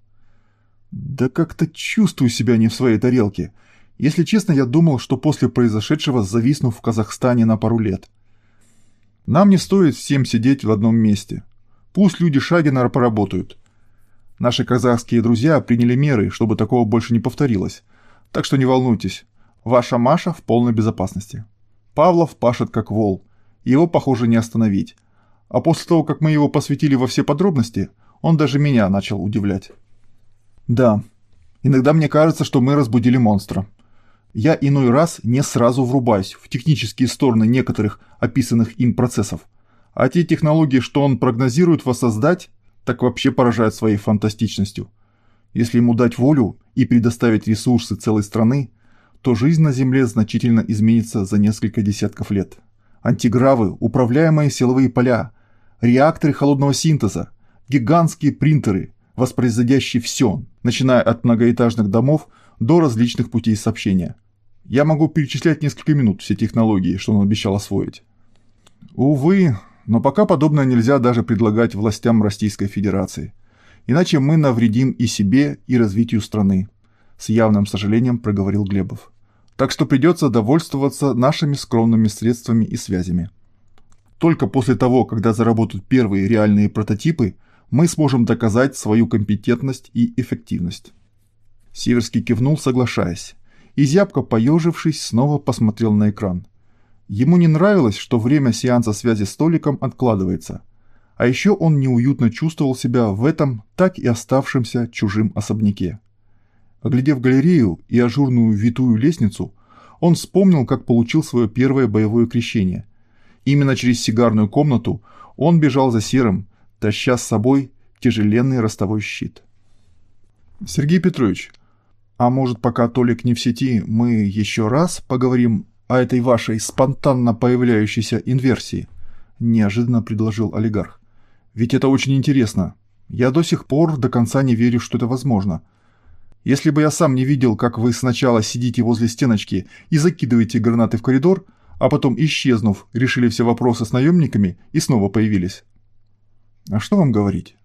«Да как-то чувствую себя не в своей тарелке. Если честно, я думал, что после произошедшего зависну в Казахстане на пару лет. Нам не стоит всем сидеть в одном месте. Пусть люди Шагина поработают. Наши казахские друзья приняли меры, чтобы такого больше не повторилось. Так что не волнуйтесь, ваша Маша в полной безопасности. Павлов пашет как вол. Его, похоже, не остановить. А после того, как мы его посвятили во все подробности, он даже меня начал удивлять. Да, иногда мне кажется, что мы разбудили монстра. Я иной раз не сразу врубаюсь в технические стороны некоторых описанных им процессов, а те технологии, что он прогнозирует воссоздать, так вообще поражают своей фантастичностью. Если ему дать волю и предоставить ресурсы целой страны, то жизнь на Земле значительно изменится за несколько десятков лет. Антигравы, управляемые силовые поля, реакторы холодного синтеза, гигантские принтеры, воспроизводящие все, начиная от многоэтажных домов до различных путей сообщения. Я могу перечислять несколько минут все технологии, что он обещал освоить. Увы, но пока подобное нельзя даже предлагать властям Российской Федерации. Иначе мы навредим и себе, и развитию страны. С явным сожалением проговорил Глебов. Так что придется довольствоваться нашими скромными средствами и связями. Только после того, когда заработают первые реальные прототипы, мы сможем доказать свою компетентность и эффективность. Сиверский кивнул, соглашаясь, и зябко поежившись, снова посмотрел на экран. Ему не нравилось, что время сеанса связи с Толиком откладывается, а еще он неуютно чувствовал себя в этом так и оставшемся чужим особняке. Оглядев галерею и ажурную витую лестницу, он вспомнил, как получил свое первое боевое крещение. Именно через сигарную комнату он бежал за серым, таща с собой тяжеленный ростовой щит. «Сергей Петрович, а может, пока Толик не в сети, мы еще раз поговорим о этой вашей спонтанно появляющейся инверсии?» – неожиданно предложил олигарх. «Ведь это очень интересно. Я до сих пор до конца не верю, что это возможно. Если бы я сам не видел, как вы сначала сидите возле стеночки и закидываете гранаты в коридор, а потом, исчезнув, решили все вопросы с наемниками и снова появились. А что вам говорить?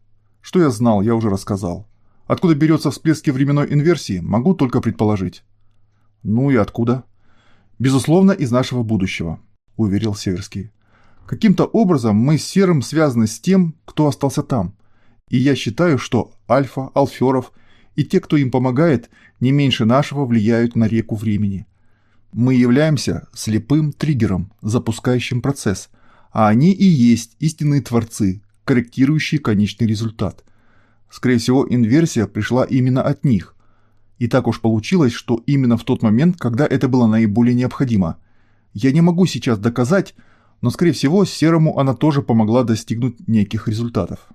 Что я знал, я уже рассказал. Откуда берется всплески временной инверсии, могу только предположить. Ну и откуда? Безусловно, из нашего будущего, уверил Северский. Каким-то образом мы с Серым связаны с тем, кто остался там. И я считаю, что Альфа, Алферов и те, кто им помогает, не меньше нашего влияют на реку времени. Мы являемся слепым триггером, запускающим процесс, а они и есть истинные творцы, корректирующие конечный результат. Скорее всего, инверсия пришла именно от них. И так уж получилось, что именно в тот момент, когда это было наиболее необходимо. Я не могу сейчас доказать, но скорее всего Серому она тоже помогла достигнуть неких результатов.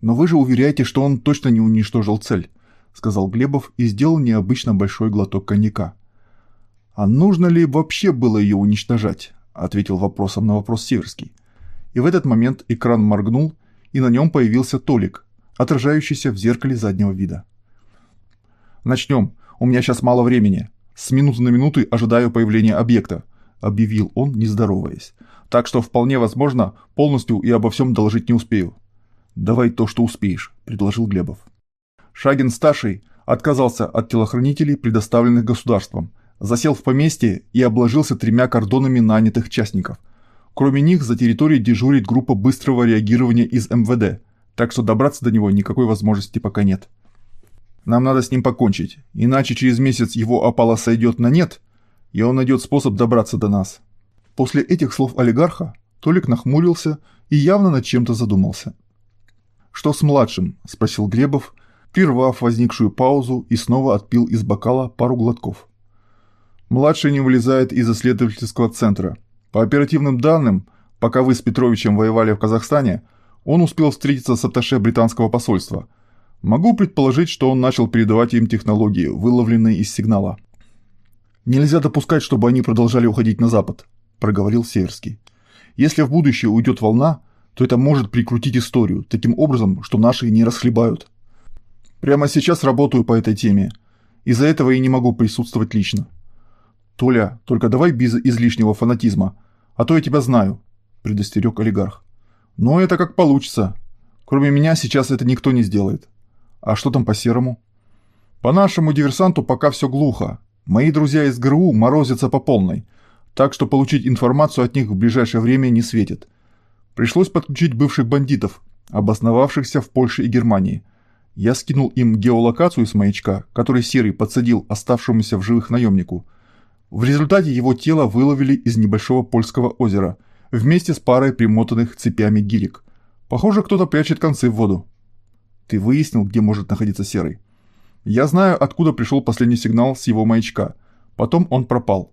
«Но вы же уверяете, что он точно не уничтожил цель», — сказал Глебов и сделал необычно большой глоток коньяка. «А нужно ли вообще было ее уничтожать?» — ответил вопросом на вопрос Северский. И в этот момент экран моргнул, и на нем появился Толик, отражающийся в зеркале заднего вида. «Начнем. У меня сейчас мало времени. С минуты на минуту ожидаю появления объекта», — объявил он, не здороваясь. «Так что вполне возможно, полностью и обо всем доложить не успею». «Давай то, что успеешь», — предложил Глебов. Шагин-старший отказался от телохранителей, предоставленных государством, засел в поместье и обложился тремя кордонами нанятых частников. Кроме них за территорией дежурит группа быстрого реагирования из МВД, так что добраться до него никакой возможности пока нет. Нам надо с ним покончить, иначе через месяц его опала сойдет на нет, и он найдет способ добраться до нас. После этих слов олигарха Толик нахмурился и явно над чем-то задумался. «Что с младшим?» – спросил Глебов, прервав возникшую паузу и снова отпил из бокала пару глотков. Младший не вылезает из исследовательского центра. По оперативным данным, пока вы с Петровичем воевали в Казахстане, он успел встретиться с атташе британского посольства. Могу предположить, что он начал передавать им технологии, выловленные из сигнала. «Нельзя допускать, чтобы они продолжали уходить на запад», – проговорил Северский. «Если в будущее уйдет волна, то это может прикрутить историю, таким образом, что наши не расхлебают. Прямо сейчас работаю по этой теме. Из-за этого и не могу присутствовать лично. Толя, только давай без излишнего фанатизма, а то я тебя знаю, предостерег олигарх. Но это как получится. Кроме меня сейчас это никто не сделает. А что там по серому? По нашему диверсанту пока все глухо. Мои друзья из ГРУ морозятся по полной, так что получить информацию от них в ближайшее время не светит. Пришлось подключить бывших бандитов, обосновавшихся в Польше и Германии. Я скинул им геолокацию с маячка, который Серый подсадил оставшемуся в живых наемнику. В результате его тело выловили из небольшого польского озера, вместе с парой примотанных цепями гирек. Похоже, кто-то прячет концы в воду. Ты выяснил, где может находиться Серый? Я знаю, откуда пришел последний сигнал с его маячка. Потом он пропал.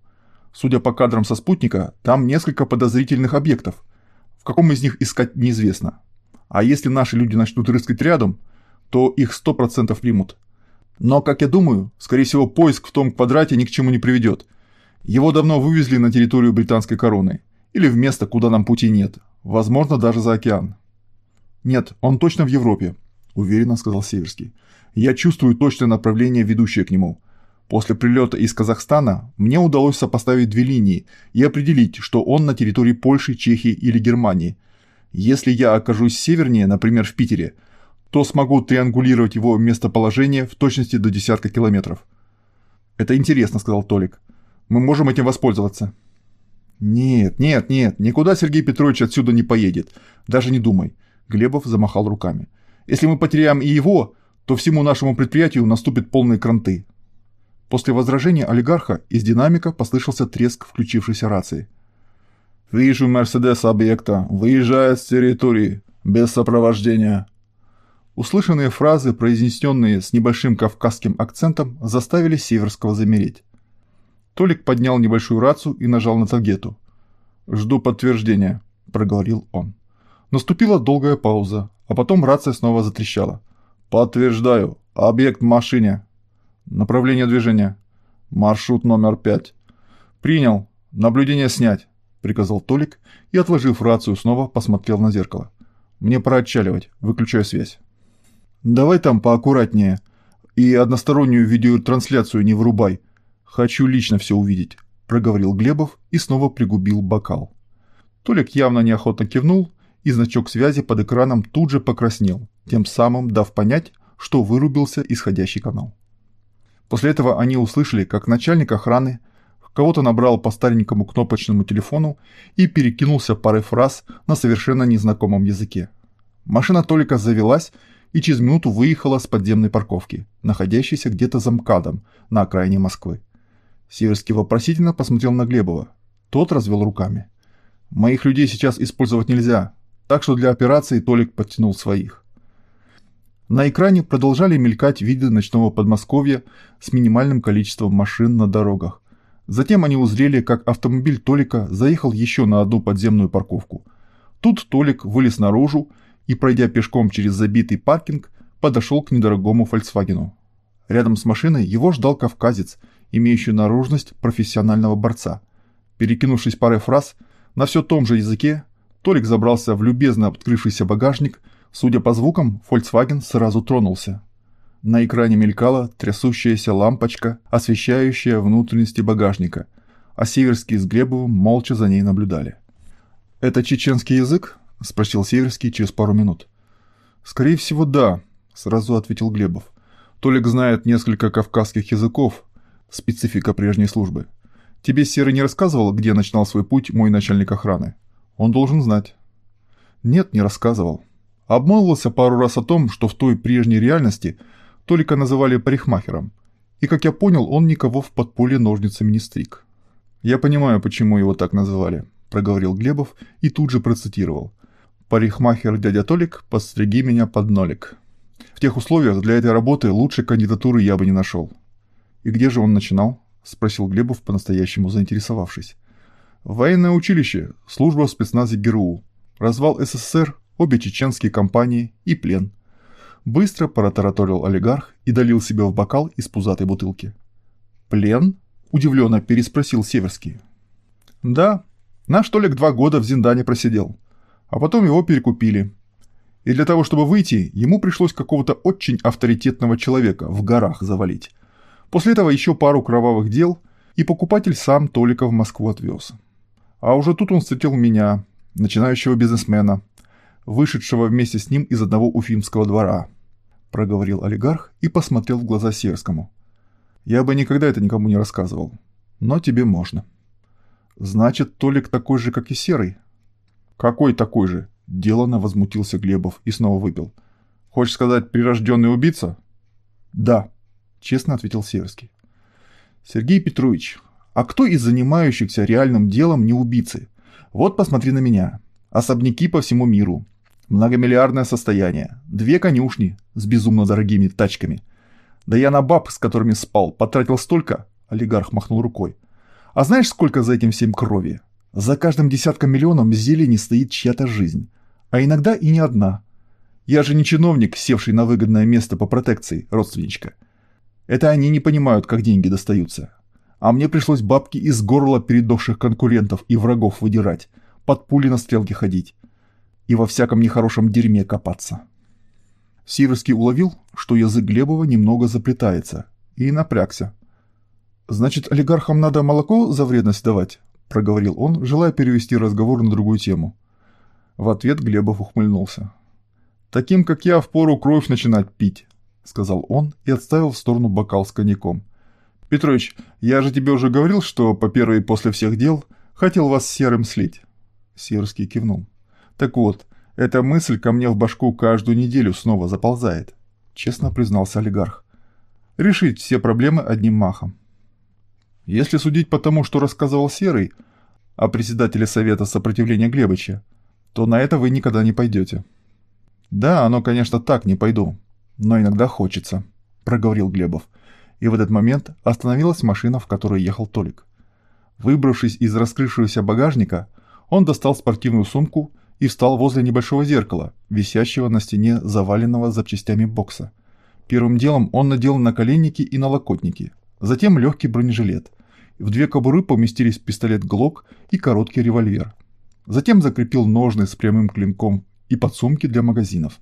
Судя по кадрам со спутника, там несколько подозрительных объектов – в каком из них искать неизвестно. А если наши люди начнут рыскать рядом, то их 100% примут. Но, как я думаю, скорее всего, поиск в том квадрате ни к чему не приведет. Его давно вывезли на территорию британской короны. Или в место, куда нам пути нет. Возможно, даже за океан. «Нет, он точно в Европе», – уверенно сказал Северский. «Я чувствую точное направление, ведущее к нему. После прилета из Казахстана мне удалось сопоставить две линии и определить, что он на территории Польши, Чехии или Германии. Если я окажусь севернее, например, в Питере, то смогу триангулировать его местоположение в точности до десятка километров. «Это интересно», — сказал Толик. «Мы можем этим воспользоваться». «Нет, нет, нет, никуда Сергей Петрович отсюда не поедет. Даже не думай», — Глебов замахал руками. «Если мы потеряем и его, то всему нашему предприятию наступит полные кранты. После возражения олигарха из динамика послышался треск включившейся рации. «Вижу Мерседес объекта, выезжает с территории, без сопровождения». Услышанные фразы, произнесенные с небольшим кавказским акцентом, заставили Северского замереть. Толик поднял небольшую рацию и нажал на таргету. «Жду подтверждения», – проговорил он. Наступила долгая пауза, а потом рация снова затрещала. «Подтверждаю. Объект в машине. Направление движения. Маршрут номер пять. Принял. Наблюдение снять», – приказал Толик и, отложив рацию, снова посмотрел на зеркало. «Мне пора отчаливать. Выключаю связь». «Давай там поаккуратнее. И одностороннюю видеотрансляцию не вырубай. Хочу лично все увидеть», – проговорил Глебов и снова пригубил бокал. Толик явно неохотно кивнул и значок связи под экраном тут же покраснел, тем самым дав понять, что вырубился исходящий канал. После этого они услышали, как начальник охраны кого-то набрал по старенькому кнопочному телефону и перекинулся парой фраз на совершенно незнакомом языке. Машина Толика завелась и через минуту выехала с подземной парковки, находящейся где-то за МКАДом на окраине Москвы. Северский вопросительно посмотрел на Глебова. Тот развел руками. «Моих людей сейчас использовать нельзя так что для операции Толик подтянул своих. На экране продолжали мелькать виды ночного Подмосковья с минимальным количеством машин на дорогах. Затем они узрели, как автомобиль Толика заехал еще на одну подземную парковку. Тут Толик вылез наружу и, пройдя пешком через забитый паркинг, подошел к недорогому «Фольксвагену». Рядом с машиной его ждал кавказец, имеющий наружность профессионального борца. Перекинувшись парой фраз, на все том же языке Толик забрался в любезно открывшийся багажник. Судя по звукам, Volkswagen сразу тронулся. На экране мелькала трясущаяся лампочка, освещающая внутренности багажника, а Северский с Глебовым молча за ней наблюдали. «Это чеченский язык?» – спросил Северский через пару минут. «Скорее всего, да», – сразу ответил Глебов. «Толик знает несколько кавказских языков, специфика прежней службы. Тебе Серый не рассказывал, где начинал свой путь мой начальник охраны?» Он должен знать. Нет, не рассказывал. Обмолвился пару раз о том, что в той прежней реальности Толика называли парикмахером. И, как я понял, он никого в подполье ножницами не стриг. «Я понимаю, почему его так называли», – проговорил Глебов и тут же процитировал. «Парикмахер дядя Толик, подстриги меня под нолик». В тех условиях для этой работы лучшей кандидатуры я бы не нашел. «И где же он начинал?» – спросил Глебов, по-настоящему заинтересовавшись. Военное училище, служба в спецназе ГРУ, развал СССР, обе чеченские компании и плен. Быстро протараторил олигарх и долил себе в бокал из пузатой бутылки. «Плен?» – удивленно переспросил Северский. «Да, наш Толик два года в Зиндане просидел, а потом его перекупили. И для того, чтобы выйти, ему пришлось какого-то очень авторитетного человека в горах завалить. После этого еще пару кровавых дел, и покупатель сам Толика в Москву отвез. А уже тут он встретил меня, начинающего бизнесмена, вышедшего вместе с ним из одного уфимского двора. Проговорил олигарх и посмотрел в глаза Серскому. Я бы никогда это никому не рассказывал. Но тебе можно. Значит, Толик такой же, как и Серый? Какой такой же? Делано возмутился Глебов и снова выпил. Хочешь сказать, прирожденный убийца? Да, честно ответил Серский. Сергей Петрович, а кто из занимающихся реальным делом не убийцы? Вот посмотри на меня. Особняки по всему миру. Многомиллиардное состояние. Две конюшни с безумно дорогими тачками. Да я на баб, с которыми спал, потратил столько, олигарх махнул рукой. А знаешь, сколько за этим всем крови? За каждым десятком миллионом зелени стоит чья-то жизнь. А иногда и не одна. Я же не чиновник, севший на выгодное место по протекции, родственничка. Это они не понимают, как деньги достаются а мне пришлось бабки из горла передохших конкурентов и врагов выдирать, под пули на стрелке ходить и во всяком нехорошем дерьме копаться. Сиверский уловил, что язык Глебова немного заплетается, и напрягся. «Значит, олигархам надо молоко за вредность давать?» – проговорил он, желая перевести разговор на другую тему. В ответ Глебов ухмыльнулся. «Таким, как я, впору кровь начинать пить», – сказал он и отставил в сторону бокал с коньяком. Петрович, я же тебе уже говорил, что по первой после всех дел хотел вас серым слить. Северский кивнул. Так вот, эта мысль ко мне в башку каждую неделю снова заползает, честно признался олигарх. Решить все проблемы одним махом. Если судить по тому, что рассказывал Серый о председателе Совета сопротивления Глебыча, то на это вы никогда не пойдете. «Да, оно, конечно, так, не пойду. Но иногда хочется», – проговорил Глебов. И в этот момент остановилась машина, в которой ехал Толик. Выбравшись из раскрывшегося багажника, он достал спортивную сумку и встал возле небольшого зеркала, висящего на стене заваленного запчастями бокса. Первым делом он надел наколенники и налокотники, затем легкий бронежилет. В две кобуры поместились пистолет ГЛОК и короткий револьвер. Затем закрепил ножны с прямым клинком и подсумки для магазинов.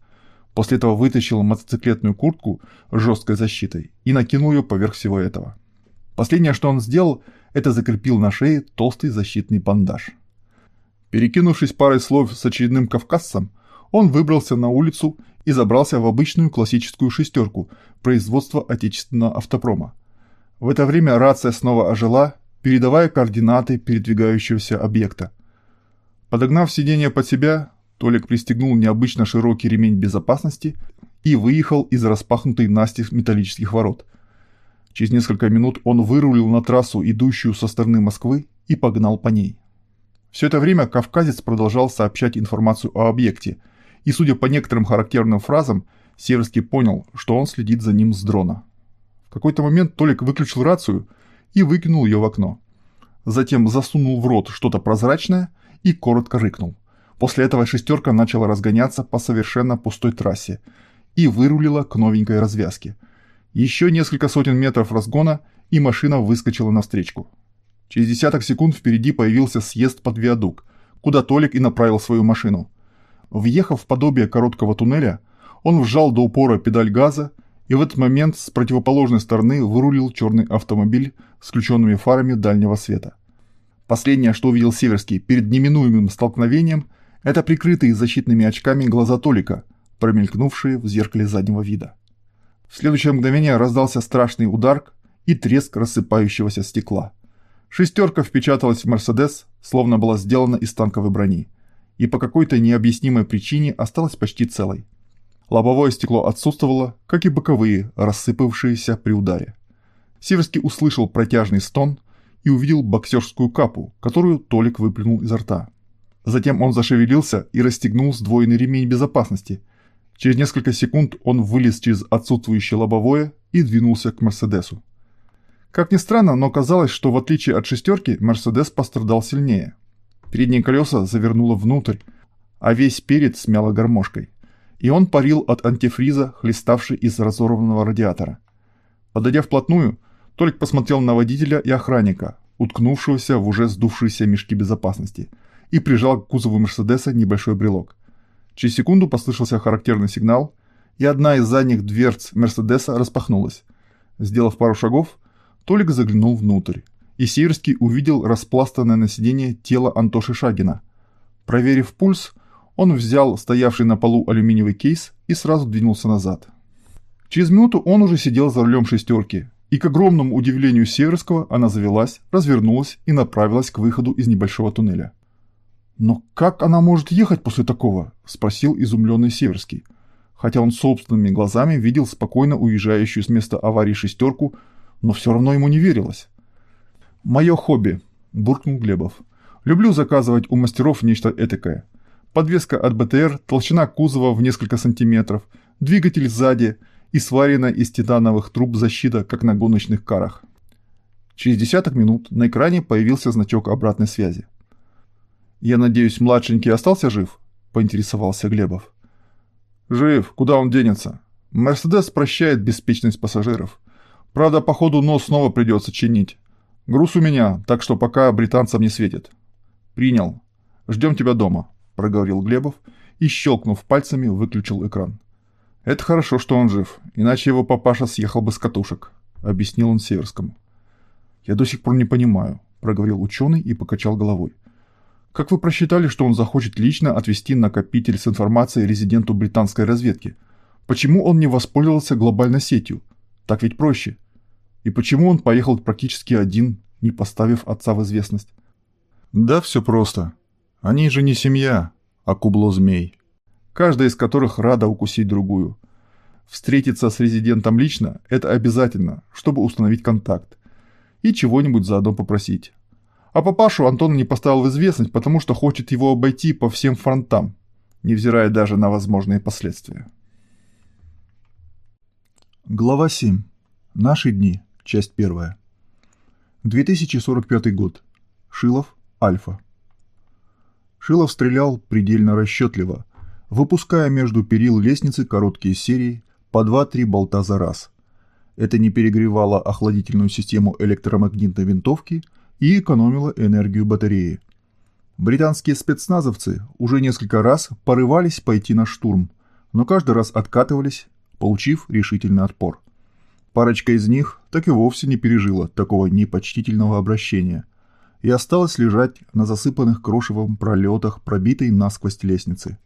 После этого вытащил мотоциклетную куртку с жесткой защитой и накинул ее поверх всего этого. Последнее, что он сделал, это закрепил на шее толстый защитный бандаж. Перекинувшись парой слов с очередным кавказцем, он выбрался на улицу и забрался в обычную классическую шестерку производства отечественного автопрома. В это время рация снова ожила, передавая координаты передвигающегося объекта. Подогнав сиденье под себя, Толик пристегнул необычно широкий ремень безопасности и выехал из распахнутой настежь металлических ворот. Через несколько минут он вырулил на трассу, идущую со стороны Москвы, и погнал по ней. Все это время кавказец продолжал сообщать информацию о объекте, и судя по некоторым характерным фразам, Северский понял, что он следит за ним с дрона. В какой-то момент Толик выключил рацию и выкинул ее в окно. Затем засунул в рот что-то прозрачное и коротко рыкнул. После этого шестерка начала разгоняться по совершенно пустой трассе и вырулила к новенькой развязке. Еще несколько сотен метров разгона, и машина выскочила навстречку. Через десяток секунд впереди появился съезд под виадук, куда Толик и направил свою машину. Въехав в подобие короткого туннеля, он вжал до упора педаль газа, и в этот момент с противоположной стороны вырулил черный автомобиль с включенными фарами дальнего света. Последнее, что увидел Северский перед неминуемым столкновением, это прикрытые защитными очками глаза Толика, промелькнувшие в зеркале заднего вида. В следующее мгновение раздался страшный удар и треск рассыпающегося стекла. Шестерка впечаталась в «Мерседес», словно была сделана из танковой брони, и по какой-то необъяснимой причине осталась почти целой. Лобовое стекло отсутствовало, как и боковые, рассыпавшиеся при ударе. Северский услышал протяжный стон и увидел боксерскую капу, которую Толик выплюнул изо рта. Затем он зашевелился и расстегнул сдвоенный ремень безопасности. Через несколько секунд он вылез через отсутствующее лобовое и двинулся к Мерседесу. Как ни странно, но казалось, что в отличие от шестерки, Мерседес пострадал сильнее. Передние колеса завернуло внутрь, а весь перед смяло гармошкой. И он парил от антифриза, хлеставший из разорванного радиатора. Подойдя вплотную, Толик посмотрел на водителя и охранника, уткнувшегося в уже сдувшиеся мешки безопасности, и прижал к кузову Мерседеса небольшой брелок. Через секунду послышался характерный сигнал, и одна из задних дверц Мерседеса распахнулась. Сделав пару шагов, Толик заглянул внутрь, и Северский увидел распластанное на сиденье тело Антоши Шагина. Проверив пульс, он взял стоявший на полу алюминиевый кейс и сразу двинулся назад. Через минуту он уже сидел за рулем шестерки, и к огромному удивлению Северского она завелась, развернулась и направилась к выходу из небольшого туннеля. «Но как она может ехать после такого?» – спросил изумленный Северский. Хотя он собственными глазами видел спокойно уезжающую с места аварии шестерку но все равно ему не верилось. «Мое хобби», – буркнул Глебов. «Люблю заказывать у мастеров нечто этакое. Подвеска от БТР, толщина кузова в несколько сантиметров, двигатель сзади и сварена из титановых труб защита, как на гоночных карах». Через десяток минут на экране появился значок обратной связи. «Я надеюсь, младшенький остался жив?» – поинтересовался Глебов. «Жив. Куда он денется? Мерседес прощает беспечность пассажиров. Правда, походу нос снова придется чинить. Груз у меня, так что пока британцам не светит. Принял. Ждем тебя дома, проговорил Глебов и, щелкнув пальцами, выключил экран. Это хорошо, что он жив, иначе его папаша съехал бы с катушек, объяснил он Северскому. Я до сих пор не понимаю, проговорил ученый и покачал головой. Как вы просчитали, что он захочет лично отвести накопитель с информацией резиденту британской разведки? Почему он не воспользовался глобальной сетью? Так ведь проще. И почему он поехал практически один, не поставив отца в известность? Да все просто. Они же не семья, а кубло змей. Каждая из которых рада укусить другую. Встретиться с резидентом лично – это обязательно, чтобы установить контакт. И чего-нибудь заодно попросить. А папашу Антон не поставил в известность, потому что хочет его обойти по всем фронтам. невзирая даже на возможные последствия. Глава 7. Наши дни. Часть 1. 2045 год. Шилов. Альфа. Шилов стрелял предельно расчетливо, выпуская между перил лестницы короткие серии по 2-3 болта за раз. Это не перегревало охладительную систему электромагнитной винтовки и экономило энергию батареи. Британские спецназовцы уже несколько раз порывались пойти на штурм, но каждый раз откатывались, получив решительный отпор. Парочка из них так и вовсе не пережила такого непочтительного обращения и осталась лежать на засыпанных крошевом пролетах пробитой насквозь лестницы.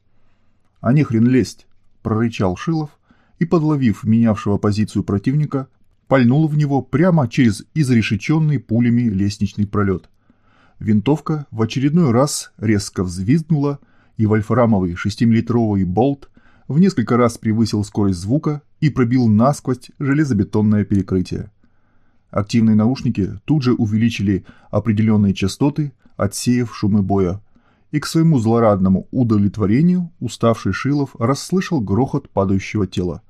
«А не хрен лезть!» – прорычал Шилов и, подловив менявшего позицию противника, пальнул в него прямо через изрешеченный пулями лестничный пролет. Винтовка в очередной раз резко взвизгнула, и вольфрамовый шестимиллитровый болт в несколько раз превысил скорость звука и пробил насквозь железобетонное перекрытие. Активные наушники тут же увеличили определенные частоты, отсеяв шумы боя, и к своему злорадному удовлетворению уставший Шилов расслышал грохот падающего тела.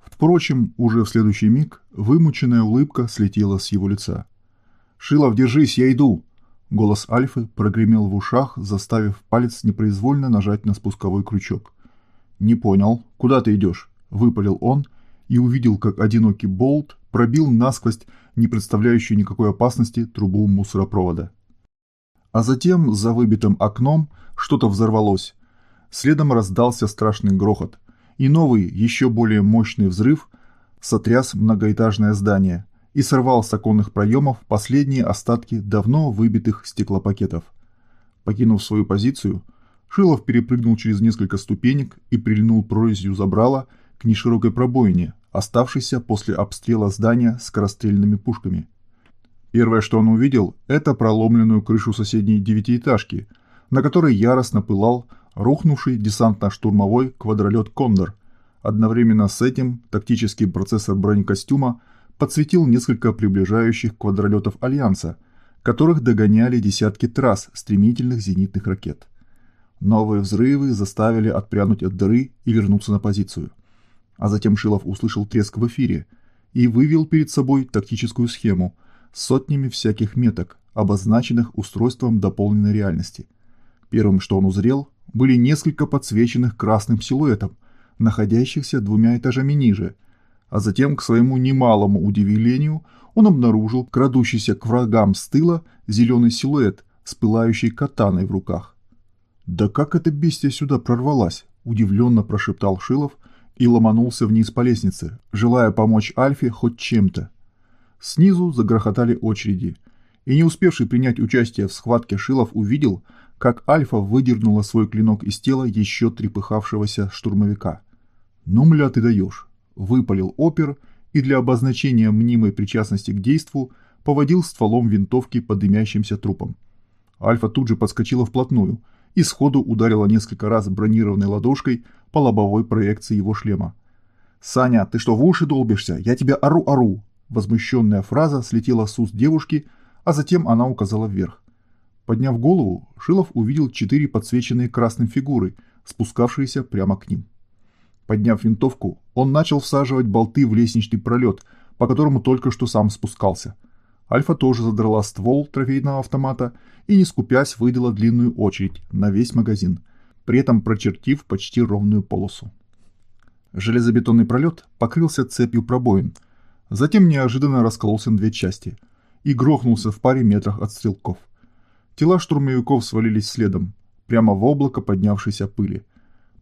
Впрочем, уже в следующий миг вымученная улыбка слетела с его лица. «Шилов, держись, я иду!» Голос Альфы прогремел в ушах, заставив палец непроизвольно нажать на спусковой крючок. «Не понял. Куда ты идешь?» – выпалил он и увидел, как одинокий болт пробил насквозь не представляющую никакой опасности трубу мусоропровода. А затем за выбитым окном что-то взорвалось. Следом раздался страшный грохот, и новый, еще более мощный взрыв сотряс многоэтажное здание и сорвал с оконных проемов последние остатки давно выбитых стеклопакетов. Покинув свою позицию, Шилов перепрыгнул через несколько ступенек и прильнул прорезью забрала к неширокой пробоине, оставшейся после обстрела здания скорострельными пушками. Первое, что он увидел, это проломленную крышу соседней девятиэтажки, на которой яростно пылал рухнувший десантно-штурмовой квадролет «Кондор». Одновременно с этим тактический процессор бронекостюма подсветил несколько приближающих квадролетов Альянса, которых догоняли десятки трасс стремительных зенитных ракет. Новые взрывы заставили отпрянуть от дыры и вернуться на позицию. А затем Шилов услышал треск в эфире и вывел перед собой тактическую схему – сотнями всяких меток, обозначенных устройством дополненной реальности. Первым, что он узрел, были несколько подсвеченных красным силуэтов, находящихся двумя этажами ниже, а затем, к своему немалому удивлению, он обнаружил крадущийся к врагам с тыла зеленый силуэт с пылающей катаной в руках. «Да как эта бестия сюда прорвалась?» – удивленно прошептал Шилов и ломанулся вниз по лестнице, желая помочь Альфе хоть чем-то. Снизу загрохотали очереди, и не успевший принять участие в схватке Шилов увидел, как Альфа выдернула свой клинок из тела еще трепыхавшегося штурмовика. «Ну, мля, ты даешь!» – выпалил опер и для обозначения мнимой причастности к действу поводил стволом винтовки по дымящимся трупам. Альфа тут же подскочила вплотную и сходу ударила несколько раз бронированной ладошкой по лобовой проекции его шлема. «Саня, ты что, в уши долбишься? Я тебя ору-ору!» Возмущенная фраза слетела с уст девушки, а затем она указала вверх. Подняв голову, Шилов увидел четыре подсвеченные красным фигуры, спускавшиеся прямо к ним. Подняв винтовку, он начал всаживать болты в лестничный пролет, по которому только что сам спускался. Альфа тоже задрала ствол трофейного автомата и, не скупясь, выдала длинную очередь на весь магазин, при этом прочертив почти ровную полосу. Железобетонный пролет покрылся цепью пробоин – Затем неожиданно раскололся на две части и грохнулся в паре метрах от стрелков. Тела штурмовиков свалились следом, прямо в облако поднявшейся пыли.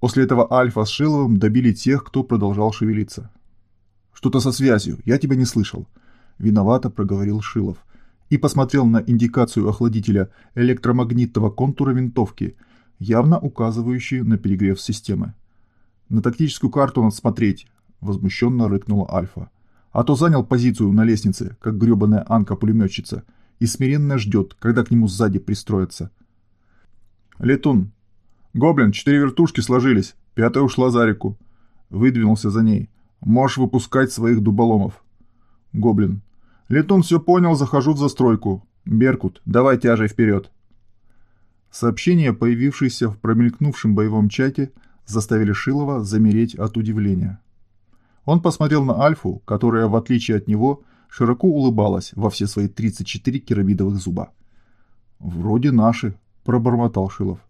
После этого Альфа с Шиловым добили тех, кто продолжал шевелиться. «Что-то со связью, я тебя не слышал», – виновато проговорил Шилов и посмотрел на индикацию охладителя электромагнитного контура винтовки, явно указывающую на перегрев системы. «На тактическую карту надо смотреть», – возмущенно рыкнула Альфа а то занял позицию на лестнице, как грёбаная Анка-пулемётчица, и смиренно ждет, когда к нему сзади пристроятся. «Летун! Гоблин, четыре вертушки сложились, пятая ушла за реку». Выдвинулся за ней. «Можешь выпускать своих дуболомов». Гоблин. «Летун все понял, захожу в застройку. Беркут, давай тяжей вперед». Сообщения, появившиеся в промелькнувшем боевом чате, заставили Шилова замереть от удивления. Он посмотрел на Альфу, которая, в отличие от него, широко улыбалась во все свои 34 керамидовых зуба. «Вроде наши», – пробормотал Шилов.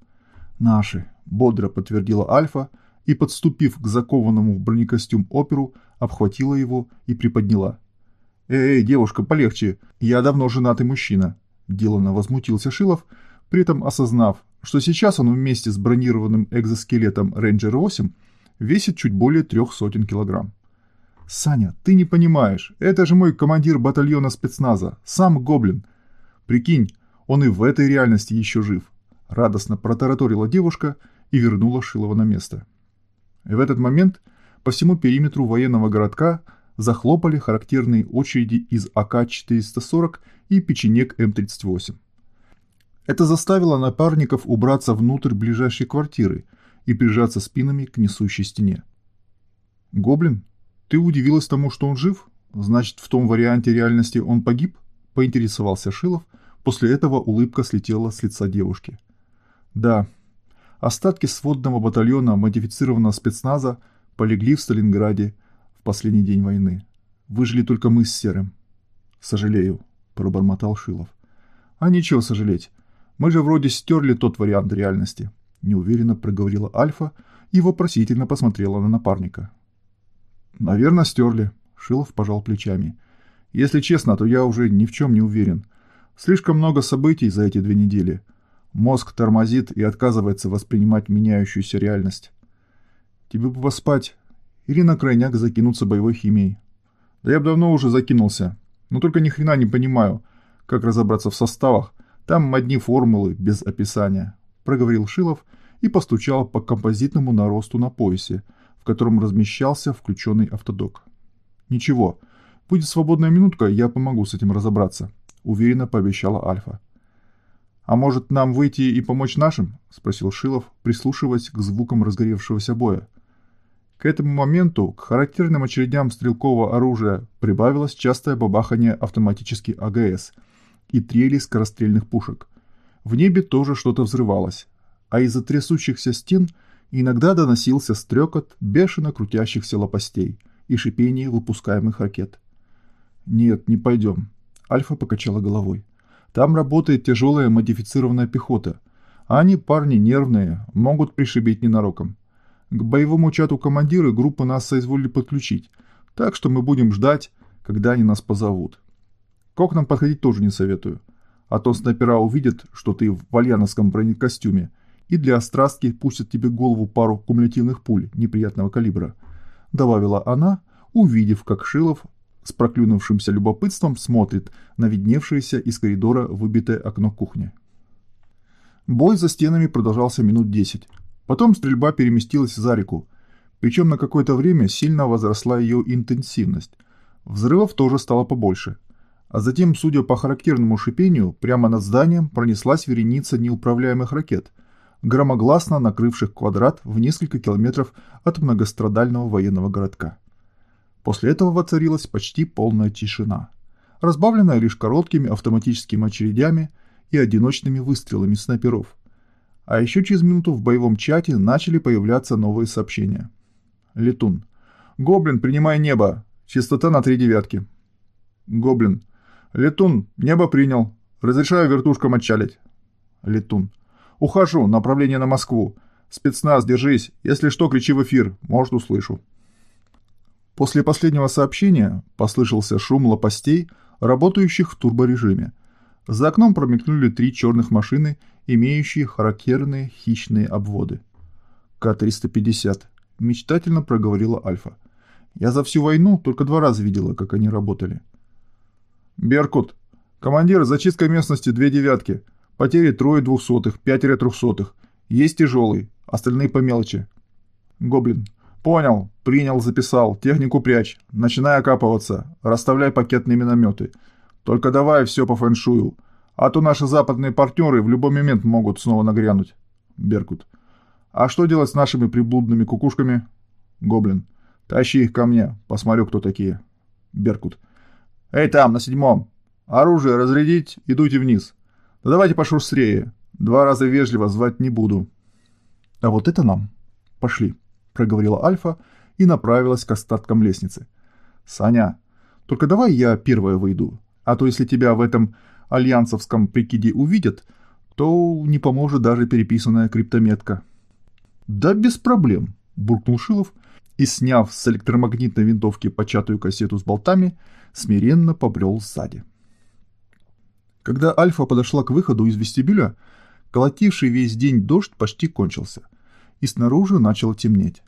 «Наши», – бодро подтвердила Альфа и, подступив к закованному в бронекостюм оперу, обхватила его и приподняла. «Эй, девушка, полегче, я давно женатый мужчина», – деланно возмутился Шилов, при этом осознав, что сейчас он вместе с бронированным экзоскелетом Ranger 8 весит чуть более трех сотен килограмм. «Саня, ты не понимаешь, это же мой командир батальона спецназа, сам Гоблин. Прикинь, он и в этой реальности еще жив», — радостно протараторила девушка и вернула Шилова на место. И в этот момент по всему периметру военного городка захлопали характерные очереди из АК-440 и печенек М-38. Это заставило напарников убраться внутрь ближайшей квартиры и прижаться спинами к несущей стене. «Гоблин, ты удивилась тому, что он жив? Значит, в том варианте реальности он погиб?» – поинтересовался Шилов. После этого улыбка слетела с лица девушки. «Да, остатки сводного батальона модифицированного спецназа полегли в Сталинграде последний день войны. Выжили только мы с Серым». «Сожалею», – пробормотал Шилов. «А ничего сожалеть. Мы же вроде стерли тот вариант реальности», – неуверенно проговорила Альфа и вопросительно посмотрела на напарника. «Наверное, стерли», – Шилов пожал плечами. «Если честно, то я уже ни в чем не уверен. Слишком много событий за эти две недели. Мозг тормозит и отказывается воспринимать меняющуюся реальность. Тебе бы поспать или на крайняк закинуться боевой химией. Да я бы давно уже закинулся, но только ни хрена не понимаю, как разобраться в составах, там одни формулы без описания», – проговорил Шилов и постучал по композитному наросту на поясе, в котором размещался включенный автодок. «Ничего, будет свободная минутка, я помогу с этим разобраться», – уверенно пообещала Альфа. «А может, нам выйти и помочь нашим?» – спросил Шилов, прислушиваясь к звукам разгоревшегося боя. К этому моменту к характерным очередям стрелкового оружия прибавилось частое бабахание автоматических АГС – и трели скорострельных пушек. В небе тоже что-то взрывалось, а из-за трясущихся стен иногда доносился стрекот бешено крутящихся лопастей и шипение выпускаемых ракет. «Нет, не пойдем», — Альфа покачала головой. «Там работает тяжелая модифицированная пехота, а они парни нервные, могут пришибить ненароком. К боевому чату командиры группы нас соизволили подключить, так что мы будем ждать, когда они нас позовут. К окнам подходить тоже не советую. А то снайпера увидят, что ты в вальяновском бронекостюме, и для острастки пустят тебе голову пару кумулятивных пуль неприятного калибра», — добавила она, увидев, как Шилов с проклюнувшимся любопытством смотрит на видневшееся из коридора выбитое окно кухни. Бой за стенами продолжался минут десять. Потом стрельба переместилась за реку, причем на какое-то время сильно возросла ее интенсивность. Взрывов тоже стало побольше — а затем, судя по характерному шипению, прямо над зданием пронеслась вереница неуправляемых ракет, громогласно накрывших квадрат в несколько километров от многострадального военного городка. После этого воцарилась почти полная тишина, разбавленная лишь короткими автоматическими очередями и одиночными выстрелами снайперов. А еще через минуту в боевом чате начали появляться новые сообщения. Летун. «Гоблин, принимай небо! Частота на три девятки!» «Гоблин, «Летун, небо принял. Разрешаю вертушкам отчалить». Летун. «Ухожу. Направление на Москву. Спецназ, держись. Если что, кричи в эфир. Может, услышу». После последнего сообщения послышался шум лопастей, работающих в турборежиме. За окном промелькнули три черных машины, имеющие характерные хищные обводы. К-350. Мечтательно проговорила Альфа. Я за всю войну только два раза видела, как они работали. «Беркут. Командир, зачистка местности две девятки. Потери трое двухсотых, пятеро трехсотых. Есть тяжелый, остальные по мелочи». Гоблин. «Понял. Принял, записал. Технику прячь. Начинай окапываться. Расставляй пакетные минометы. Только давай все по фэншую. А то наши западные партнеры в любой момент могут снова нагрянуть». Беркут. «А что делать с нашими приблудными кукушками?» Гоблин. «Тащи их ко мне. Посмотрю, кто такие». Беркут. «Эй, там, на седьмом! Оружие разрядить, идуйте вниз. Да давайте пошустрее. Два раза вежливо звать не буду. А вот это нам. Пошли, проговорила Альфа и направилась к остаткам лестницы. Саня, только давай я первая выйду, а то если тебя в этом альянсовском прикиде увидят, то не поможет даже переписанная криптометка. Да без проблем, буркнул Шилов и, сняв с электромагнитной винтовки початую кассету с болтами, смиренно побрел сзади. Когда Альфа подошла к выходу из вестибюля, колотивший весь день дождь почти кончился, и снаружи начало темнеть.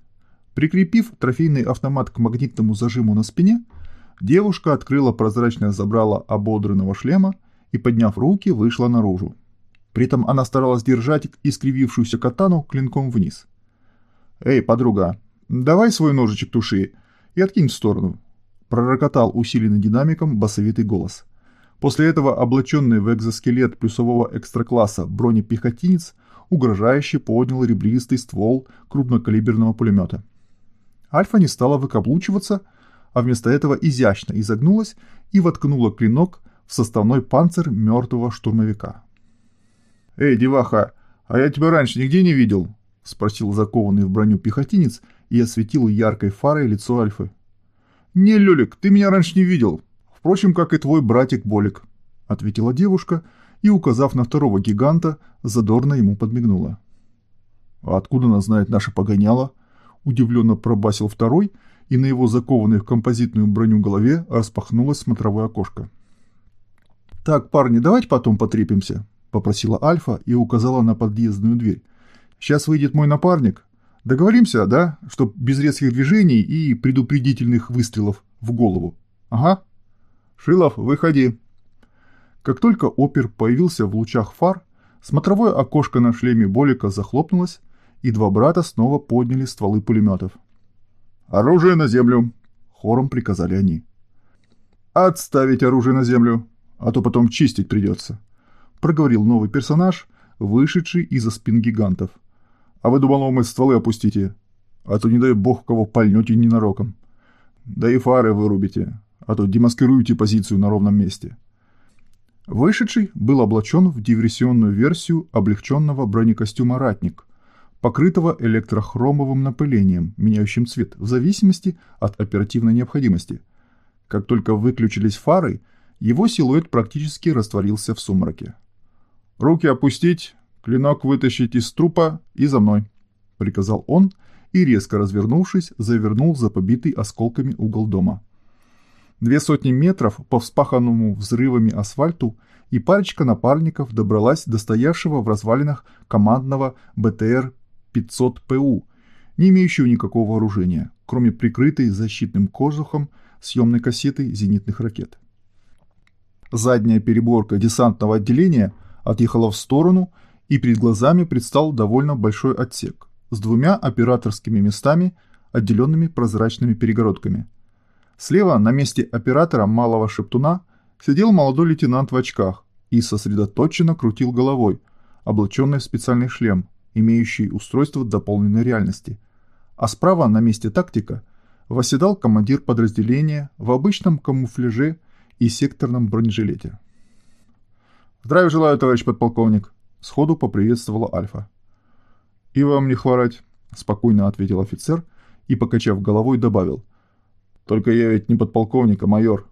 Прикрепив трофейный автомат к магнитному зажиму на спине, девушка открыла прозрачное забрало ободранного шлема и, подняв руки, вышла наружу. При этом она старалась держать искривившуюся катану клинком вниз. «Эй, подруга, давай свой ножичек туши и откинь в сторону», — пророкотал усиленный динамиком басовитый голос. После этого облаченный в экзоскелет плюсового экстракласса бронепехотинец угрожающе поднял ребристый ствол крупнокалиберного пулемета. Альфа не стала выкаблучиваться, а вместо этого изящно изогнулась и воткнула клинок в составной панцирь мертвого штурмовика. «Эй, деваха, а я тебя раньше нигде не видел?» — спросил закованный в броню пехотинец и осветил яркой фарой лицо Альфы. «Не, Лёлик, ты меня раньше не видел. Впрочем, как и твой братик Болик», — ответила девушка и, указав на второго гиганта, задорно ему подмигнула. «А откуда она знает наше погоняло?» удивленно пробасил второй, и на его закованной в композитную броню голове распахнулось смотровое окошко. «Так, парни, давайте потом потрепимся», — попросила Альфа и указала на подъездную дверь. «Сейчас выйдет мой напарник. Договоримся, да, чтоб без резких движений и предупредительных выстрелов в голову. Ага. Шилов, выходи». Как только опер появился в лучах фар, смотровое окошко на шлеме Болика захлопнулось, и два брата снова подняли стволы пулеметов. «Оружие на землю!» — хором приказали они. «Отставить оружие на землю, а то потом чистить придется», — проговорил новый персонаж, вышедший из-за спин гигантов. «А вы, думал, мы стволы опустите, а то, не дай бог, кого пальнете ненароком. Да и фары вырубите, а то демаскируете позицию на ровном месте». Вышедший был облачен в диверсионную версию облегченного бронекостюма «Ратник», покрытого электрохромовым напылением, меняющим цвет в зависимости от оперативной необходимости. Как только выключились фары, его силуэт практически растворился в сумраке. «Руки опустить, клинок вытащить из трупа и за мной», — приказал он и, резко развернувшись, завернул за побитый осколками угол дома. Две сотни метров по вспаханному взрывами асфальту и парочка напарников добралась до стоявшего в развалинах командного БТР 500 ПУ, не имеющего никакого вооружения, кроме прикрытой защитным кожухом съемной кассеты зенитных ракет. Задняя переборка десантного отделения отъехала в сторону, и перед глазами предстал довольно большой отсек с двумя операторскими местами, отделенными прозрачными перегородками. Слева, на месте оператора малого шептуна, сидел молодой лейтенант в очках и сосредоточенно крутил головой, облаченный в специальный шлем, имеющий устройство дополненной реальности. А справа на месте тактика восседал командир подразделения в обычном камуфляже и секторном бронежилете. «Здравия желаю, товарищ подполковник!» — сходу поприветствовала Альфа. «И вам не хворать!» — спокойно ответил офицер и, покачав головой, добавил. «Только я ведь не подполковник, а майор».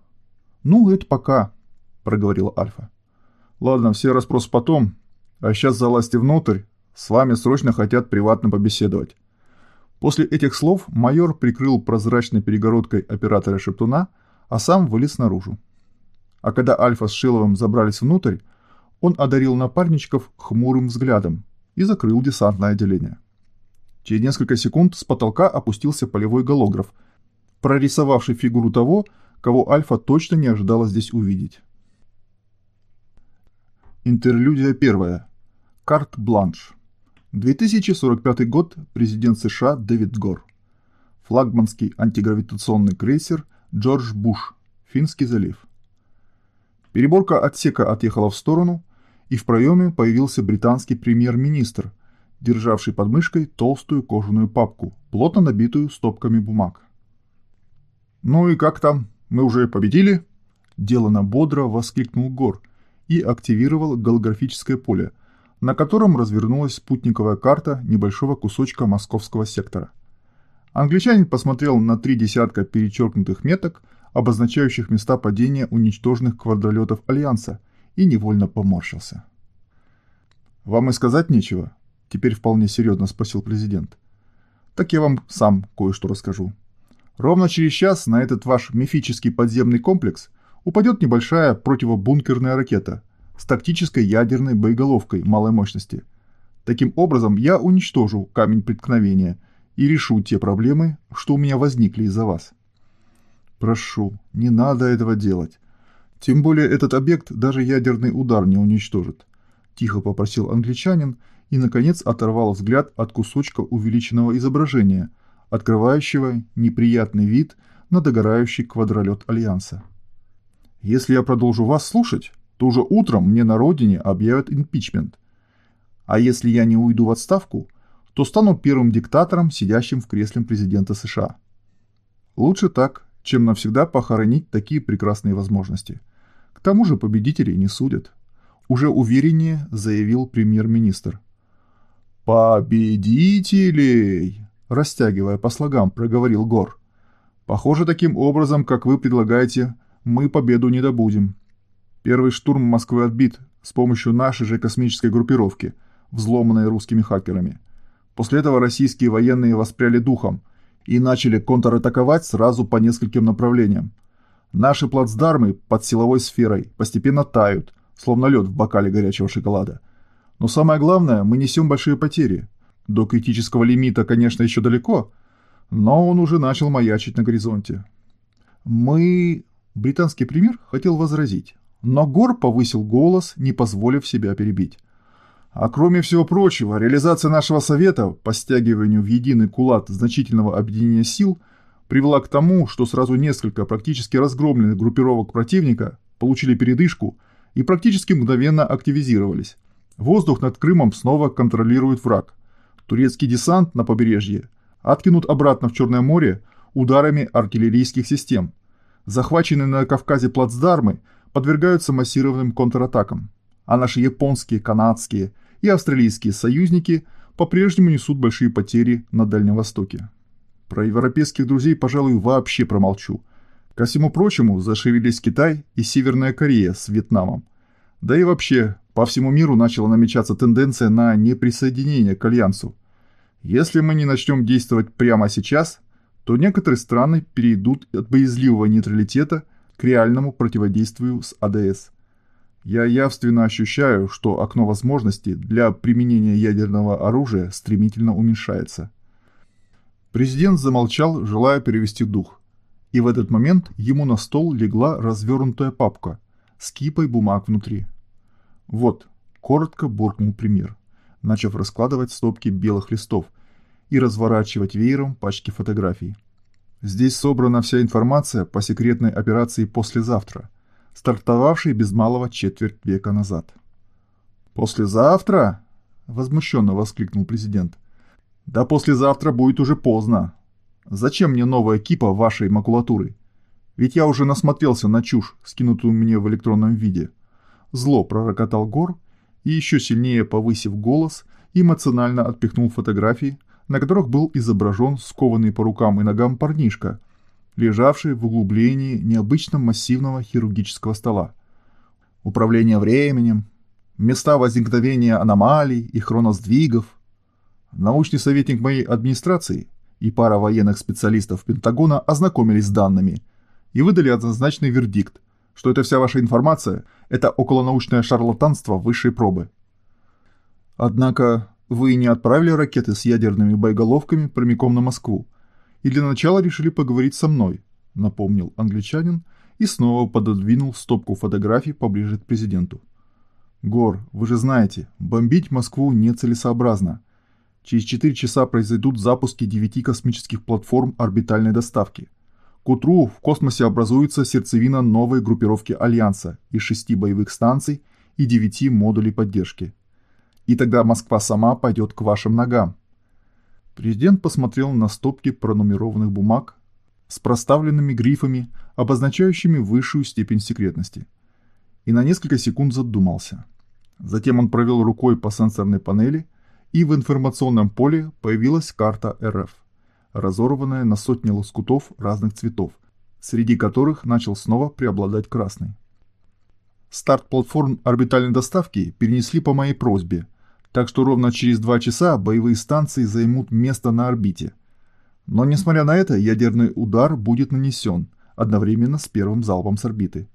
«Ну, это пока», — проговорила Альфа. «Ладно, все расспросы потом, а сейчас залазьте внутрь с вами срочно хотят приватно побеседовать». После этих слов майор прикрыл прозрачной перегородкой оператора Шептуна, а сам вылез наружу. А когда Альфа с Шиловым забрались внутрь, он одарил напарничков хмурым взглядом и закрыл десантное отделение. Через несколько секунд с потолка опустился полевой голограф, прорисовавший фигуру того, кого Альфа точно не ожидала здесь увидеть. Интерлюдия первая. Карт-бланш. 2045 год. Президент США Дэвид Гор. Флагманский антигравитационный крейсер Джордж Буш. Финский залив. Переборка отсека отъехала в сторону, и в проеме появился британский премьер-министр, державший под мышкой толстую кожаную папку, плотно набитую стопками бумаг. «Ну и как там? Мы уже победили?» Делано бодро воскликнул Гор и активировал голографическое поле – на котором развернулась спутниковая карта небольшого кусочка московского сектора. Англичанин посмотрел на три десятка перечеркнутых меток, обозначающих места падения уничтоженных квадролетов Альянса, и невольно поморщился. «Вам и сказать нечего?» – теперь вполне серьезно спросил президент. «Так я вам сам кое-что расскажу. Ровно через час на этот ваш мифический подземный комплекс упадет небольшая противобункерная ракета с тактической ядерной боеголовкой малой мощности. Таким образом, я уничтожу камень преткновения и решу те проблемы, что у меня возникли из-за вас». «Прошу, не надо этого делать. Тем более этот объект даже ядерный удар не уничтожит», – тихо попросил англичанин и, наконец, оторвал взгляд от кусочка увеличенного изображения, открывающего неприятный вид на догорающий квадролет Альянса. «Если я продолжу вас слушать, то уже утром мне на родине объявят импичмент. А если я не уйду в отставку, то стану первым диктатором, сидящим в кресле президента США. Лучше так, чем навсегда похоронить такие прекрасные возможности. К тому же победителей не судят. Уже увереннее заявил премьер-министр. «Победителей!» Растягивая по слогам, проговорил Гор. «Похоже, таким образом, как вы предлагаете, мы победу не добудем. Первый штурм Москвы отбит с помощью нашей же космической группировки, взломанной русскими хакерами. После этого российские военные воспряли духом – и начали контратаковать сразу по нескольким направлениям. Наши плацдармы под силовой сферой постепенно тают, словно лед в бокале горячего шоколада. Но самое главное, мы несем большие потери. До критического лимита, конечно, еще далеко, но он уже начал маячить на горизонте. Мы... Британский премьер хотел возразить, но Гор повысил голос, не позволив себя перебить. А кроме всего прочего, реализация нашего совета по стягиванию в единый кулак значительного объединения сил привела к тому, что сразу несколько практически разгромленных группировок противника получили передышку и практически мгновенно активизировались. Воздух над Крымом снова контролирует враг. Турецкий десант на побережье откинут обратно в Черное море ударами артиллерийских систем. Захваченные на Кавказе плацдармы подвергаются массированным контратакам, а наши японские, канадские и австралийские союзники по-прежнему несут большие потери на Дальнем Востоке. Про европейских друзей, пожалуй, вообще промолчу. Ко всему прочему, зашевелились Китай и Северная Корея с Вьетнамом. Да и вообще, по всему миру начала намечаться тенденция на неприсоединение к Альянсу. Если мы не начнем действовать прямо сейчас, то некоторые страны перейдут от боязливого нейтралитета к реальному противодействию с АДС – я явственно ощущаю, что окно возможностей для применения ядерного оружия стремительно уменьшается. Президент замолчал, желая перевести дух. И в этот момент ему на стол легла развернутая папка с кипой бумаг внутри. «Вот», – коротко буркнул премьер, начав раскладывать стопки белых листов и разворачивать веером пачки фотографий. «Здесь собрана вся информация по секретной операции послезавтра – стартовавший без малого четверть века назад. «Послезавтра?» – возмущенно воскликнул президент. «Да послезавтра будет уже поздно. Зачем мне новая кипа вашей макулатуры? Ведь я уже насмотрелся на чушь, скинутую мне в электронном виде». Зло пророкотал Гор и, еще сильнее повысив голос, эмоционально отпихнул фотографии, на которых был изображен скованный по рукам и ногам парнишка – лежавший в углублении необычно массивного хирургического стола. Управление временем, места возникновения аномалий и хроносдвигов. Научный советник моей администрации и пара военных специалистов Пентагона ознакомились с данными и выдали однозначный вердикт, что эта вся ваша информация – это околонаучное шарлатанство высшей пробы. Однако вы не отправили ракеты с ядерными боеголовками прямиком на Москву, и для начала решили поговорить со мной», — напомнил англичанин и снова пододвинул стопку фотографий поближе к президенту. «Гор, вы же знаете, бомбить Москву нецелесообразно. Через 4 часа произойдут запуски 9 космических платформ орбитальной доставки. К утру в космосе образуется сердцевина новой группировки Альянса из 6 боевых станций и 9 модулей поддержки. И тогда Москва сама пойдет к вашим ногам. Президент посмотрел на стопки пронумерованных бумаг с проставленными грифами, обозначающими высшую степень секретности. И на несколько секунд задумался. Затем он провел рукой по сенсорной панели, и в информационном поле появилась карта РФ, разорванная на сотни лоскутов разных цветов, среди которых начал снова преобладать красный. Старт платформ орбитальной доставки перенесли по моей просьбе, так что ровно через два часа боевые станции займут место на орбите. Но несмотря на это, ядерный удар будет нанесен одновременно с первым залпом с орбиты.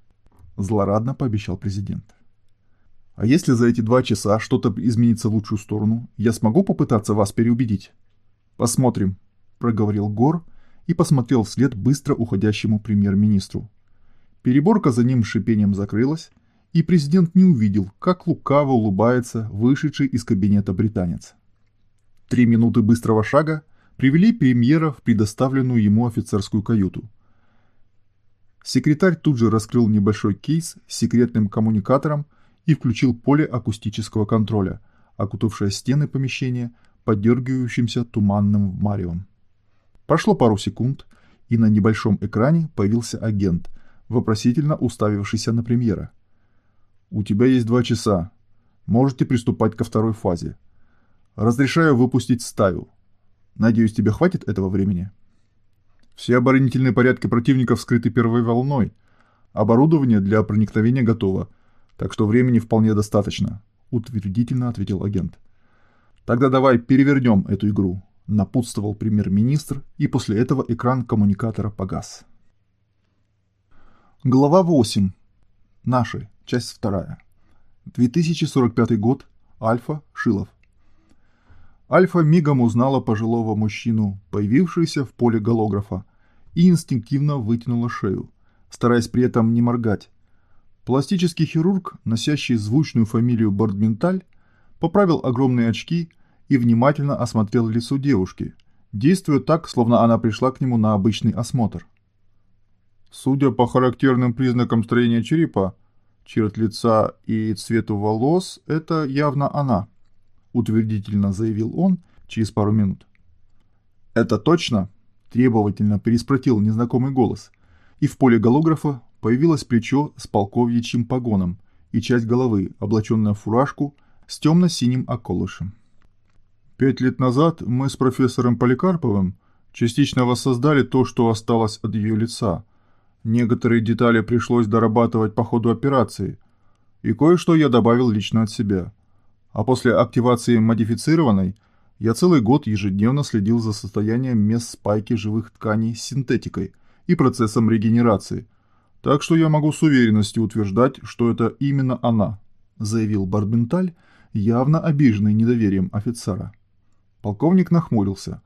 Злорадно пообещал президент. А если за эти два часа что-то изменится в лучшую сторону, я смогу попытаться вас переубедить? Посмотрим, проговорил Гор и посмотрел вслед быстро уходящему премьер-министру. Переборка за ним шипением закрылась, и президент не увидел, как лукаво улыбается вышедший из кабинета британец. Три минуты быстрого шага привели премьера в предоставленную ему офицерскую каюту. Секретарь тут же раскрыл небольшой кейс с секретным коммуникатором и включил поле акустического контроля, окутавшее стены помещения подергивающимся туманным маревом. Прошло пару секунд, и на небольшом экране появился агент, вопросительно уставившийся на премьера. «У тебя есть два часа. Можете приступать ко второй фазе. Разрешаю выпустить стаю. Надеюсь, тебе хватит этого времени?» Все оборонительные порядки противника вскрыты первой волной. Оборудование для проникновения готово, так что времени вполне достаточно», — утвердительно ответил агент. «Тогда давай перевернем эту игру», — напутствовал премьер-министр, и после этого экран коммуникатора погас. Глава 8. Наши. Часть 2. 2045 год. Альфа. Шилов. Альфа мигом узнала пожилого мужчину, появившегося в поле голографа, и инстинктивно вытянула шею, стараясь при этом не моргать, Пластический хирург, носящий звучную фамилию Бардменталь, поправил огромные очки и внимательно осмотрел лицо девушки, действуя так, словно она пришла к нему на обычный осмотр. Судя по характерным признакам строения черепа, черт лица и цвету волос, это явно она, утвердительно заявил он через пару минут. Это точно? требовательно переспротил незнакомый голос, и в поле голографа появилось плечо с полковьичьим погоном и часть головы, облаченная в фуражку с темно-синим околышем. Пять лет назад мы с профессором Поликарповым частично воссоздали то, что осталось от ее лица. Некоторые детали пришлось дорабатывать по ходу операции, и кое-что я добавил лично от себя. А после активации модифицированной я целый год ежедневно следил за состоянием мест спайки живых тканей с синтетикой и процессом регенерации – так что я могу с уверенностью утверждать, что это именно она, заявил Барбенталь, явно обиженный недоверием офицера. Полковник нахмурился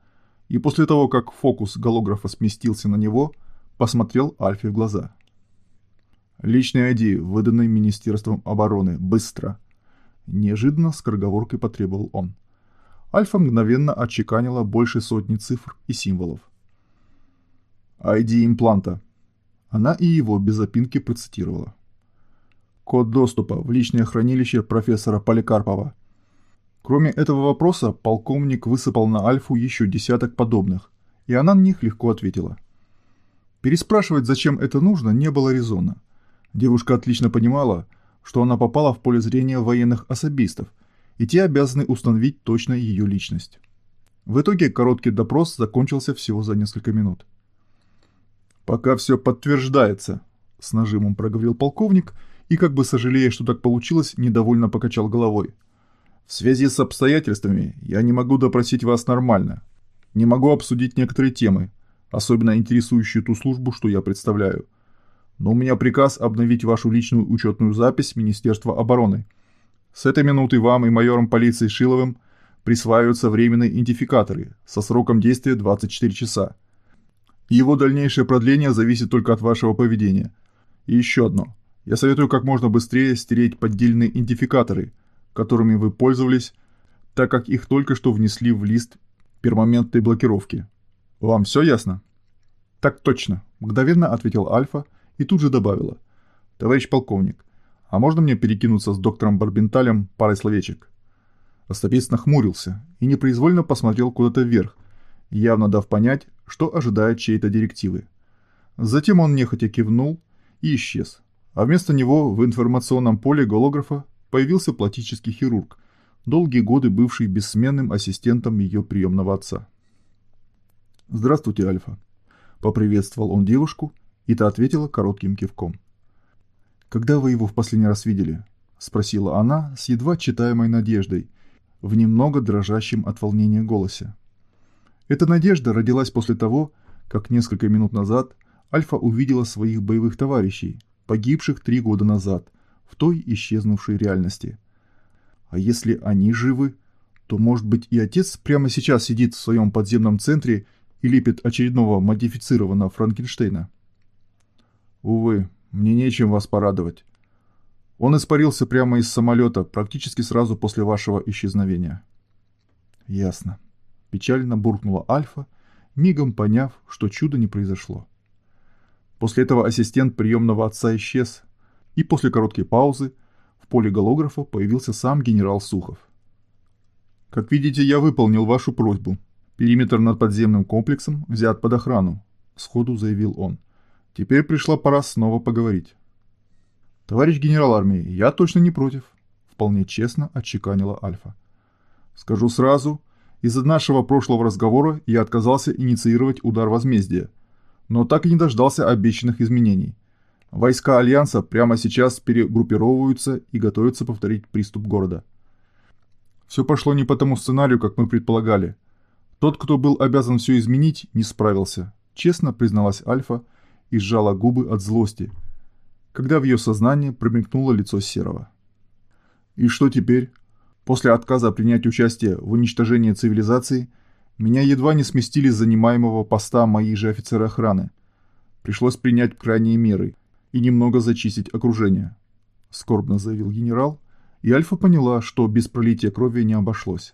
и после того, как фокус голографа сместился на него, посмотрел Альфе в глаза. «Личный ID, выданный Министерством обороны, быстро!» Неожиданно скороговоркой потребовал он. Альфа мгновенно отчеканила больше сотни цифр и символов. «ID импланта», она и его без запинки процитировала. Код доступа в личное хранилище профессора Поликарпова. Кроме этого вопроса, полковник высыпал на Альфу еще десяток подобных, и она на них легко ответила. Переспрашивать, зачем это нужно, не было резона. Девушка отлично понимала, что она попала в поле зрения военных особистов, и те обязаны установить точно ее личность. В итоге короткий допрос закончился всего за несколько минут. «Пока все подтверждается», — с нажимом проговорил полковник и, как бы сожалея, что так получилось, недовольно покачал головой. «В связи с обстоятельствами я не могу допросить вас нормально. Не могу обсудить некоторые темы, особенно интересующие ту службу, что я представляю. Но у меня приказ обновить вашу личную учетную запись Министерства обороны. С этой минуты вам и майором полиции Шиловым присваиваются временные идентификаторы со сроком действия 24 часа. Его дальнейшее продление зависит только от вашего поведения. И еще одно. Я советую как можно быстрее стереть поддельные идентификаторы, которыми вы пользовались, так как их только что внесли в лист пермоментной блокировки. Вам все ясно? Так точно, мгновенно ответил Альфа и тут же добавила. Товарищ полковник, а можно мне перекинуться с доктором Барбенталем парой словечек? Остапец нахмурился и непроизвольно посмотрел куда-то вверх, явно дав понять, что ожидает чьей-то директивы. Затем он нехотя кивнул и исчез, а вместо него в информационном поле голографа появился пластический хирург, долгие годы бывший бессменным ассистентом ее приемного отца. «Здравствуйте, Альфа», — поприветствовал он девушку, и та ответила коротким кивком. «Когда вы его в последний раз видели?» — спросила она с едва читаемой надеждой, в немного дрожащем от волнения голосе. Эта надежда родилась после того, как несколько минут назад Альфа увидела своих боевых товарищей, погибших три года назад, в той исчезнувшей реальности. А если они живы, то, может быть, и отец прямо сейчас сидит в своем подземном центре и лепит очередного модифицированного Франкенштейна? Увы, мне нечем вас порадовать. Он испарился прямо из самолета практически сразу после вашего исчезновения. Ясно. Печально буркнула Альфа, мигом поняв, что чудо не произошло. После этого ассистент приемного отца исчез, и после короткой паузы в поле голографа появился сам генерал Сухов. «Как видите, я выполнил вашу просьбу. Периметр над подземным комплексом взят под охрану», — сходу заявил он. «Теперь пришла пора снова поговорить». «Товарищ генерал армии, я точно не против», — вполне честно отчеканила Альфа. «Скажу сразу, из-за нашего прошлого разговора я отказался инициировать удар возмездия, но так и не дождался обещанных изменений. Войска Альянса прямо сейчас перегруппировываются и готовятся повторить приступ города. Все пошло не по тому сценарию, как мы предполагали. Тот, кто был обязан все изменить, не справился. Честно призналась Альфа и сжала губы от злости, когда в ее сознании промелькнуло лицо Серого. «И что теперь?» После отказа принять участие в уничтожении цивилизации, меня едва не сместили с занимаемого поста мои же офицеры охраны. Пришлось принять крайние меры и немного зачистить окружение. Скорбно заявил генерал, и Альфа поняла, что без пролития крови не обошлось.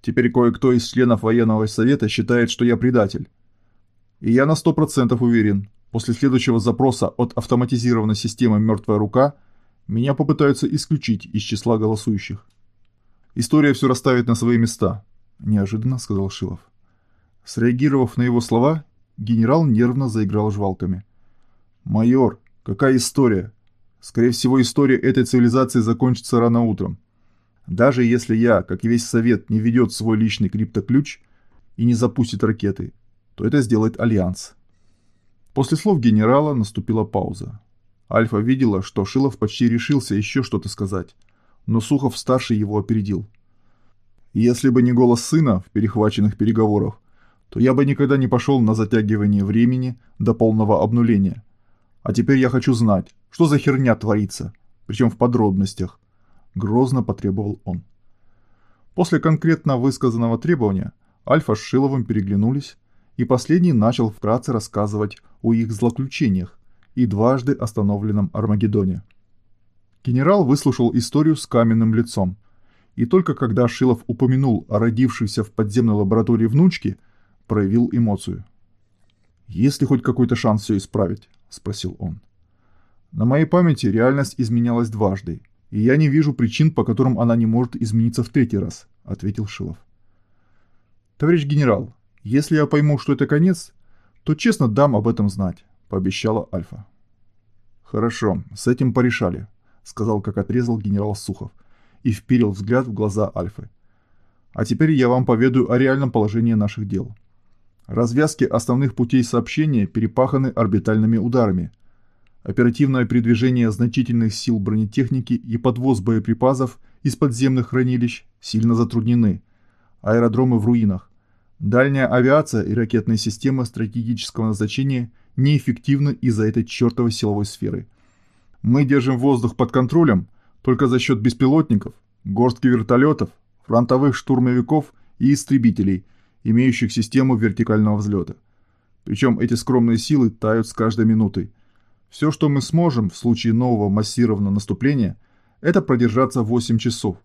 Теперь кое-кто из членов военного совета считает, что я предатель. И я на сто процентов уверен, после следующего запроса от автоматизированной системы «Мертвая рука» меня попытаются исключить из числа голосующих. История все расставит на свои места», – неожиданно сказал Шилов. Среагировав на его слова, генерал нервно заиграл желваками. «Майор, какая история? Скорее всего, история этой цивилизации закончится рано утром. Даже если я, как и весь Совет, не введет свой личный криптоключ и не запустит ракеты, то это сделает Альянс». После слов генерала наступила пауза. Альфа видела, что Шилов почти решился еще что-то сказать но Сухов-старший его опередил. Если бы не голос сына в перехваченных переговорах, то я бы никогда не пошел на затягивание времени до полного обнуления. А теперь я хочу знать, что за херня творится, причем в подробностях. Грозно потребовал он. После конкретно высказанного требования Альфа с Шиловым переглянулись, и последний начал вкратце рассказывать о их злоключениях и дважды остановленном Армагеддоне. Генерал выслушал историю с каменным лицом. И только когда Шилов упомянул о родившейся в подземной лаборатории внучке, проявил эмоцию. «Есть ли хоть какой-то шанс все исправить?» – спросил он. «На моей памяти реальность изменялась дважды, и я не вижу причин, по которым она не может измениться в третий раз», – ответил Шилов. «Товарищ генерал, если я пойму, что это конец, то честно дам об этом знать», – пообещала Альфа. «Хорошо, с этим порешали», сказал, как отрезал генерал Сухов, и вперил взгляд в глаза Альфы. А теперь я вам поведаю о реальном положении наших дел. Развязки основных путей сообщения перепаханы орбитальными ударами. Оперативное передвижение значительных сил бронетехники и подвоз боеприпасов из подземных хранилищ сильно затруднены. Аэродромы в руинах. Дальняя авиация и ракетные системы стратегического назначения неэффективны из-за этой чертовой силовой сферы – мы держим воздух под контролем только за счет беспилотников, горстки вертолетов, фронтовых штурмовиков и истребителей, имеющих систему вертикального взлета. Причем эти скромные силы тают с каждой минутой. Все, что мы сможем в случае нового массированного наступления, это продержаться 8 часов.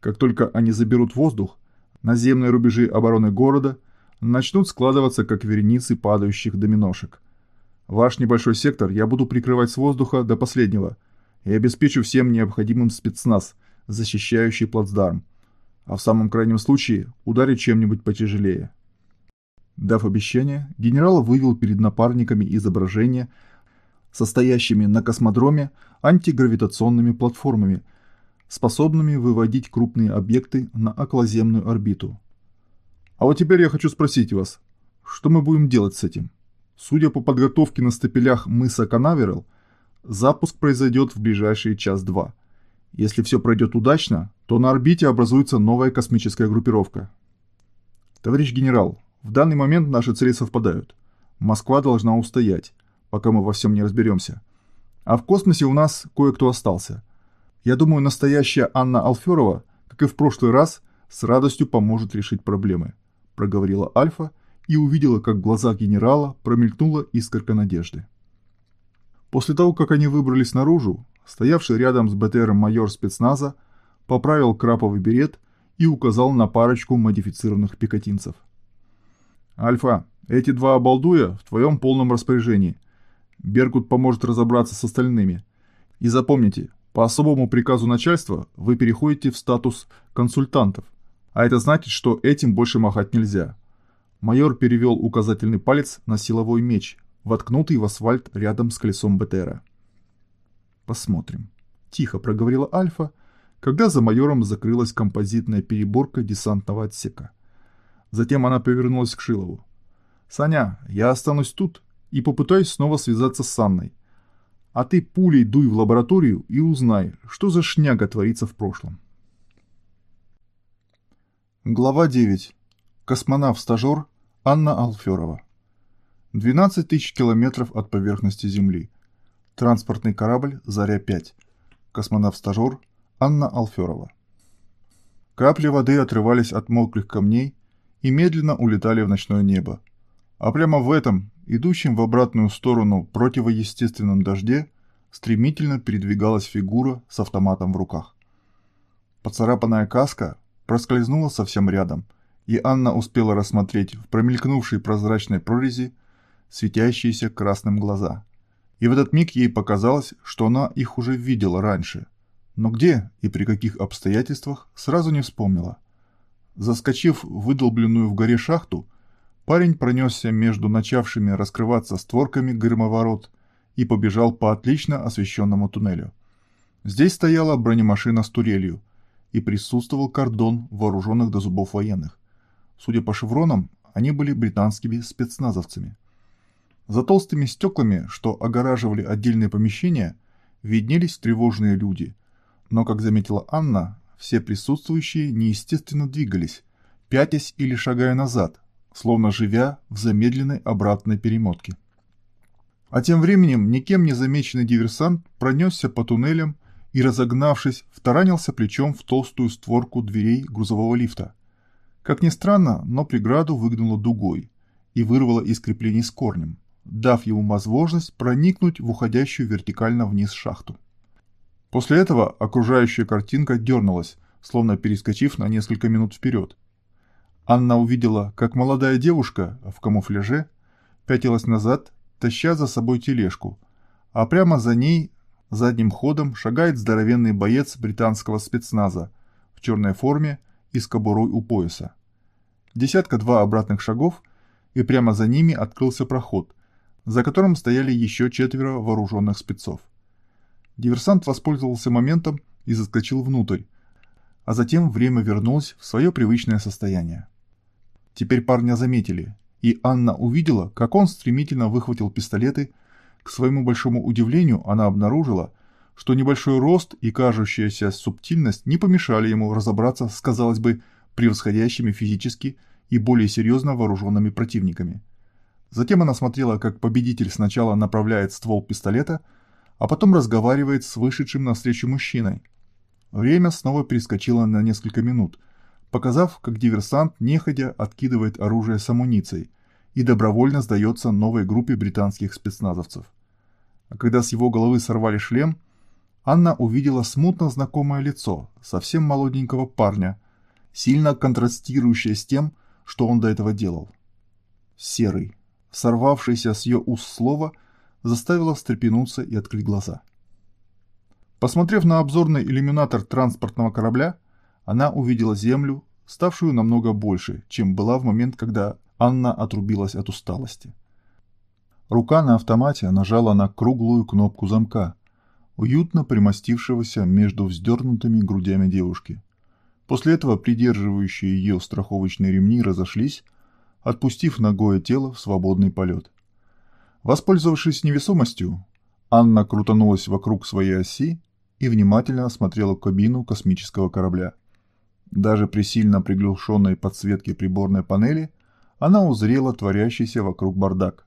Как только они заберут воздух, наземные рубежи обороны города начнут складываться как вереницы падающих доминошек – Ваш небольшой сектор я буду прикрывать с воздуха до последнего и обеспечу всем необходимым спецназ, защищающий плацдарм. А в самом крайнем случае ударить чем-нибудь потяжелее. Дав обещание, генерал вывел перед напарниками изображения, состоящими на космодроме антигравитационными платформами, способными выводить крупные объекты на околоземную орбиту. А вот теперь я хочу спросить вас, что мы будем делать с этим? Судя по подготовке на стапелях мыса Канаверал, запуск произойдет в ближайшие час-два. Если все пройдет удачно, то на орбите образуется новая космическая группировка. Товарищ генерал, в данный момент наши цели совпадают. Москва должна устоять, пока мы во всем не разберемся. А в космосе у нас кое-кто остался. Я думаю, настоящая Анна Алферова, как и в прошлый раз, с радостью поможет решить проблемы», – проговорила Альфа и увидела, как в глазах генерала промелькнула искорка надежды. После того, как они выбрались наружу, стоявший рядом с БТРом майор спецназа поправил краповый берет и указал на парочку модифицированных пехотинцев. «Альфа, эти два обалдуя в твоем полном распоряжении. Беркут поможет разобраться с остальными. И запомните, по особому приказу начальства вы переходите в статус консультантов, а это значит, что этим больше махать нельзя. Майор перевел указательный палец на силовой меч, воткнутый в асфальт рядом с колесом БТРа. «Посмотрим», – тихо проговорила Альфа, когда за майором закрылась композитная переборка десантного отсека. Затем она повернулась к Шилову. «Саня, я останусь тут и попытаюсь снова связаться с Анной. А ты пулей дуй в лабораторию и узнай, что за шняга творится в прошлом. Глава 9. Космонавт-стажер Анна Алферова. 12 тысяч километров от поверхности Земли. Транспортный корабль «Заря-5». Космонавт-стажер Анна Алферова. Капли воды отрывались от мокрых камней и медленно улетали в ночное небо. А прямо в этом, идущем в обратную сторону противоестественном дожде, стремительно передвигалась фигура с автоматом в руках. Поцарапанная каска проскользнула совсем рядом, и Анна успела рассмотреть в промелькнувшей прозрачной прорези светящиеся красным глаза. И в этот миг ей показалось, что она их уже видела раньше. Но где и при каких обстоятельствах, сразу не вспомнила. Заскочив в выдолбленную в горе шахту, Парень пронесся между начавшими раскрываться створками громоворот и побежал по отлично освещенному туннелю. Здесь стояла бронемашина с турелью, и присутствовал кордон вооруженных до зубов военных. Судя по шевронам, они были британскими спецназовцами. За толстыми стеклами, что огораживали отдельные помещения, виднелись тревожные люди, но, как заметила Анна, все присутствующие неестественно двигались, пятясь или шагая назад, словно живя в замедленной обратной перемотке. А тем временем никем не замеченный диверсант пронесся по туннелям и, разогнавшись, втаранился плечом в толстую створку дверей грузового лифта. Как ни странно, но преграду выгнуло дугой и вырвало из креплений с корнем, дав ему возможность проникнуть в уходящую вертикально вниз шахту. После этого окружающая картинка дернулась, словно перескочив на несколько минут вперед, Анна увидела, как молодая девушка в камуфляже пятилась назад, таща за собой тележку, а прямо за ней задним ходом шагает здоровенный боец британского спецназа в черной форме и с кобурой у пояса. Десятка-два обратных шагов, и прямо за ними открылся проход, за которым стояли еще четверо вооруженных спецов. Диверсант воспользовался моментом и заскочил внутрь, а затем время вернулось в свое привычное состояние. Теперь парня заметили, и Анна увидела, как он стремительно выхватил пистолеты. К своему большому удивлению она обнаружила, что небольшой рост и кажущаяся субтильность не помешали ему разобраться с, казалось бы, превосходящими физически и более серьезно вооруженными противниками. Затем она смотрела, как победитель сначала направляет ствол пистолета, а потом разговаривает с вышедшим навстречу мужчиной. Время снова перескочило на несколько минут – показав, как диверсант неходя откидывает оружие с амуницией и добровольно сдается новой группе британских спецназовцев. А когда с его головы сорвали шлем, Анна увидела смутно знакомое лицо совсем молоденького парня, сильно контрастирующее с тем, что он до этого делал. Серый, сорвавшийся с ее уст слово, заставило встрепенуться и открыть глаза. Посмотрев на обзорный иллюминатор транспортного корабля, она увидела Землю, ставшую намного больше, чем была в момент, когда Анна отрубилась от усталости. Рука на автомате нажала на круглую кнопку замка. уютно примостившегося между вздернутыми грудями девушки. После этого придерживающие ее страховочные ремни разошлись, отпустив ногое тело в свободный полет. Воспользовавшись невесомостью, Анна крутанулась вокруг своей оси и внимательно осмотрела кабину космического корабля. Даже при сильно приглушенной подсветке приборной панели она узрела творящийся вокруг бардак.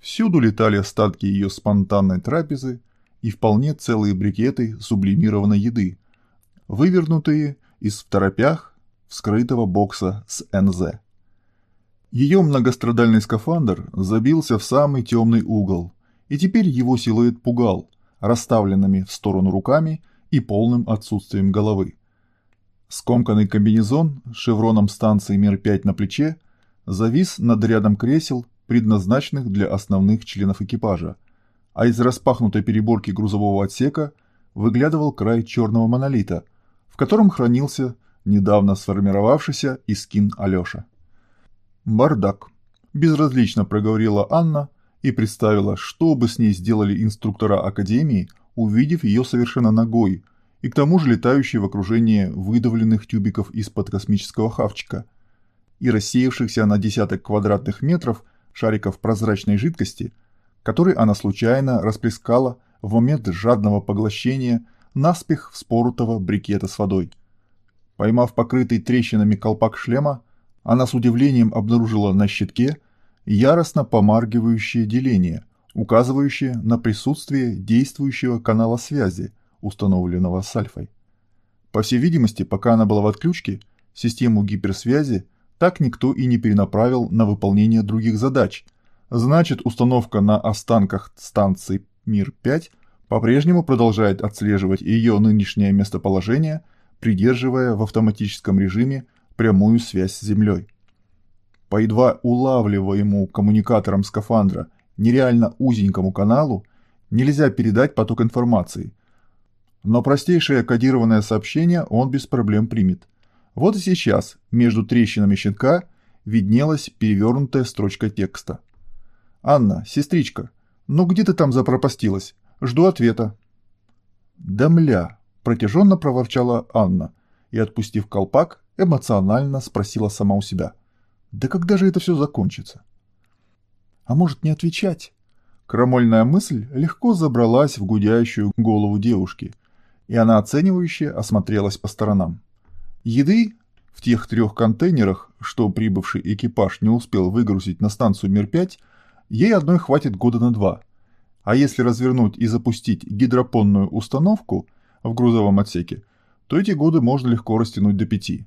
Всюду летали остатки ее спонтанной трапезы и вполне целые брикеты сублимированной еды, вывернутые из второпях вскрытого бокса с НЗ. Ее многострадальный скафандр забился в самый темный угол, и теперь его силуэт пугал, расставленными в сторону руками и полным отсутствием головы. Скомканный комбинезон с шевроном станции Мир-5 на плече завис над рядом кресел, предназначенных для основных членов экипажа, а из распахнутой переборки грузового отсека выглядывал край черного монолита, в котором хранился недавно сформировавшийся искин Алёша. «Бардак», – безразлично проговорила Анна и представила, что бы с ней сделали инструктора Академии, увидев ее совершенно ногой, и к тому же летающей в окружении выдавленных тюбиков из-под космического хавчика и рассеявшихся на десяток квадратных метров шариков прозрачной жидкости, который она случайно расплескала в момент жадного поглощения наспех вспоротого брикета с водой. Поймав покрытый трещинами колпак шлема, она с удивлением обнаружила на щитке яростно помаргивающее деление, указывающее на присутствие действующего канала связи – установленного с Альфой. По всей видимости, пока она была в отключке, систему гиперсвязи так никто и не перенаправил на выполнение других задач. Значит, установка на останках станции Мир-5 по-прежнему продолжает отслеживать ее нынешнее местоположение, придерживая в автоматическом режиме прямую связь с Землей. По едва улавливаемому коммуникаторам скафандра нереально узенькому каналу нельзя передать поток информации – но простейшее кодированное сообщение он без проблем примет. Вот и сейчас между трещинами щенка виднелась перевернутая строчка текста. «Анна, сестричка, ну где ты там запропастилась? Жду ответа». «Да мля!» – протяженно проворчала Анна и, отпустив колпак, эмоционально спросила сама у себя. «Да когда же это все закончится?» «А может не отвечать?» Крамольная мысль легко забралась в гудящую голову девушки – и она оценивающе осмотрелась по сторонам. Еды в тех трех контейнерах, что прибывший экипаж не успел выгрузить на станцию Мир-5, ей одной хватит года на два. А если развернуть и запустить гидропонную установку в грузовом отсеке, то эти годы можно легко растянуть до пяти.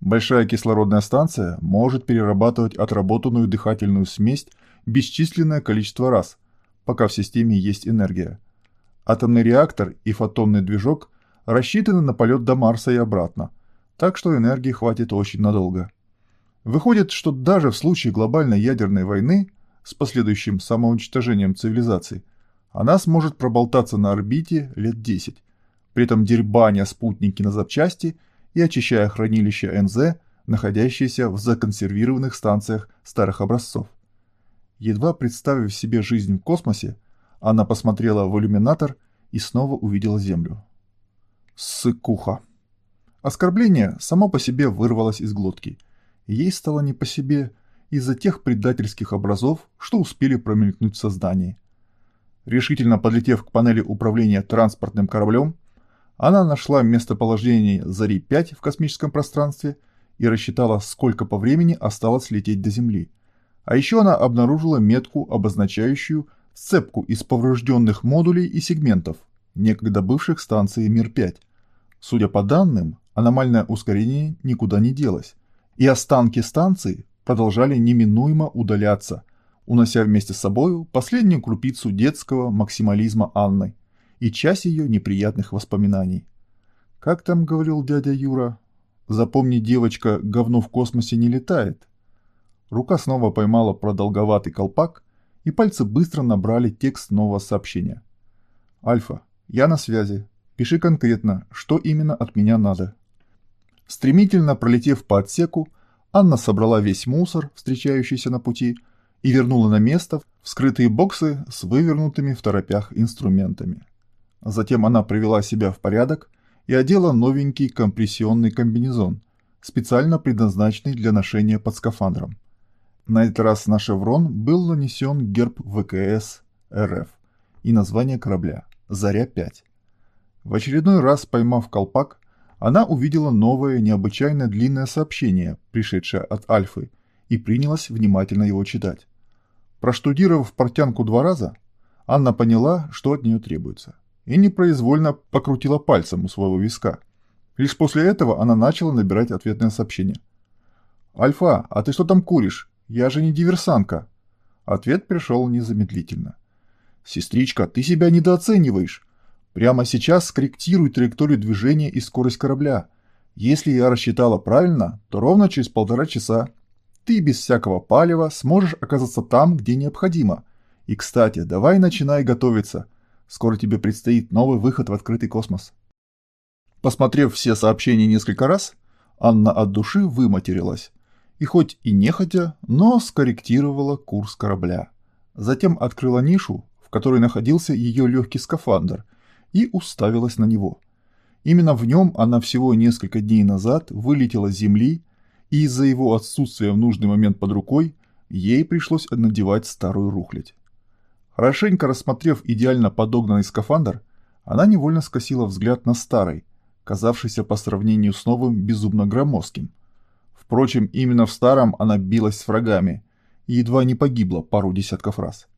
Большая кислородная станция может перерабатывать отработанную дыхательную смесь бесчисленное количество раз, пока в системе есть энергия. Атомный реактор и фотонный движок рассчитаны на полет до Марса и обратно, так что энергии хватит очень надолго. Выходит, что даже в случае глобальной ядерной войны с последующим самоуничтожением цивилизаций она сможет проболтаться на орбите лет 10, при этом дербаня спутники на запчасти и очищая хранилища НЗ, находящиеся в законсервированных станциях старых образцов. Едва представив себе жизнь в космосе, она посмотрела в иллюминатор и снова увидела землю. Сыкуха. Оскорбление само по себе вырвалось из глотки. Ей стало не по себе из-за тех предательских образов, что успели промелькнуть в создании. Решительно подлетев к панели управления транспортным кораблем, она нашла местоположение Зари-5 в космическом пространстве и рассчитала, сколько по времени осталось лететь до Земли. А еще она обнаружила метку, обозначающую сцепку из поврежденных модулей и сегментов, некогда бывших станцией Мир-5. Судя по данным, аномальное ускорение никуда не делось, и останки станции продолжали неминуемо удаляться, унося вместе с собой последнюю крупицу детского максимализма Анны и часть ее неприятных воспоминаний. Как там говорил дядя Юра? Запомни, девочка, говно в космосе не летает. Рука снова поймала продолговатый колпак, и пальцы быстро набрали текст нового сообщения. «Альфа, я на связи. Пиши конкретно, что именно от меня надо». Стремительно пролетев по отсеку, Анна собрала весь мусор, встречающийся на пути, и вернула на место вскрытые боксы с вывернутыми в торопях инструментами. Затем она привела себя в порядок и одела новенький компрессионный комбинезон, специально предназначенный для ношения под скафандром. На этот раз на шеврон был нанесен герб ВКС РФ и название корабля «Заря-5». В очередной раз поймав колпак, она увидела новое необычайно длинное сообщение, пришедшее от Альфы, и принялась внимательно его читать. Проштудировав портянку два раза, Анна поняла, что от нее требуется, и непроизвольно покрутила пальцем у своего виска. Лишь после этого она начала набирать ответное сообщение. «Альфа, а ты что там куришь? Я же не диверсантка». Ответ пришел незамедлительно. «Сестричка, ты себя недооцениваешь. Прямо сейчас скорректируй траекторию движения и скорость корабля. Если я рассчитала правильно, то ровно через полтора часа ты без всякого палева сможешь оказаться там, где необходимо. И, кстати, давай начинай готовиться. Скоро тебе предстоит новый выход в открытый космос. Посмотрев все сообщения несколько раз, Анна от души выматерилась. И хоть и нехотя, но скорректировала курс корабля. Затем открыла нишу, в которой находился ее легкий скафандр – и уставилась на него. Именно в нем она всего несколько дней назад вылетела с земли, и из-за его отсутствия в нужный момент под рукой ей пришлось надевать старую рухлядь. Хорошенько рассмотрев идеально подогнанный скафандр, она невольно скосила взгляд на старый, казавшийся по сравнению с новым безумно громоздким. Впрочем, именно в старом она билась с врагами и едва не погибла пару десятков раз.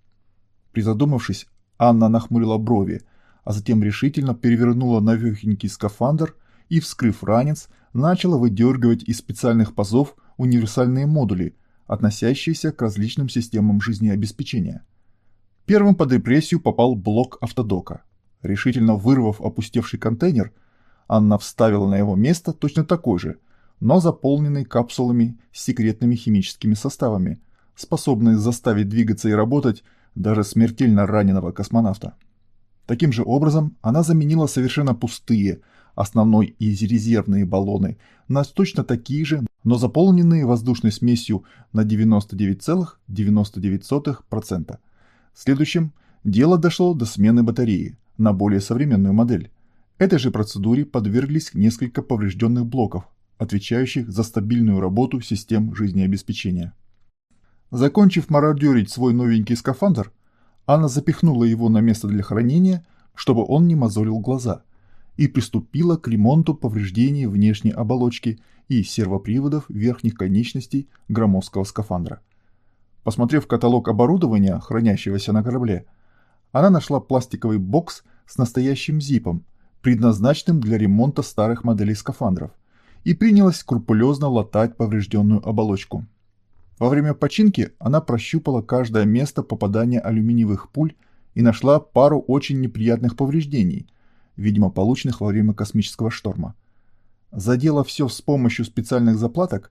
Призадумавшись, Анна нахмурила брови, а затем решительно перевернула навехенький скафандр и, вскрыв ранец, начала выдергивать из специальных пазов универсальные модули, относящиеся к различным системам жизнеобеспечения. Первым под репрессию попал блок автодока. Решительно вырвав опустевший контейнер, Анна вставила на его место точно такой же, но заполненный капсулами с секретными химическими составами, способные заставить двигаться и работать даже смертельно раненого космонавта. Таким же образом, она заменила совершенно пустые, основной и резервные баллоны на точно такие же, но заполненные воздушной смесью на 99,99%. Следующим дело дошло до смены батареи на более современную модель. Этой же процедуре подверглись несколько поврежденных блоков, отвечающих за стабильную работу систем жизнеобеспечения. Закончив мародерить свой новенький скафандр, Анна запихнула его на место для хранения, чтобы он не мозолил глаза, и приступила к ремонту повреждений внешней оболочки и сервоприводов верхних конечностей громоздкого скафандра. Посмотрев каталог оборудования, хранящегося на корабле, она нашла пластиковый бокс с настоящим зипом, предназначенным для ремонта старых моделей скафандров, и принялась скрупулезно латать поврежденную оболочку. Во время починки она прощупала каждое место попадания алюминиевых пуль и нашла пару очень неприятных повреждений, видимо полученных во время космического шторма. Задела все с помощью специальных заплаток,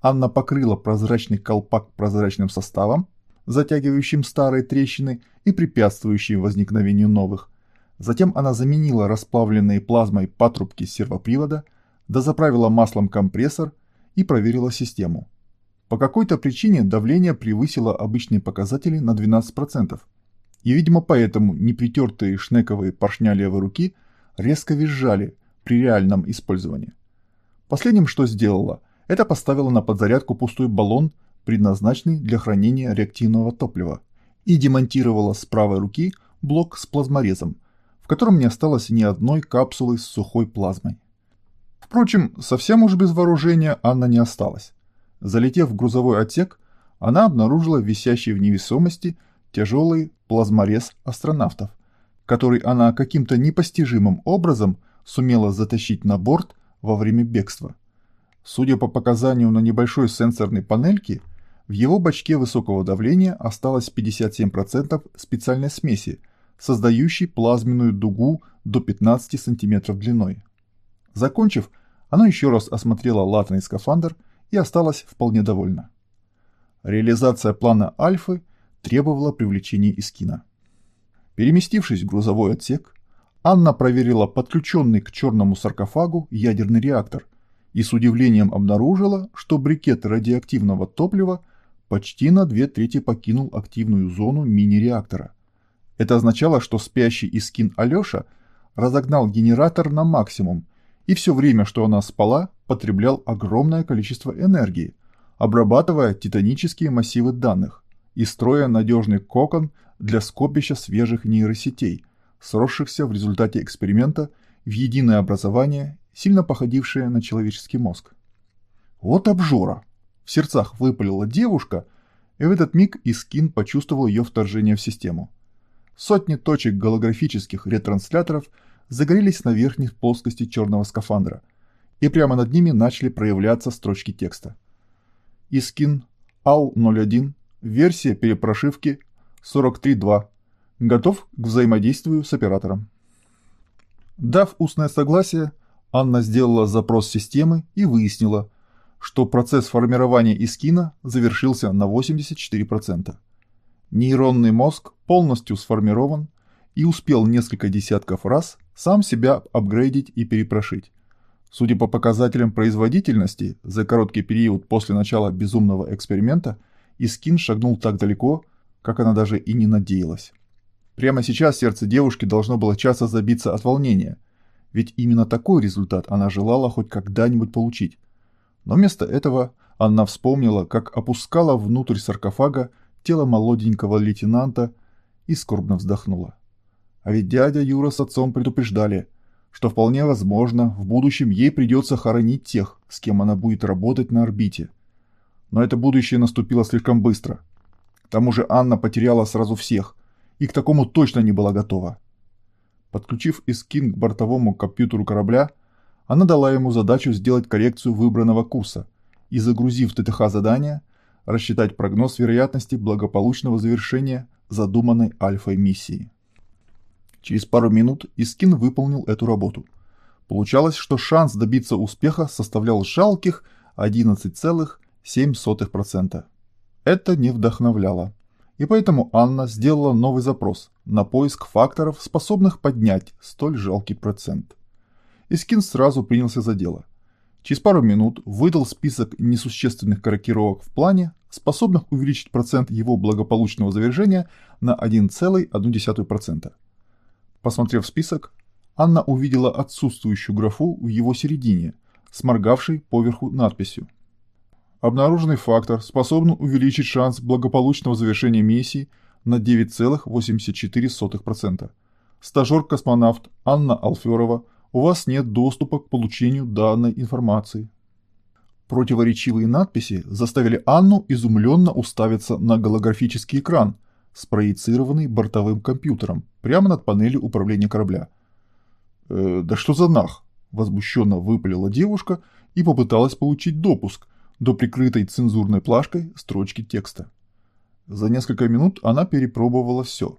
Анна покрыла прозрачный колпак прозрачным составом, затягивающим старые трещины и препятствующим возникновению новых. Затем она заменила расплавленные плазмой патрубки сервопривода, дозаправила маслом компрессор и проверила систему. По какой-то причине давление превысило обычные показатели на 12%, и, видимо, поэтому непритертые шнековые поршня левой руки резко визжали при реальном использовании. Последним, что сделала, это поставила на подзарядку пустой баллон, предназначенный для хранения реактивного топлива, и демонтировала с правой руки блок с плазморезом, в котором не осталось ни одной капсулы с сухой плазмой. Впрочем, совсем уж без вооружения Анна не осталась. Залетев в грузовой отсек, она обнаружила висящий в невесомости тяжелый плазморез астронавтов, который она каким-то непостижимым образом сумела затащить на борт во время бегства. Судя по показанию на небольшой сенсорной панельке, в его бачке высокого давления осталось 57% специальной смеси, создающей плазменную дугу до 15 см длиной. Закончив, она еще раз осмотрела латный скафандр и осталась вполне довольна. Реализация плана Альфы требовала привлечения Искина. Переместившись в грузовой отсек, Анна проверила подключенный к черному саркофагу ядерный реактор и с удивлением обнаружила, что брикет радиоактивного топлива почти на две трети покинул активную зону мини-реактора. Это означало, что спящий Искин Алеша разогнал генератор на максимум, и все время, что она спала, потреблял огромное количество энергии, обрабатывая титанические массивы данных и строя надежный кокон для скопища свежих нейросетей, сросшихся в результате эксперимента в единое образование, сильно походившее на человеческий мозг. Вот обжора! В сердцах выпалила девушка, и в этот миг Искин почувствовал ее вторжение в систему. Сотни точек голографических ретрансляторов загорелись на верхней плоскости черного скафандра, и прямо над ними начали проявляться строчки текста. Искин АУ-01, версия перепрошивки 43.2, готов к взаимодействию с оператором. Дав устное согласие, Анна сделала запрос системы и выяснила, что процесс формирования искина завершился на 84%. Нейронный мозг полностью сформирован и успел несколько десятков раз сам себя апгрейдить и перепрошить. Судя по показателям производительности, за короткий период после начала безумного эксперимента Искин шагнул так далеко, как она даже и не надеялась. Прямо сейчас сердце девушки должно было часто забиться от волнения, ведь именно такой результат она желала хоть когда-нибудь получить. Но вместо этого она вспомнила, как опускала внутрь саркофага тело молоденького лейтенанта и скорбно вздохнула. А ведь дядя Юра с отцом предупреждали, что вполне возможно в будущем ей придется хоронить тех, с кем она будет работать на орбите. Но это будущее наступило слишком быстро. К тому же Анна потеряла сразу всех, и к такому точно не была готова. Подключив Искин к бортовому компьютеру корабля, она дала ему задачу сделать коррекцию выбранного курса и, загрузив ТТХ задание, рассчитать прогноз вероятности благополучного завершения задуманной альфой миссии. Через пару минут Искин выполнил эту работу. Получалось, что шанс добиться успеха составлял жалких 11,7%. Это не вдохновляло. И поэтому Анна сделала новый запрос на поиск факторов, способных поднять столь жалкий процент. Искин сразу принялся за дело. Через пару минут выдал список несущественных корректировок в плане, способных увеличить процент его благополучного завершения на 1,1%. Посмотрев список, Анна увидела отсутствующую графу в его середине, сморгавшей поверху надписью. Обнаруженный фактор способен увеличить шанс благополучного завершения миссии на 9,84%. Стажер-космонавт Анна Алферова – у вас нет доступа к получению данной информации. Противоречивые надписи заставили Анну изумленно уставиться на голографический экран, спроецированный бортовым компьютером, прямо над панелью управления корабля. «Э, «Да что за нах?» – возмущенно выпалила девушка и попыталась получить допуск до прикрытой цензурной плашкой строчки текста. За несколько минут она перепробовала все,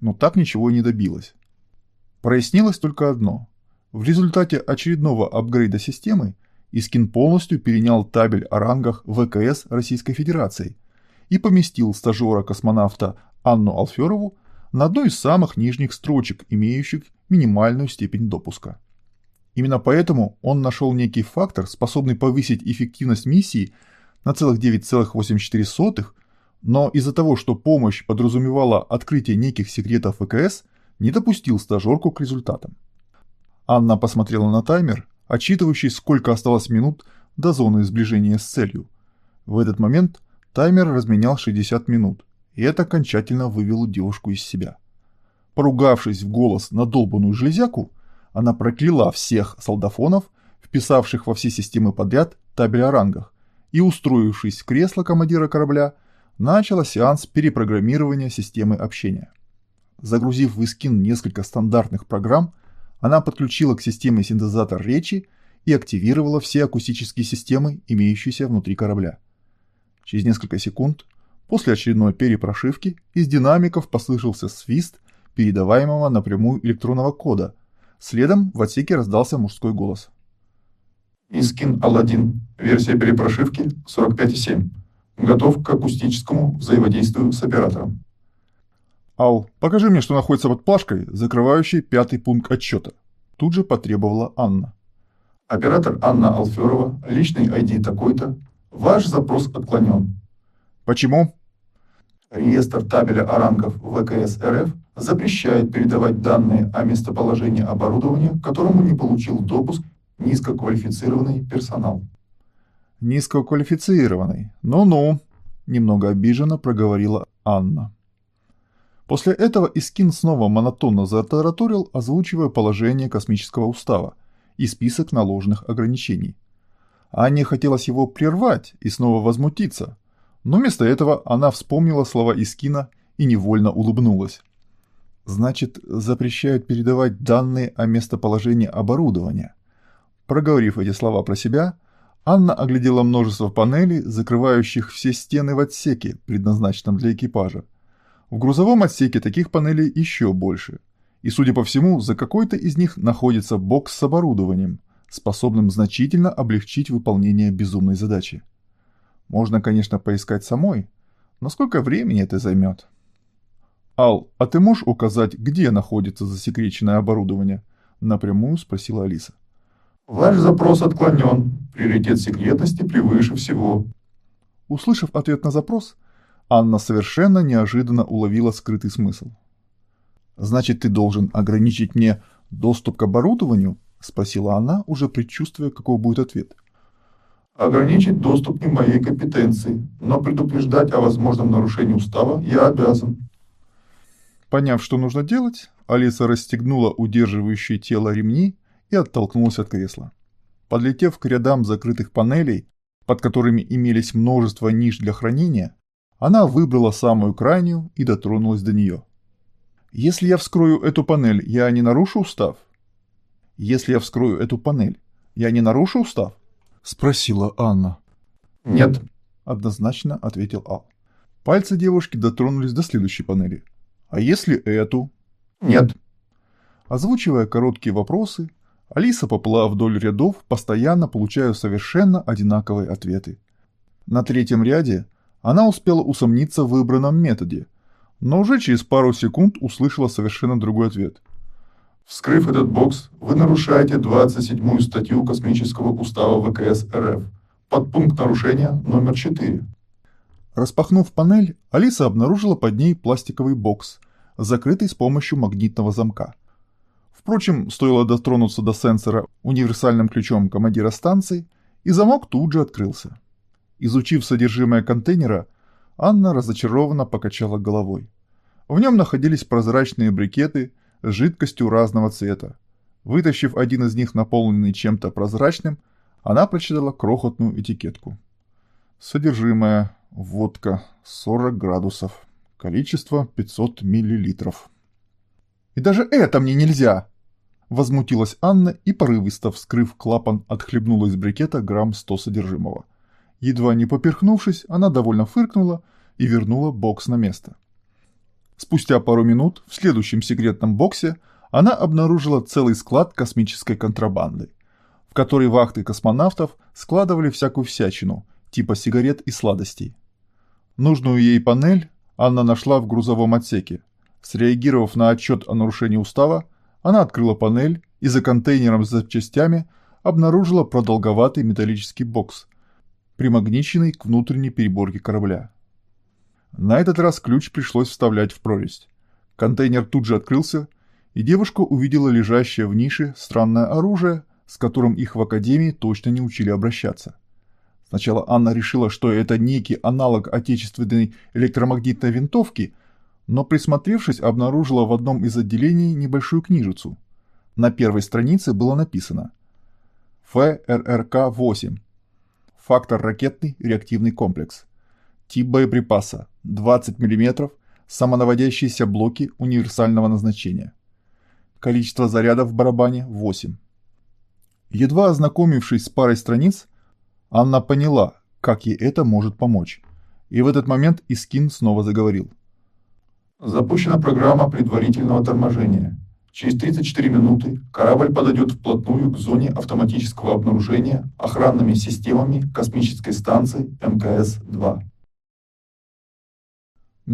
но так ничего и не добилась. Прояснилось только одно – в результате очередного апгрейда системы Искин полностью перенял табель о рангах ВКС Российской Федерации и поместил стажера-космонавта Анну Алферову на одной из самых нижних строчек, имеющих минимальную степень допуска. Именно поэтому он нашел некий фактор, способный повысить эффективность миссии на целых 9,84, но из-за того, что помощь подразумевала открытие неких секретов ВКС, не допустил стажерку к результатам. Анна посмотрела на таймер, отчитывающий, сколько осталось минут до зоны сближения с целью. В этот момент таймер разменял 60 минут, и это окончательно вывело девушку из себя. Поругавшись в голос на долбанную железяку, она прокляла всех солдафонов, вписавших во все системы подряд табель о рангах, и, устроившись в кресло командира корабля, начала сеанс перепрограммирования системы общения. Загрузив в Искин несколько стандартных программ, она подключила к системе синтезатор речи и активировала все акустические системы, имеющиеся внутри корабля. Через несколько секунд, после очередной перепрошивки, из динамиков послышался свист передаваемого напрямую электронного кода. Следом в отсеке раздался мужской голос. Искин Алладин. Версия перепрошивки 45.7. Готов к акустическому взаимодействию с оператором. «Ал, покажи мне, что находится под плашкой, закрывающей пятый пункт отчета», – тут же потребовала Анна. «Оператор Анна Алферова, личный ID такой-то. Ваш запрос отклонен». «Почему?» Реестр табеля о рангах ВКС РФ запрещает передавать данные о местоположении оборудования, которому не получил допуск низкоквалифицированный персонал. Низкоквалифицированный. Ну-ну, немного обиженно проговорила Анна. После этого Искин снова монотонно затараторил, озвучивая положение космического устава и список наложенных ограничений. Анне хотелось его прервать и снова возмутиться, но вместо этого она вспомнила слова Искина и невольно улыбнулась. Значит, запрещают передавать данные о местоположении оборудования. Проговорив эти слова про себя, Анна оглядела множество панелей, закрывающих все стены в отсеке, предназначенном для экипажа. В грузовом отсеке таких панелей еще больше. И, судя по всему, за какой-то из них находится бокс с оборудованием, способным значительно облегчить выполнение безумной задачи. Можно, конечно, поискать самой, но сколько времени это займет? «Ал, а ты можешь указать, где находится засекреченное оборудование?» – напрямую спросила Алиса. «Ваш запрос отклонен. Приоритет секретности превыше всего». Услышав ответ на запрос, Анна совершенно неожиданно уловила скрытый смысл. «Значит, ты должен ограничить мне доступ к оборудованию?» – спросила она, уже предчувствуя, каков будет ответ. «Ограничить доступ не моей компетенции, но предупреждать о возможном нарушении устава я обязан». Поняв, что нужно делать, Алиса расстегнула удерживающие тело ремни и оттолкнулась от кресла. Подлетев к рядам закрытых панелей, под которыми имелись множество ниш для хранения, она выбрала самую крайнюю и дотронулась до нее. «Если я вскрою эту панель, я не нарушу устав?» «Если я вскрою эту панель, я не нарушу устав?» — спросила Анна. «Нет», — однозначно ответил Ал. Пальцы девушки дотронулись до следующей панели. А если эту? Нет. Озвучивая короткие вопросы, Алиса поплыла вдоль рядов, постоянно получая совершенно одинаковые ответы. На третьем ряде она успела усомниться в выбранном методе, но уже через пару секунд услышала совершенно другой ответ. Вскрыв этот бокс, вы нарушаете 27-ю статью Космического устава ВКС РФ. Подпункт нарушения номер 4. Распахнув панель, Алиса обнаружила под ней пластиковый бокс, закрытый с помощью магнитного замка. Впрочем, стоило дотронуться до сенсора универсальным ключом командира станции, и замок тут же открылся. Изучив содержимое контейнера, Анна разочарованно покачала головой. В нем находились прозрачные брикеты жидкостью разного цвета. Вытащив один из них, наполненный чем-то прозрачным, она прочитала крохотную этикетку. Содержимое Водка 40 градусов. Количество 500 миллилитров. «И даже это мне нельзя!» Возмутилась Анна и, порывисто вскрыв клапан, отхлебнула из брикета грамм 100 содержимого. Едва не поперхнувшись, она довольно фыркнула и вернула бокс на место. Спустя пару минут в следующем секретном боксе она обнаружила целый склад космической контрабанды, в который вахты космонавтов складывали всякую всячину, типа сигарет и сладостей. Нужную ей панель Анна нашла в грузовом отсеке. Среагировав на отчет о нарушении устава, она открыла панель и за контейнером с запчастями обнаружила продолговатый металлический бокс, примагниченный к внутренней переборке корабля. На этот раз ключ пришлось вставлять в прорезь. Контейнер тут же открылся, и девушка увидела лежащее в нише странное оружие, с которым их в академии точно не учили обращаться. Сначала Анна решила, что это некий аналог отечественной электромагнитной винтовки, но присмотревшись, обнаружила в одном из отделений небольшую книжицу. На первой странице было написано ФРРК-8. Фактор ракетный реактивный комплекс. Тип боеприпаса 20 мм, самонаводящиеся блоки универсального назначения. Количество зарядов в барабане 8. Едва ознакомившись с парой страниц, Анна поняла, как ей это может помочь. И в этот момент Искин снова заговорил. Запущена программа предварительного торможения. Через 34 минуты корабль подойдет вплотную к зоне автоматического обнаружения охранными системами космической станции МКС-2.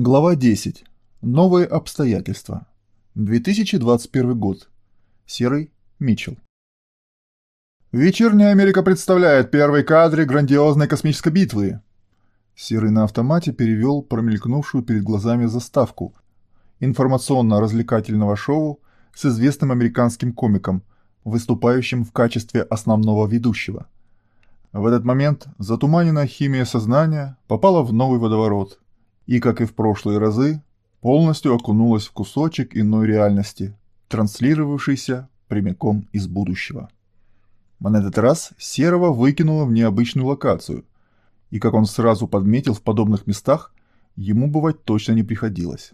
Глава 10. Новые обстоятельства. 2021 год. Серый Митчелл. Вечерняя Америка представляет первые кадры грандиозной космической битвы. Серый на автомате перевел промелькнувшую перед глазами заставку информационно-развлекательного шоу с известным американским комиком, выступающим в качестве основного ведущего. В этот момент затуманенная химия сознания попала в новый водоворот и, как и в прошлые разы, полностью окунулась в кусочек иной реальности, транслировавшийся прямиком из будущего. На этот раз Серого выкинуло в необычную локацию, и, как он сразу подметил в подобных местах, ему бывать точно не приходилось.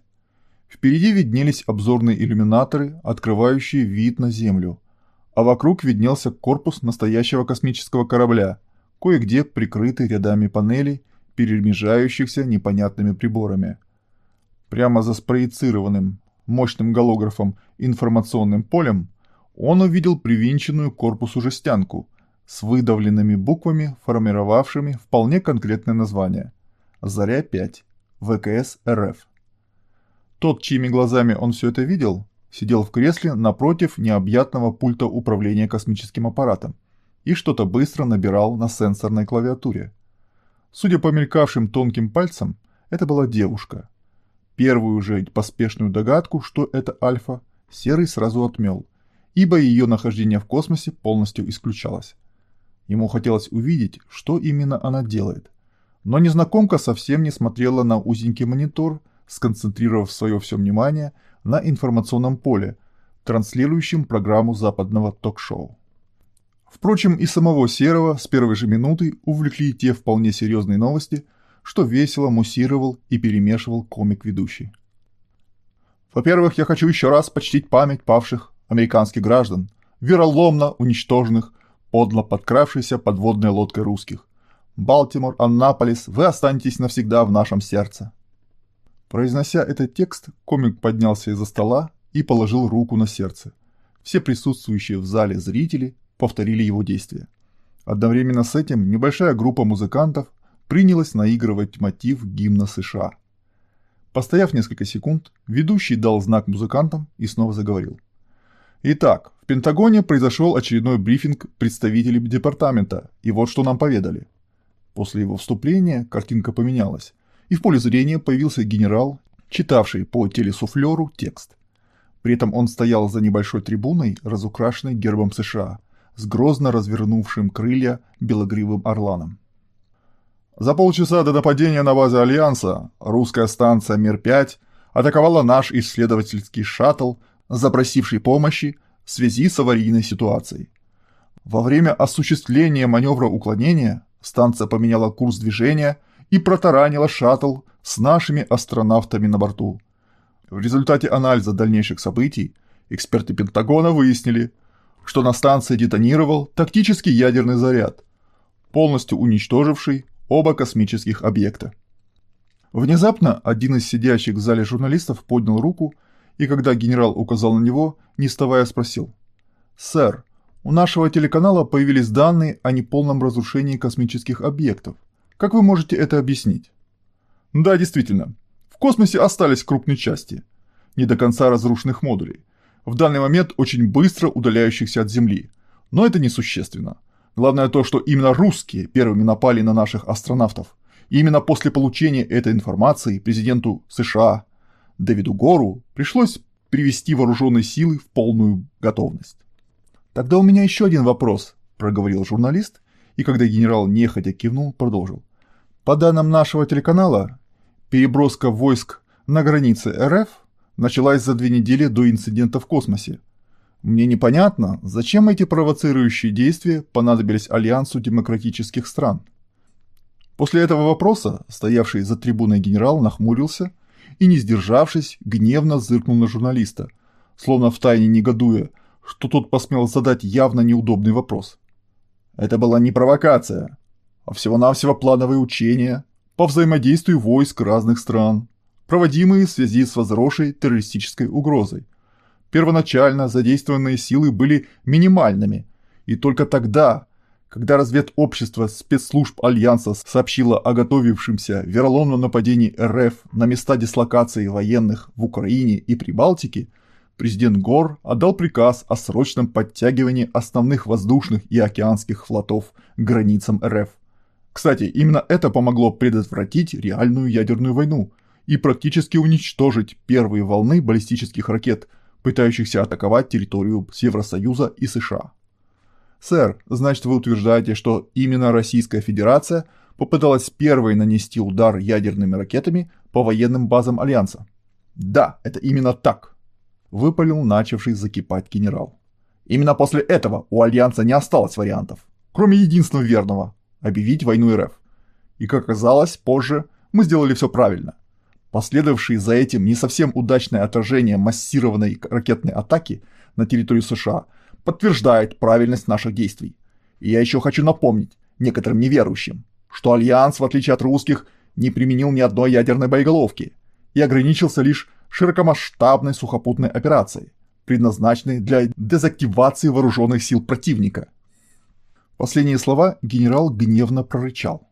Впереди виднелись обзорные иллюминаторы, открывающие вид на Землю, а вокруг виднелся корпус настоящего космического корабля, кое-где прикрытый рядами панелей, перемежающихся непонятными приборами. Прямо за спроецированным мощным голографом информационным полем он увидел привинченную к корпусу жестянку с выдавленными буквами, формировавшими вполне конкретное название «Заря-5, ВКС РФ». Тот, чьими глазами он все это видел, сидел в кресле напротив необъятного пульта управления космическим аппаратом и что-то быстро набирал на сенсорной клавиатуре. Судя по мелькавшим тонким пальцам, это была девушка. Первую же поспешную догадку, что это Альфа, Серый сразу отмел, ибо ее нахождение в космосе полностью исключалось. Ему хотелось увидеть, что именно она делает. Но незнакомка совсем не смотрела на узенький монитор, сконцентрировав свое все внимание на информационном поле, транслирующем программу западного ток-шоу. Впрочем, и самого Серого с первой же минуты увлекли те вполне серьезные новости, что весело муссировал и перемешивал комик-ведущий. Во-первых, я хочу еще раз почтить память павших американских граждан, вероломно уничтоженных, подло подкравшейся подводной лодкой русских. Балтимор, Аннаполис, вы останетесь навсегда в нашем сердце. Произнося этот текст, комик поднялся из-за стола и положил руку на сердце. Все присутствующие в зале зрители повторили его действия. Одновременно с этим небольшая группа музыкантов принялась наигрывать мотив гимна США. Постояв несколько секунд, ведущий дал знак музыкантам и снова заговорил. Итак, в Пентагоне произошел очередной брифинг представителей департамента, и вот что нам поведали. После его вступления картинка поменялась, и в поле зрения появился генерал, читавший по телесуфлеру текст. При этом он стоял за небольшой трибуной, разукрашенной гербом США, с грозно развернувшим крылья белогривым орланом. За полчаса до нападения на базе Альянса русская станция Мир-5 атаковала наш исследовательский шаттл запросивший помощи в связи с аварийной ситуацией. Во время осуществления маневра уклонения станция поменяла курс движения и протаранила шаттл с нашими астронавтами на борту. В результате анализа дальнейших событий эксперты Пентагона выяснили, что на станции детонировал тактический ядерный заряд, полностью уничтоживший оба космических объекта. Внезапно один из сидящих в зале журналистов поднял руку и когда генерал указал на него, не вставая спросил. «Сэр, у нашего телеканала появились данные о неполном разрушении космических объектов. Как вы можете это объяснить?» «Да, действительно. В космосе остались крупные части, не до конца разрушенных модулей, в данный момент очень быстро удаляющихся от Земли. Но это несущественно. Главное то, что именно русские первыми напали на наших астронавтов. И именно после получения этой информации президенту США Дэвиду Гору пришлось привести вооруженные силы в полную готовность. «Тогда у меня еще один вопрос», – проговорил журналист, и когда генерал нехотя кивнул, продолжил. «По данным нашего телеканала, переброска войск на границе РФ началась за две недели до инцидента в космосе. Мне непонятно, зачем эти провоцирующие действия понадобились Альянсу демократических стран». После этого вопроса стоявший за трибуной генерал нахмурился – и, не сдержавшись, гневно зыркнул на журналиста, словно втайне негодуя, что тот посмел задать явно неудобный вопрос. Это была не провокация, а всего-навсего плановые учения по взаимодействию войск разных стран, проводимые в связи с возросшей террористической угрозой. Первоначально задействованные силы были минимальными, и только тогда, когда разведобщество спецслужб Альянса сообщило о готовившемся вероломном нападении РФ на места дислокации военных в Украине и Прибалтике, президент Гор отдал приказ о срочном подтягивании основных воздушных и океанских флотов к границам РФ. Кстати, именно это помогло предотвратить реальную ядерную войну и практически уничтожить первые волны баллистических ракет, пытающихся атаковать территорию Евросоюза и США. Сэр, значит вы утверждаете, что именно Российская Федерация попыталась первой нанести удар ядерными ракетами по военным базам Альянса? Да, это именно так, выпалил начавший закипать генерал. Именно после этого у Альянса не осталось вариантов, кроме единственного верного – объявить войну РФ. И как оказалось, позже мы сделали все правильно. Последовавшие за этим не совсем удачное отражение массированной ракетной атаки на территорию США подтверждает правильность наших действий. И я еще хочу напомнить некоторым неверующим, что Альянс, в отличие от русских, не применил ни одной ядерной боеголовки и ограничился лишь широкомасштабной сухопутной операцией, предназначенной для дезактивации вооруженных сил противника. Последние слова генерал гневно прорычал.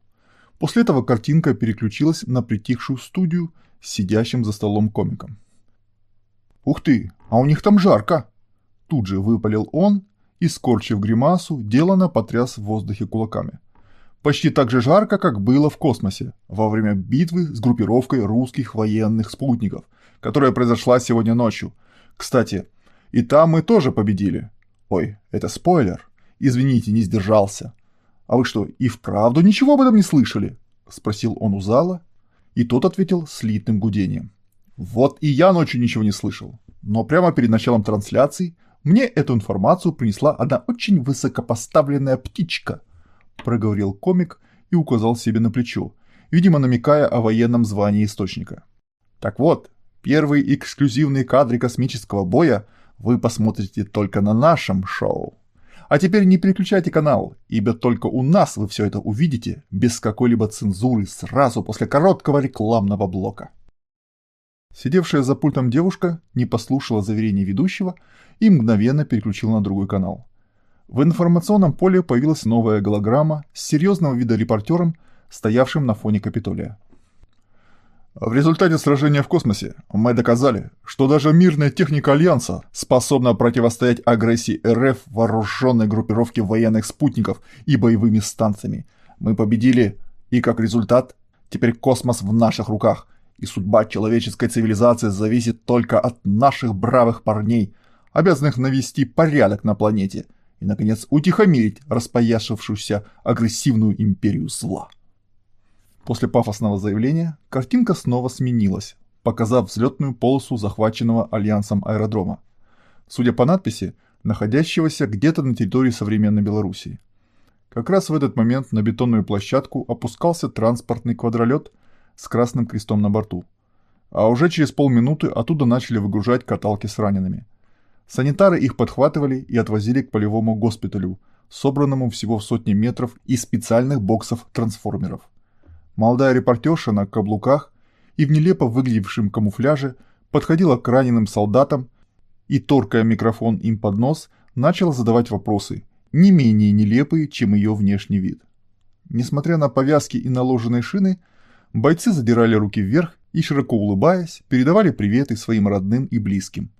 После этого картинка переключилась на притихшую студию сидящим за столом комиком. «Ух ты, а у них там жарко!» Тут же выпалил он и, скорчив гримасу, делано потряс в воздухе кулаками. Почти так же жарко, как было в космосе, во время битвы с группировкой русских военных спутников, которая произошла сегодня ночью. Кстати, и там мы тоже победили. Ой, это спойлер. Извините, не сдержался. А вы что, и вправду ничего об этом не слышали? Спросил он у зала, и тот ответил слитным гудением. Вот и я ночью ничего не слышал. Но прямо перед началом трансляции мне эту информацию принесла одна очень высокопоставленная птичка, проговорил комик и указал себе на плечо, видимо намекая о военном звании источника. Так вот, первые эксклюзивные кадры космического боя вы посмотрите только на нашем шоу. А теперь не переключайте канал, ибо только у нас вы все это увидите без какой-либо цензуры сразу после короткого рекламного блока. Сидевшая за пультом девушка не послушала заверений ведущего и мгновенно переключила на другой канал. В информационном поле появилась новая голограмма с серьезного вида репортером, стоявшим на фоне Капитолия. В результате сражения в космосе мы доказали, что даже мирная техника Альянса способна противостоять агрессии РФ вооруженной группировки военных спутников и боевыми станциями. Мы победили, и как результат, теперь космос в наших руках, и судьба человеческой цивилизации зависит только от наших бравых парней, обязанных навести порядок на планете и, наконец, утихомирить распояшившуюся агрессивную империю зла. После пафосного заявления картинка снова сменилась, показав взлетную полосу захваченного Альянсом аэродрома. Судя по надписи, находящегося где-то на территории современной Белоруссии. Как раз в этот момент на бетонную площадку опускался транспортный квадролет с красным крестом на борту. А уже через полминуты оттуда начали выгружать каталки с ранеными. Санитары их подхватывали и отвозили к полевому госпиталю, собранному всего в сотни метров из специальных боксов-трансформеров. Молодая репортерша на каблуках и в нелепо выглядевшем камуфляже подходила к раненым солдатам и, торкая микрофон им под нос, начала задавать вопросы, не менее нелепые, чем ее внешний вид. Несмотря на повязки и наложенные шины, бойцы задирали руки вверх и, широко улыбаясь, передавали приветы своим родным и близким.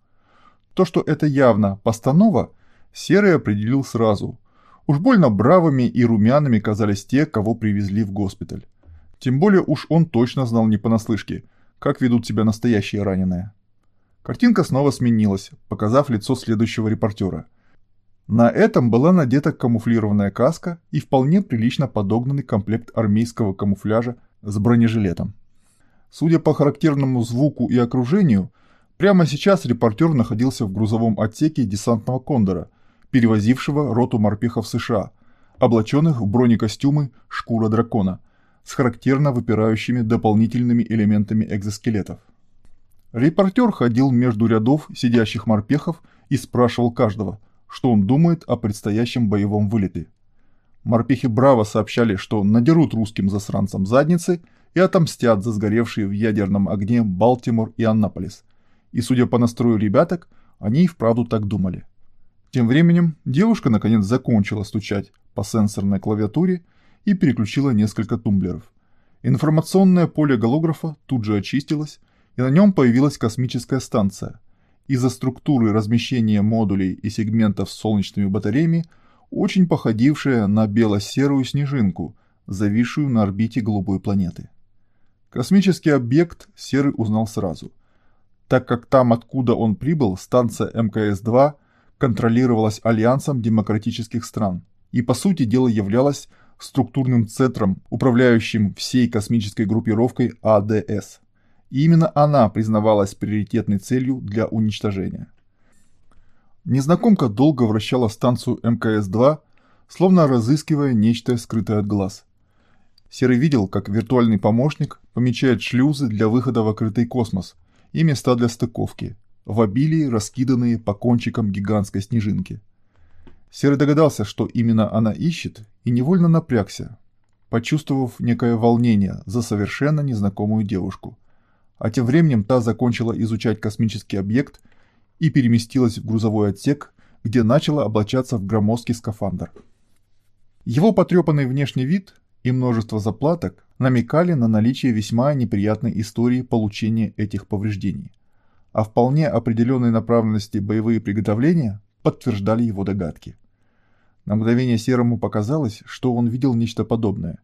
То, что это явно постанова, Серый определил сразу. Уж больно бравыми и румяными казались те, кого привезли в госпиталь. Тем более уж он точно знал не понаслышке, как ведут себя настоящие раненые. Картинка снова сменилась, показав лицо следующего репортера. На этом была надета камуфлированная каска и вполне прилично подогнанный комплект армейского камуфляжа с бронежилетом. Судя по характерному звуку и окружению, прямо сейчас репортер находился в грузовом отсеке десантного кондора, перевозившего роту морпехов США, облаченных в бронекостюмы «Шкура дракона», с характерно выпирающими дополнительными элементами экзоскелетов. Репортер ходил между рядов сидящих морпехов и спрашивал каждого, что он думает о предстоящем боевом вылете. Морпехи браво сообщали, что надерут русским засранцам задницы и отомстят за сгоревшие в ядерном огне Балтимор и Аннаполис. И судя по настрою ребяток, они и вправду так думали. Тем временем девушка наконец закончила стучать по сенсорной клавиатуре и переключила несколько тумблеров. Информационное поле голографа тут же очистилось, и на нем появилась космическая станция. Из-за структуры размещения модулей и сегментов с солнечными батареями, очень походившая на бело-серую снежинку, зависшую на орбите голубой планеты. Космический объект Серый узнал сразу, так как там, откуда он прибыл, станция МКС-2 контролировалась Альянсом демократических стран и, по сути дела, являлась структурным центром, управляющим всей космической группировкой АДС. И именно она признавалась приоритетной целью для уничтожения. Незнакомка долго вращала станцию МКС-2, словно разыскивая нечто скрытое от глаз. Серый видел, как виртуальный помощник помечает шлюзы для выхода в открытый космос и места для стыковки, в обилии раскиданные по кончикам гигантской снежинки. Серый догадался, что именно она ищет, и невольно напрягся, почувствовав некое волнение за совершенно незнакомую девушку. А тем временем та закончила изучать космический объект и переместилась в грузовой отсек, где начала облачаться в громоздкий скафандр. Его потрепанный внешний вид и множество заплаток намекали на наличие весьма неприятной истории получения этих повреждений, а вполне определенной направленности боевые приготовления подтверждали его догадки. На мгновение Серому показалось, что он видел нечто подобное,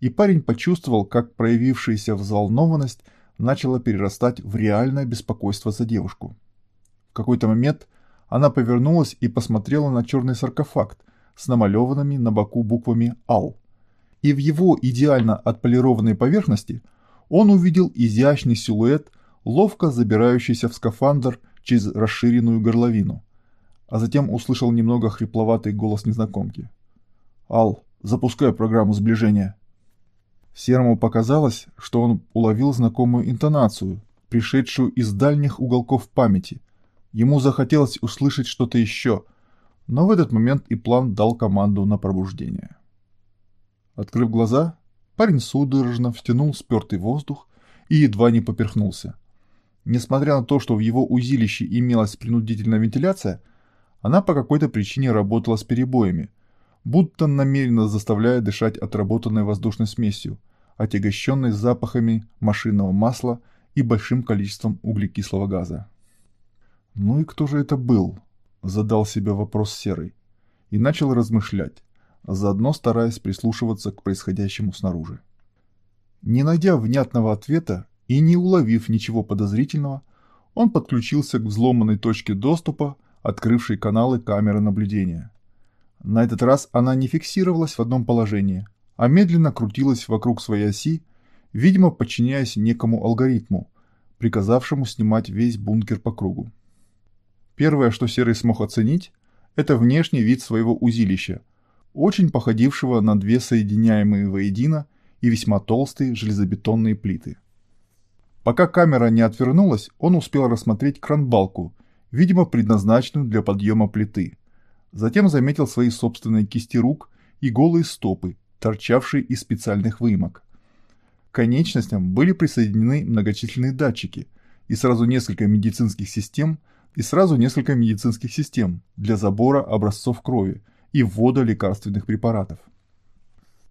и парень почувствовал, как проявившаяся взволнованность начала перерастать в реальное беспокойство за девушку какой-то момент она повернулась и посмотрела на черный саркофаг с намалеванными на боку буквами «Ал». И в его идеально отполированной поверхности он увидел изящный силуэт, ловко забирающийся в скафандр через расширенную горловину. А затем услышал немного хрипловатый голос незнакомки. «Ал, запускай программу сближения». Серому показалось, что он уловил знакомую интонацию, пришедшую из дальних уголков памяти – Ему захотелось услышать что-то еще, но в этот момент и план дал команду на пробуждение. Открыв глаза, парень судорожно втянул спертый воздух и едва не поперхнулся. Несмотря на то, что в его узилище имелась принудительная вентиляция, она по какой-то причине работала с перебоями, будто намеренно заставляя дышать отработанной воздушной смесью, отягощенной запахами машинного масла и большим количеством углекислого газа. «Ну и кто же это был?» – задал себе вопрос Серый. И начал размышлять, заодно стараясь прислушиваться к происходящему снаружи. Не найдя внятного ответа и не уловив ничего подозрительного, он подключился к взломанной точке доступа, открывшей каналы камеры наблюдения. На этот раз она не фиксировалась в одном положении, а медленно крутилась вокруг своей оси, видимо подчиняясь некому алгоритму, приказавшему снимать весь бункер по кругу. Первое, что Серый смог оценить, это внешний вид своего узилища, очень походившего на две соединяемые воедино и весьма толстые железобетонные плиты. Пока камера не отвернулась, он успел рассмотреть кранбалку, видимо предназначенную для подъема плиты. Затем заметил свои собственные кисти рук и голые стопы, торчавшие из специальных выемок. К конечностям были присоединены многочисленные датчики и сразу несколько медицинских систем – и сразу несколько медицинских систем для забора образцов крови и ввода лекарственных препаратов.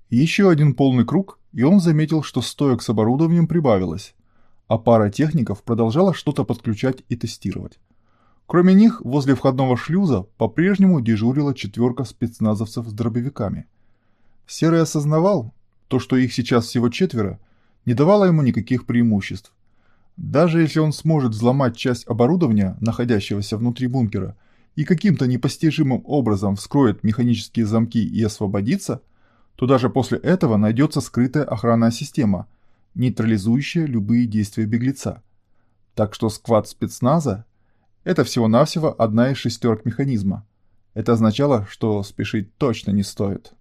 Еще один полный круг, и он заметил, что стоек с оборудованием прибавилось, а пара техников продолжала что-то подключать и тестировать. Кроме них, возле входного шлюза по-прежнему дежурила четверка спецназовцев с дробовиками. Серый осознавал, то, что их сейчас всего четверо, не давало ему никаких преимуществ, даже если он сможет взломать часть оборудования, находящегося внутри бункера, и каким-то непостижимым образом вскроет механические замки и освободится, то даже после этого найдется скрытая охранная система, нейтрализующая любые действия беглеца. Так что сквад спецназа – это всего-навсего одна из шестерок механизма. Это означало, что спешить точно не стоит.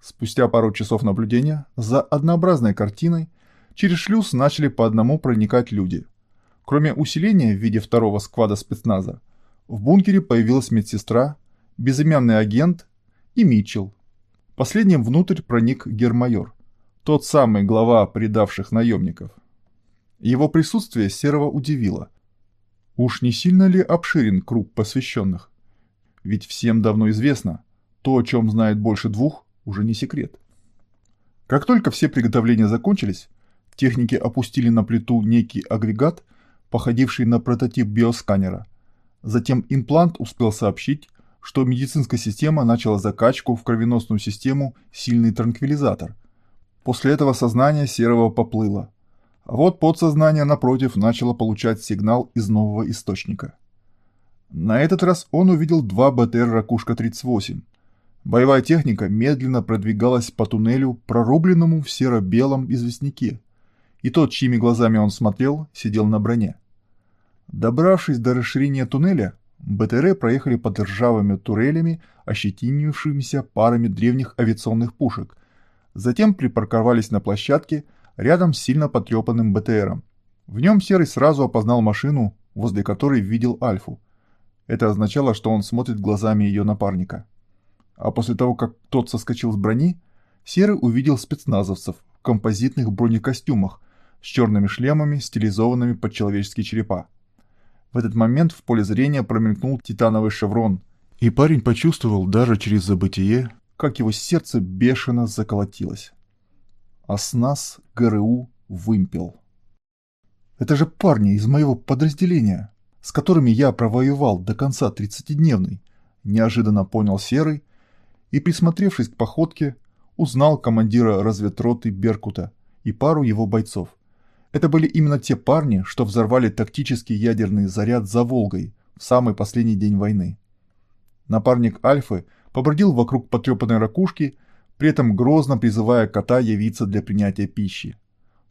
Спустя пару часов наблюдения за однообразной картиной – Через шлюз начали по одному проникать люди. Кроме усиления в виде второго сквада спецназа, в бункере появилась медсестра, безымянный агент и Митчелл. Последним внутрь проник гермайор, тот самый глава предавших наемников. Его присутствие Серого удивило. Уж не сильно ли обширен круг посвященных? Ведь всем давно известно, то, о чем знает больше двух, уже не секрет. Как только все приготовления закончились, Техники опустили на плиту некий агрегат, походивший на прототип биосканера. Затем имплант успел сообщить, что медицинская система начала закачку в кровеносную систему сильный транквилизатор. После этого сознание Серого поплыло, Вот подсознание, напротив, начало получать сигнал из нового источника. На этот раз он увидел два БТР «Ракушка-38». Боевая техника медленно продвигалась по туннелю, прорубленному в серо-белом известняке. И тот, чьими глазами он смотрел, сидел на броне. Добравшись до расширения туннеля, БТР проехали под ржавыми турелями, ощетинившимися парами древних авиационных пушек. Затем припарковались на площадке рядом с сильно потрепанным БТРом. В нем Серый сразу опознал машину, возле которой видел Альфу. Это означало, что он смотрит глазами ее напарника. А после того, как тот соскочил с брони, Серый увидел спецназовцев в композитных бронекостюмах с черными шлемами, стилизованными под человеческие черепа. В этот момент в поле зрения промелькнул титановый шеврон, и парень почувствовал даже через забытие, как его сердце бешено заколотилось. А с нас ГРУ вымпел. Это же парни из моего подразделения, с которыми я провоевал до конца тридцатидневной, неожиданно понял Серый и, присмотревшись к походке, узнал командира разведроты Беркута и пару его бойцов. Это были именно те парни, что взорвали тактический ядерный заряд за Волгой в самый последний день войны. Напарник Альфы побродил вокруг потрепанной ракушки, при этом грозно призывая кота явиться для принятия пищи.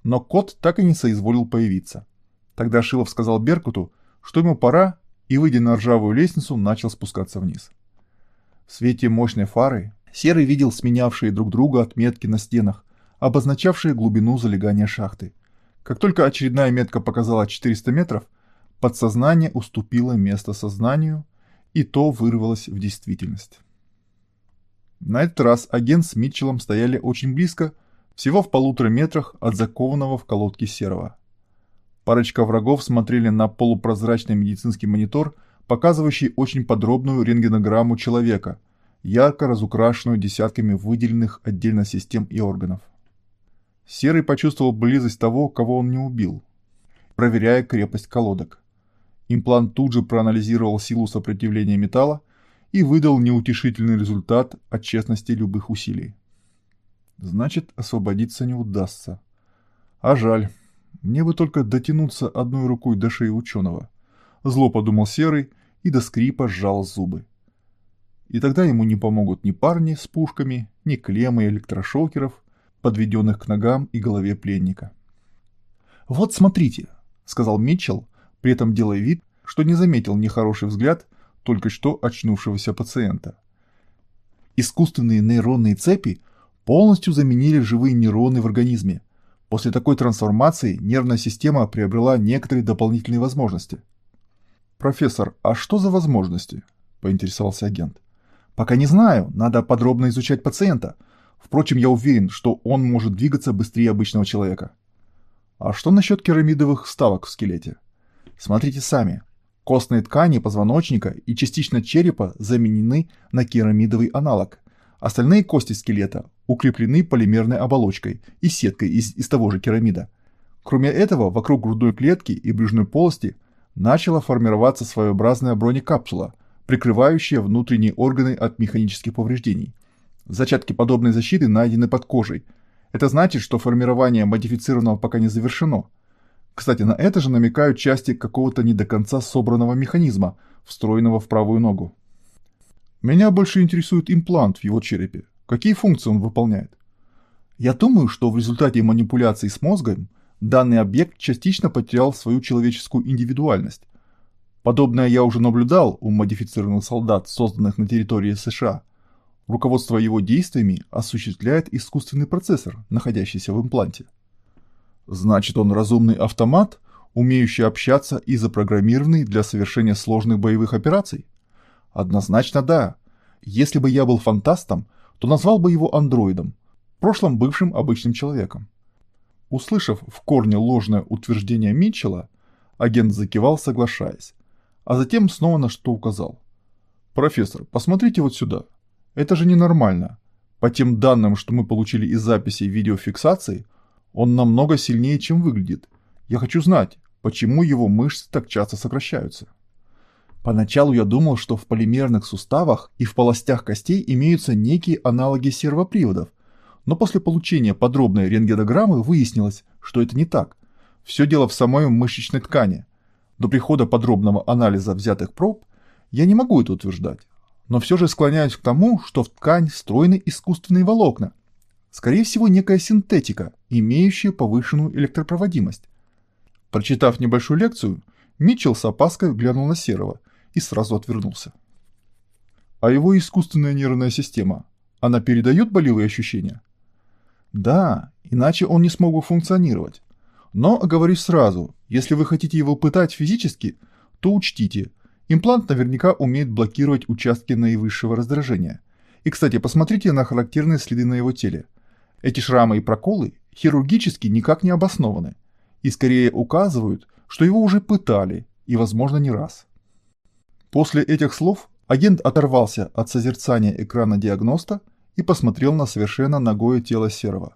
Но кот так и не соизволил появиться. Тогда Шилов сказал Беркуту, что ему пора, и, выйдя на ржавую лестницу, начал спускаться вниз. В свете мощной фары Серый видел сменявшие друг друга отметки на стенах, обозначавшие глубину залегания шахты. Как только очередная метка показала 400 метров, подсознание уступило место сознанию, и то вырвалось в действительность. На этот раз агент с Митчеллом стояли очень близко, всего в полутора метрах от закованного в колодке серого. Парочка врагов смотрели на полупрозрачный медицинский монитор, показывающий очень подробную рентгенограмму человека, ярко разукрашенную десятками выделенных отдельно систем и органов. Серый почувствовал близость того, кого он не убил, проверяя крепость колодок. Имплант тут же проанализировал силу сопротивления металла и выдал неутешительный результат от честности любых усилий. Значит, освободиться не удастся. А жаль. Мне бы только дотянуться одной рукой до шеи ученого. Зло подумал Серый и до скрипа сжал зубы. И тогда ему не помогут ни парни с пушками, ни клеммы электрошокеров, подведенных к ногам и голове пленника. «Вот смотрите», — сказал Митчелл, при этом делая вид, что не заметил нехороший взгляд только что очнувшегося пациента. Искусственные нейронные цепи полностью заменили живые нейроны в организме. После такой трансформации нервная система приобрела некоторые дополнительные возможности. «Профессор, а что за возможности?» – поинтересовался агент. «Пока не знаю, надо подробно изучать пациента», Впрочем, я уверен, что он может двигаться быстрее обычного человека. А что насчет керамидовых вставок в скелете? Смотрите сами. Костные ткани позвоночника и частично черепа заменены на керамидовый аналог. Остальные кости скелета укреплены полимерной оболочкой и сеткой из, из того же керамида. Кроме этого, вокруг грудной клетки и брюшной полости начала формироваться своеобразная бронекапсула, прикрывающая внутренние органы от механических повреждений. Зачатки подобной защиты найдены под кожей. Это значит, что формирование модифицированного пока не завершено. Кстати, на это же намекают части какого-то не до конца собранного механизма, встроенного в правую ногу. Меня больше интересует имплант в его черепе. Какие функции он выполняет? Я думаю, что в результате манипуляций с мозгом данный объект частично потерял свою человеческую индивидуальность. Подобное я уже наблюдал у модифицированных солдат, созданных на территории США. Руководство его действиями осуществляет искусственный процессор, находящийся в импланте. Значит, он разумный автомат, умеющий общаться и запрограммированный для совершения сложных боевых операций? Однозначно да. Если бы я был фантастом, то назвал бы его андроидом, в прошлом бывшим обычным человеком. Услышав в корне ложное утверждение Митчелла, агент закивал, соглашаясь, а затем снова на что указал. «Профессор, посмотрите вот сюда». Это же ненормально. По тем данным, что мы получили из записей видеофиксации, он намного сильнее, чем выглядит. Я хочу знать, почему его мышцы так часто сокращаются. Поначалу я думал, что в полимерных суставах и в полостях костей имеются некие аналоги сервоприводов, но после получения подробной рентгенограммы выяснилось, что это не так. Все дело в самой мышечной ткани. До прихода подробного анализа взятых проб я не могу это утверждать, но все же склоняюсь к тому, что в ткань встроены искусственные волокна. Скорее всего, некая синтетика, имеющая повышенную электропроводимость. Прочитав небольшую лекцию, Митчелл с опаской глянул на Серого и сразу отвернулся. А его искусственная нервная система, она передает болевые ощущения? Да, иначе он не смог бы функционировать. Но, оговорюсь сразу, если вы хотите его пытать физически, то учтите, имплант наверняка умеет блокировать участки наивысшего раздражения. И, кстати, посмотрите на характерные следы на его теле. Эти шрамы и проколы хирургически никак не обоснованы и скорее указывают, что его уже пытали, и, возможно, не раз. После этих слов агент оторвался от созерцания экрана диагноста и посмотрел на совершенно ногое тело Серого.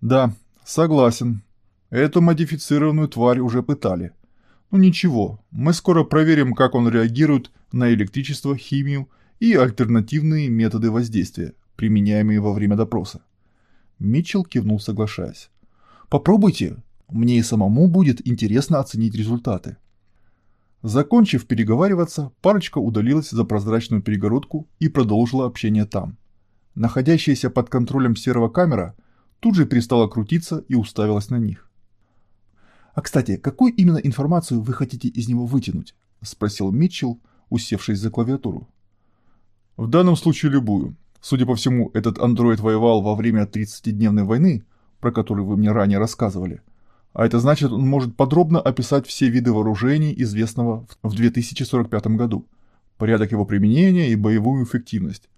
«Да, согласен. Эту модифицированную тварь уже пытали. Ну ничего, мы скоро проверим, как он реагирует на электричество, химию и альтернативные методы воздействия, применяемые во время допроса». Митчелл кивнул, соглашаясь. «Попробуйте. Мне и самому будет интересно оценить результаты». Закончив переговариваться, парочка удалилась за прозрачную перегородку и продолжила общение там. Находящаяся под контролем серого камера тут же перестала крутиться и уставилась на них. «А кстати, какую именно информацию вы хотите из него вытянуть?» – спросил Митчелл, усевшись за клавиатуру. «В данном случае любую. Судя по всему, этот андроид воевал во время 30-дневной войны, про которую вы мне ранее рассказывали. А это значит, он может подробно описать все виды вооружений, известного в 2045 году, порядок его применения и боевую эффективность.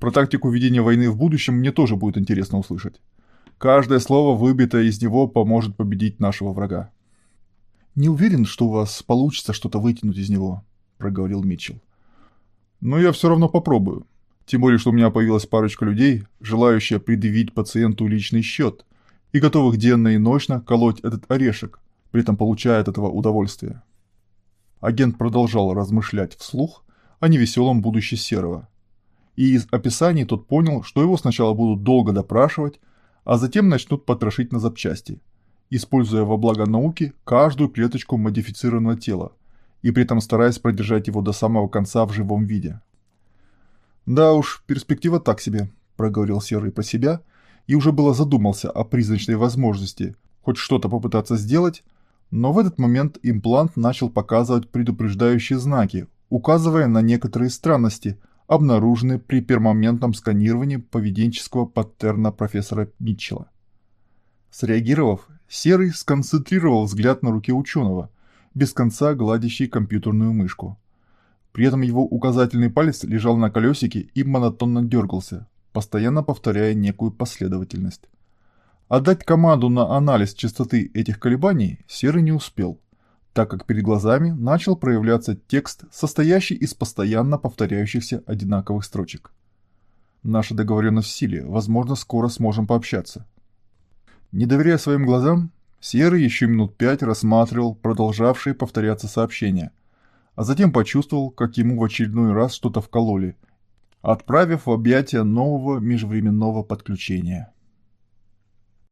Про тактику ведения войны в будущем мне тоже будет интересно услышать. Каждое слово, выбитое из него, поможет победить нашего врага. «Не уверен, что у вас получится что-то вытянуть из него», — проговорил Митчелл. «Но я все равно попробую. Тем более, что у меня появилась парочка людей, желающая предъявить пациенту личный счет и готовых денно и ночно колоть этот орешек, при этом получая от этого удовольствие». Агент продолжал размышлять вслух о невеселом будущем Серого, и из описаний тот понял, что его сначала будут долго допрашивать, а затем начнут потрошить на запчасти, используя во благо науки каждую клеточку модифицированного тела и при этом стараясь продержать его до самого конца в живом виде. «Да уж, перспектива так себе», – проговорил Серый про себя и уже было задумался о призрачной возможности хоть что-то попытаться сделать, но в этот момент имплант начал показывать предупреждающие знаки, указывая на некоторые странности – обнаружены при пермоментном сканировании поведенческого паттерна профессора Митчелла. Среагировав, Серый сконцентрировал взгляд на руке ученого, без конца гладящий компьютерную мышку. При этом его указательный палец лежал на колесике и монотонно дергался, постоянно повторяя некую последовательность. Отдать команду на анализ частоты этих колебаний Серый не успел – так как перед глазами начал проявляться текст, состоящий из постоянно повторяющихся одинаковых строчек. Наша договоренность в силе, возможно, скоро сможем пообщаться. Не доверяя своим глазам, Серый еще минут пять рассматривал продолжавшие повторяться сообщения, а затем почувствовал, как ему в очередной раз что-то вкололи, отправив в объятия нового межвременного подключения.